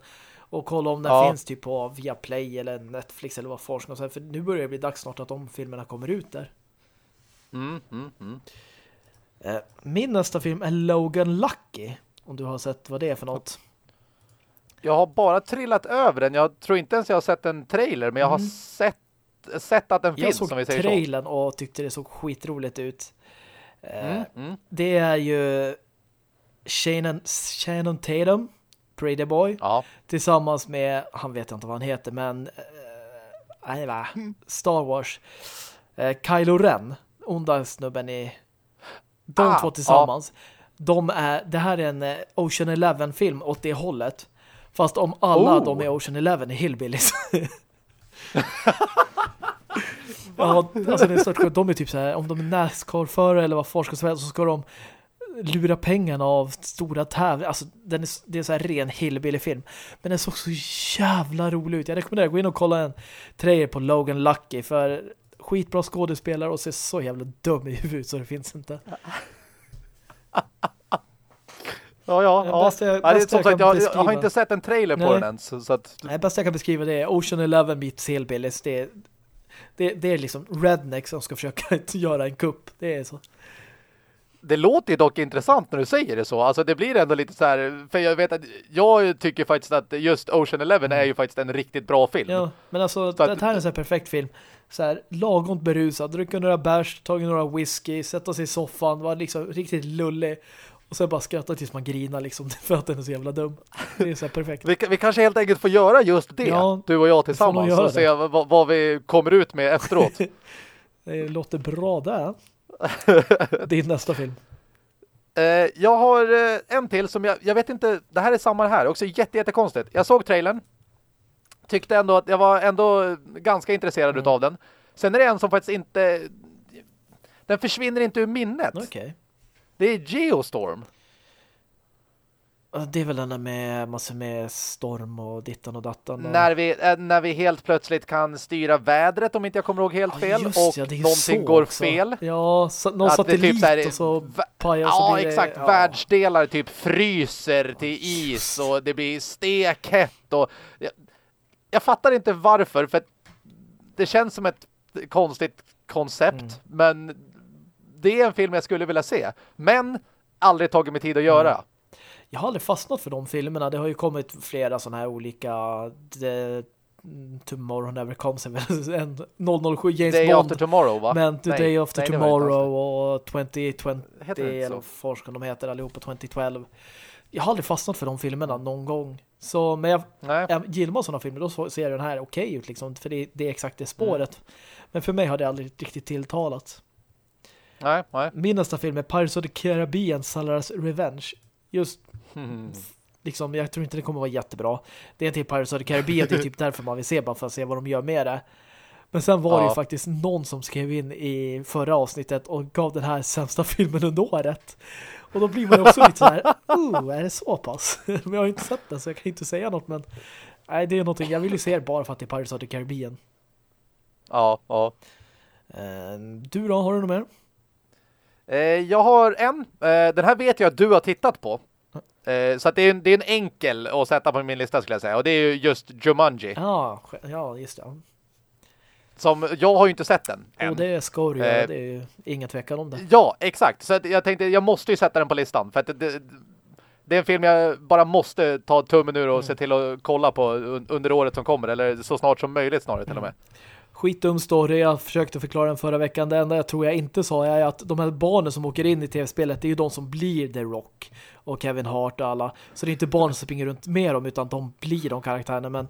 och kolla om den ja. finns typ på Viaplay eller Netflix eller vad forskning och så för nu börjar det bli dags snart att de filmerna kommer ut där. Mm, mm, mm. Eh, min nästa film är Logan Lucky om du har sett vad det är för något. Jag har bara trillat över den. Jag tror inte ens jag har sett en trailer men jag har mm. sett, sett att den jag finns som vi säger så. Jag såg trailern och tyckte det såg skitroligt ut. Eh, mm, mm. Det är ju Shannon, Shannon Tatum Pretty Boy ja. tillsammans med, han vet inte vad han heter men äh, va, Star Wars äh, Kylo Ren onda snubben i de ah, två tillsammans ja. de är, det här är en Ocean Eleven-film åt det hållet fast om alla oh. de är Ocean Eleven är hillbillies ja, alltså det är stört De är typ så här, om de är NASCAR-förare eller vad forskare så ska de lura pengarna av stora tävlingar. Alltså, den är, det är så här ren hillbilly-film. Men den såg så jävla rolig ut. Jag rekommenderar att gå in och kolla en trailer på Logan Lucky för skitbra skådespelare och ser så jävla dum i huvudet så det finns inte. Ja, ja, ja. Bästa, jag, bästa som sagt, jag, jag, har inte sett en trailer på den än. Så, så att... Nej, bästa jag kan beskriva det är Ocean Eleven meets Hillbillies. Det det, det är liksom redneck som ska försöka göra en kupp. Det är så det låter ju dock intressant när du säger det så. Alltså det blir ändå lite så här, för jag vet att jag tycker faktiskt att just Ocean Eleven är ju faktiskt en riktigt bra film. Ja, men alltså så det här är en sån här perfekt film. Så här, lagom berusad, dricka några bärs, tagit några whisky, sätta sig i soffan, var liksom riktigt lullig. Och sen bara skratta tills man grinar liksom för att den är så jävla dum. Det är så perfekt. vi, vi kanske helt enkelt får göra just det, ja, du och jag tillsammans och se vad, vad, vi kommer ut med efteråt. det låter bra där. Din nästa film. Uh, jag har uh, en till som jag, jag vet inte, det här är samma här, också jätte, jättekonstigt. Jag såg trailern, tyckte ändå att jag var ändå ganska intresserad mm. av den. Sen är det en som faktiskt inte, den försvinner inte ur minnet. Okay. Det är Geostorm. Det är väl den med massor med storm och dittan och dattan. Och... När, vi, äh, när vi helt plötsligt kan styra vädret om inte jag kommer ihåg helt ja, fel. och ja, någonting går också. fel. Ja, så, någon att satellit typ så här, och så pajar Ja, så exakt. Det, ja. Världsdelar typ fryser till is och det blir stekhett. Och, jag, jag fattar inte varför, för det känns som ett konstigt koncept. Mm. Men det är en film jag skulle vilja se. Men aldrig tagit mig tid att göra. Mm jag har aldrig fastnat för de filmerna. Det har ju kommit flera sådana här olika The Tomorrow Never Comes en 007 James Day Bond. After Tomorrow va? Men The nej, Day After nej, Tomorrow och 2020 eller forskar de heter allihopa 2012. Jag har aldrig fastnat för de filmerna någon gång. Så, men jag, jag gillar man sådana filmer då ser den här okej okay ut liksom, för det, det, är exakt det spåret. Mm. Men för mig har det aldrig riktigt tilltalat. Nej, nej. Min nästa film är Pirates of the Caribbean Salaras Revenge. Just Mm. Liksom, jag tror inte det kommer vara jättebra. Det är en till Pirates of the Caribbean, det är typ därför man vill se bara för att se vad de gör med det. Men sen var ja. det ju faktiskt någon som skrev in i förra avsnittet och gav den här sämsta filmen under året. Och då blir man ju också lite så här, oh, är det så pass? men jag har ju inte sett den så jag kan inte säga något, men nej, det är någonting, jag vill ju se det bara för att det är Pirates of the Caribbean. Ja, ja. Eh, du då, har du något mer? Eh, jag har en. Eh, den här vet jag att du har tittat på. Eh, så det, är en, det är en enkel att sätta på min lista skulle jag säga. Och det är ju just Jumanji. Ja, ja just det. Som, jag har ju inte sett den än. Och det ska du göra, eh, det är ju ingen tvekan om det. Ja, exakt. Så jag tänkte, jag måste ju sätta den på listan. För att det, det är en film jag bara måste ta tummen ur och mm. se till att kolla på under året som kommer. Eller så snart som möjligt snarare till och med. Mm skitdum story. Jag försökte förklara den förra veckan. Det enda jag tror jag inte sa är att de här barnen som åker in i tv-spelet det är ju de som blir The Rock och Kevin Hart och alla. Så det är inte barn som springer runt med dem utan de blir de karaktärerna. Men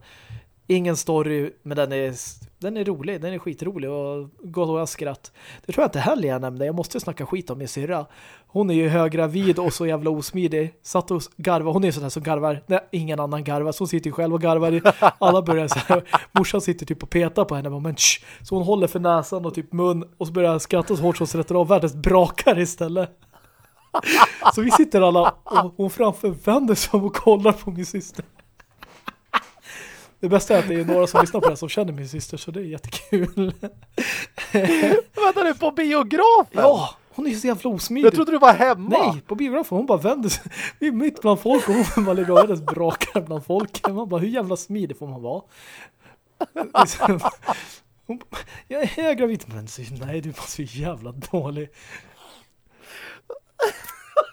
Ingen story, men den är, den är rolig. Den är skitrolig och går att skratt. Det tror jag inte heller jag nämnde. Jag måste snacka skit om min syrra. Hon är ju höggravid och så jävla osmidig. Satt och garvar. Hon är sån här som garvar. Nej, ingen annan garvar. Så hon sitter ju själv och garvar. Alla börjar så här. Morsan sitter typ och petar på henne. Men, så hon håller för näsan och typ mun. Och så börjar jag skratta så hårt så hon sätter av världens brakar istället. Så vi sitter alla och hon framför vänder sig och kollar på min syster. Det bästa är att det är några som lyssnar på det som känner min syster så det är jättekul. Vänta nu, på biografen? Ja, hon är så jävla osmidig. Jag trodde du var hemma. Nej, på biografen. Hon bara vänder sig. Vi är mitt bland folk och hon bara av hennes brakar bland folk. Man bara, hur jävla smidig får man vara? Hon, jag är gravid. Men nej, du var så jävla dålig.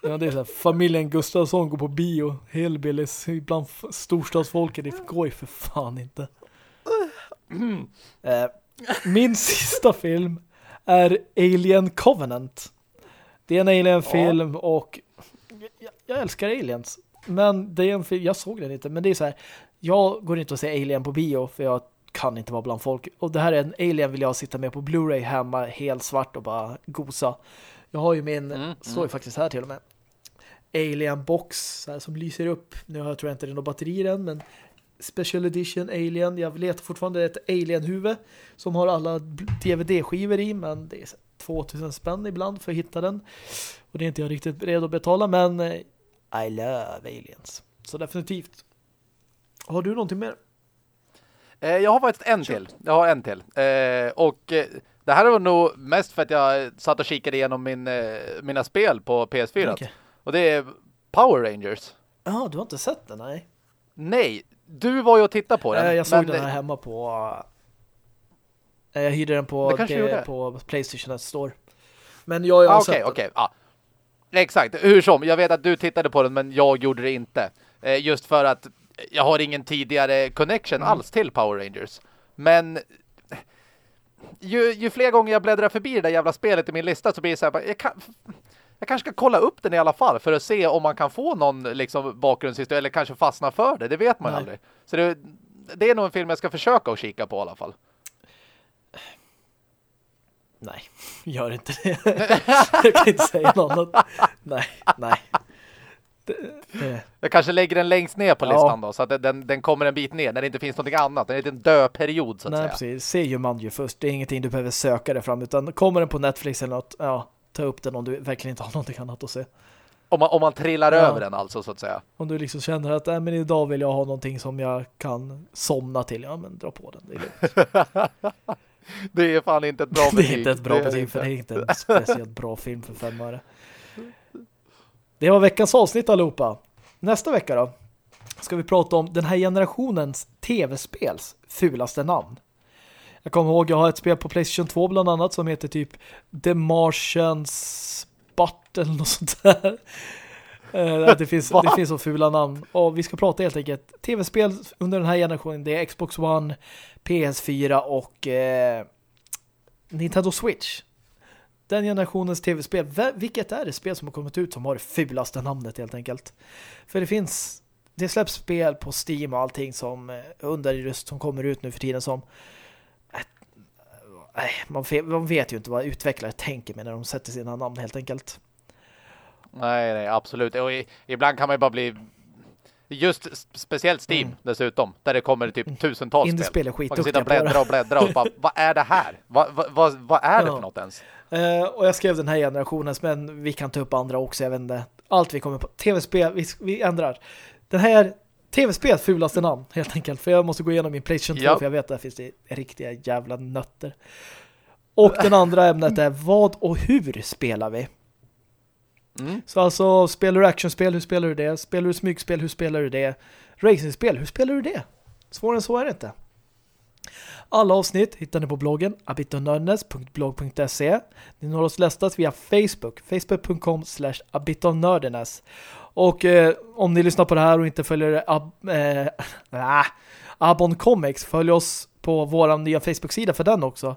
Ja, det är så här, familjen Gustafsson går på bio. Hillbillies bland storstadsfolket. Det går ju för fan inte. Mm. min sista film är Alien Covenant. Det är en Alien-film ja. och jag, jag, älskar aliens. Men det är en film, jag såg den inte, men det är så här, jag går inte och ser Alien på bio för jag kan inte vara bland folk. Och det här är en Alien vill jag sitta med på Blu-ray hemma helt svart och bara gosa. Jag har ju min, mm, står ju mm. faktiskt här till och med. Alien box här, som lyser upp. Nu har jag tror jag inte det är något batteri i den, men Special Edition Alien. Jag letar fortfarande ett Alien-huvud som har alla DVD-skivor i, men det är 2000 spänn ibland för att hitta den. Och det är inte jag riktigt beredd att betala, men eh, I love aliens. Så definitivt. Har du någonting mer? Eh, jag har faktiskt en till. Jag har en till. Eh, och det här var nog mest för att jag satt och kikade igenom min, mina spel på PS4. Okay. Och det är Power Rangers. Ja, du har inte sett den, nej. Nej, du var ju och tittade på den. Jag såg den här hemma på... Jag hyrde den på, det på Playstation Store. Men jag har ah, Okej, okej. Ah. Exakt, hur som. Jag vet att du tittade på den, men jag gjorde det inte. Eh, just för att jag har ingen tidigare connection mm. alls till Power Rangers. Men ju, ju fler gånger jag bläddrar förbi det där jävla spelet i min lista så blir det så här, jag kan, jag kanske ska kolla upp den i alla fall för att se om man kan få någon liksom, bakgrundshistoria eller kanske fastna för det. Det vet man Nej. aldrig. Så det, det är nog en film jag ska försöka att kika på i alla fall. Nej, gör inte det. jag kan inte säga något annat. Nej, nej. Jag kanske lägger den längst ner på ja. listan då så att den, den kommer en bit ner när det inte finns något annat. Det är en döperiod så att Nej, säga. precis. Se ju man ju först. Det är ingenting du behöver söka dig fram utan kommer den på Netflix eller något, ja, ta upp den om du verkligen inte har någonting annat att se. Om man, om man trillar ja. över den alltså så att säga. Om du liksom känner att äh, men idag vill jag ha någonting som jag kan somna till. Ja men dra på den, det är det är fan inte ett bra betyg. det är inte ett bra betyg för det är inte en speciellt bra film för fem öre. Det var veckans avsnitt allihopa. Nästa vecka då ska vi prata om den här generationens tv-spels fulaste namn. Jag kommer ihåg, jag har ett spel på Playstation 2 bland annat som heter typ The Martians Butt eller något sånt där. Eh, det finns, det finns så fula namn. Och vi ska prata helt enkelt tv-spel under den här generationen. Det är Xbox One, PS4 och eh, Nintendo Switch. Den generationens tv-spel. Vilket är det spel som har kommit ut som har det fulaste namnet helt enkelt? För det finns det släpps spel på Steam och allting som eh, under just som kommer ut nu för tiden som nej, man, man vet ju inte vad utvecklare tänker med när de sätter sina namn helt enkelt. Nej, nej, absolut. Och i, ibland kan man ju bara bli just speciellt Steam mm. dessutom, där det kommer typ mm. tusentals spel. Man kan sitta och bläddra och bläddra och bara, vad är det här? Vad, vad, vad är det för något ens? Uh, och jag skrev den här generationens, men vi kan ta upp andra också, jag vet inte. Allt vi kommer på. TV-spel, vi, vi ändrar. Den här TV-spel fulaste namn, helt enkelt. För jag måste gå igenom min Playstation 2 ja. för jag vet att det finns det riktiga jävla nötter. Och den andra ämnet är vad och hur spelar vi? Mm. Så alltså, spelar du actionspel, hur spelar du det? Spelar du smygspel, hur spelar du det? Racingspel, hur spelar du det? Svårare än så är det inte. Alla avsnitt hittar ni på bloggen abitonördnes.blog.se Ni når oss lästas via Facebook, facebook.com slash abitonördnes och eh, om ni lyssnar på det här och inte följer ab eh, äh, Abon Comics, följ oss på vår nya Facebook-sida för den också.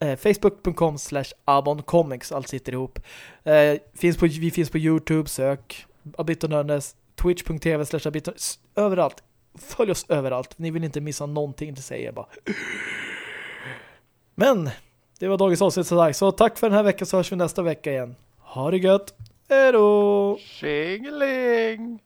Eh, Facebook.com slash aboncomics allt sitter ihop. Eh, finns på, vi finns på Youtube, sök Abitonörnes, Twitch.tv slash Abiton, överallt följ oss överallt. Ni vill inte missa någonting, det säger jag bara. Men det var dagens avsnitt så, så tack för den här veckan så hörs vi nästa vecka igen. Ha det gött. Hej då! Tjingeling!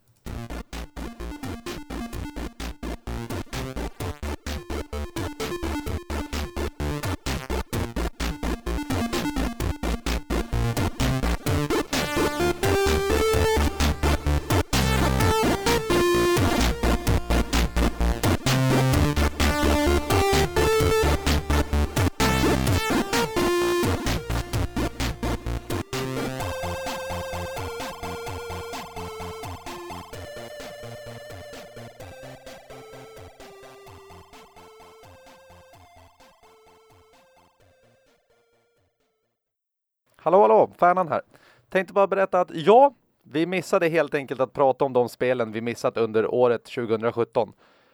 Hallå, hallå, Färnan här. Tänkte bara berätta att ja, vi missade helt enkelt att prata om de spelen vi missat under året 2017.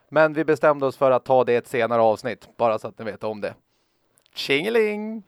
Men vi bestämde oss för att ta det i ett senare avsnitt, bara så att ni vet om det. Tjingeling!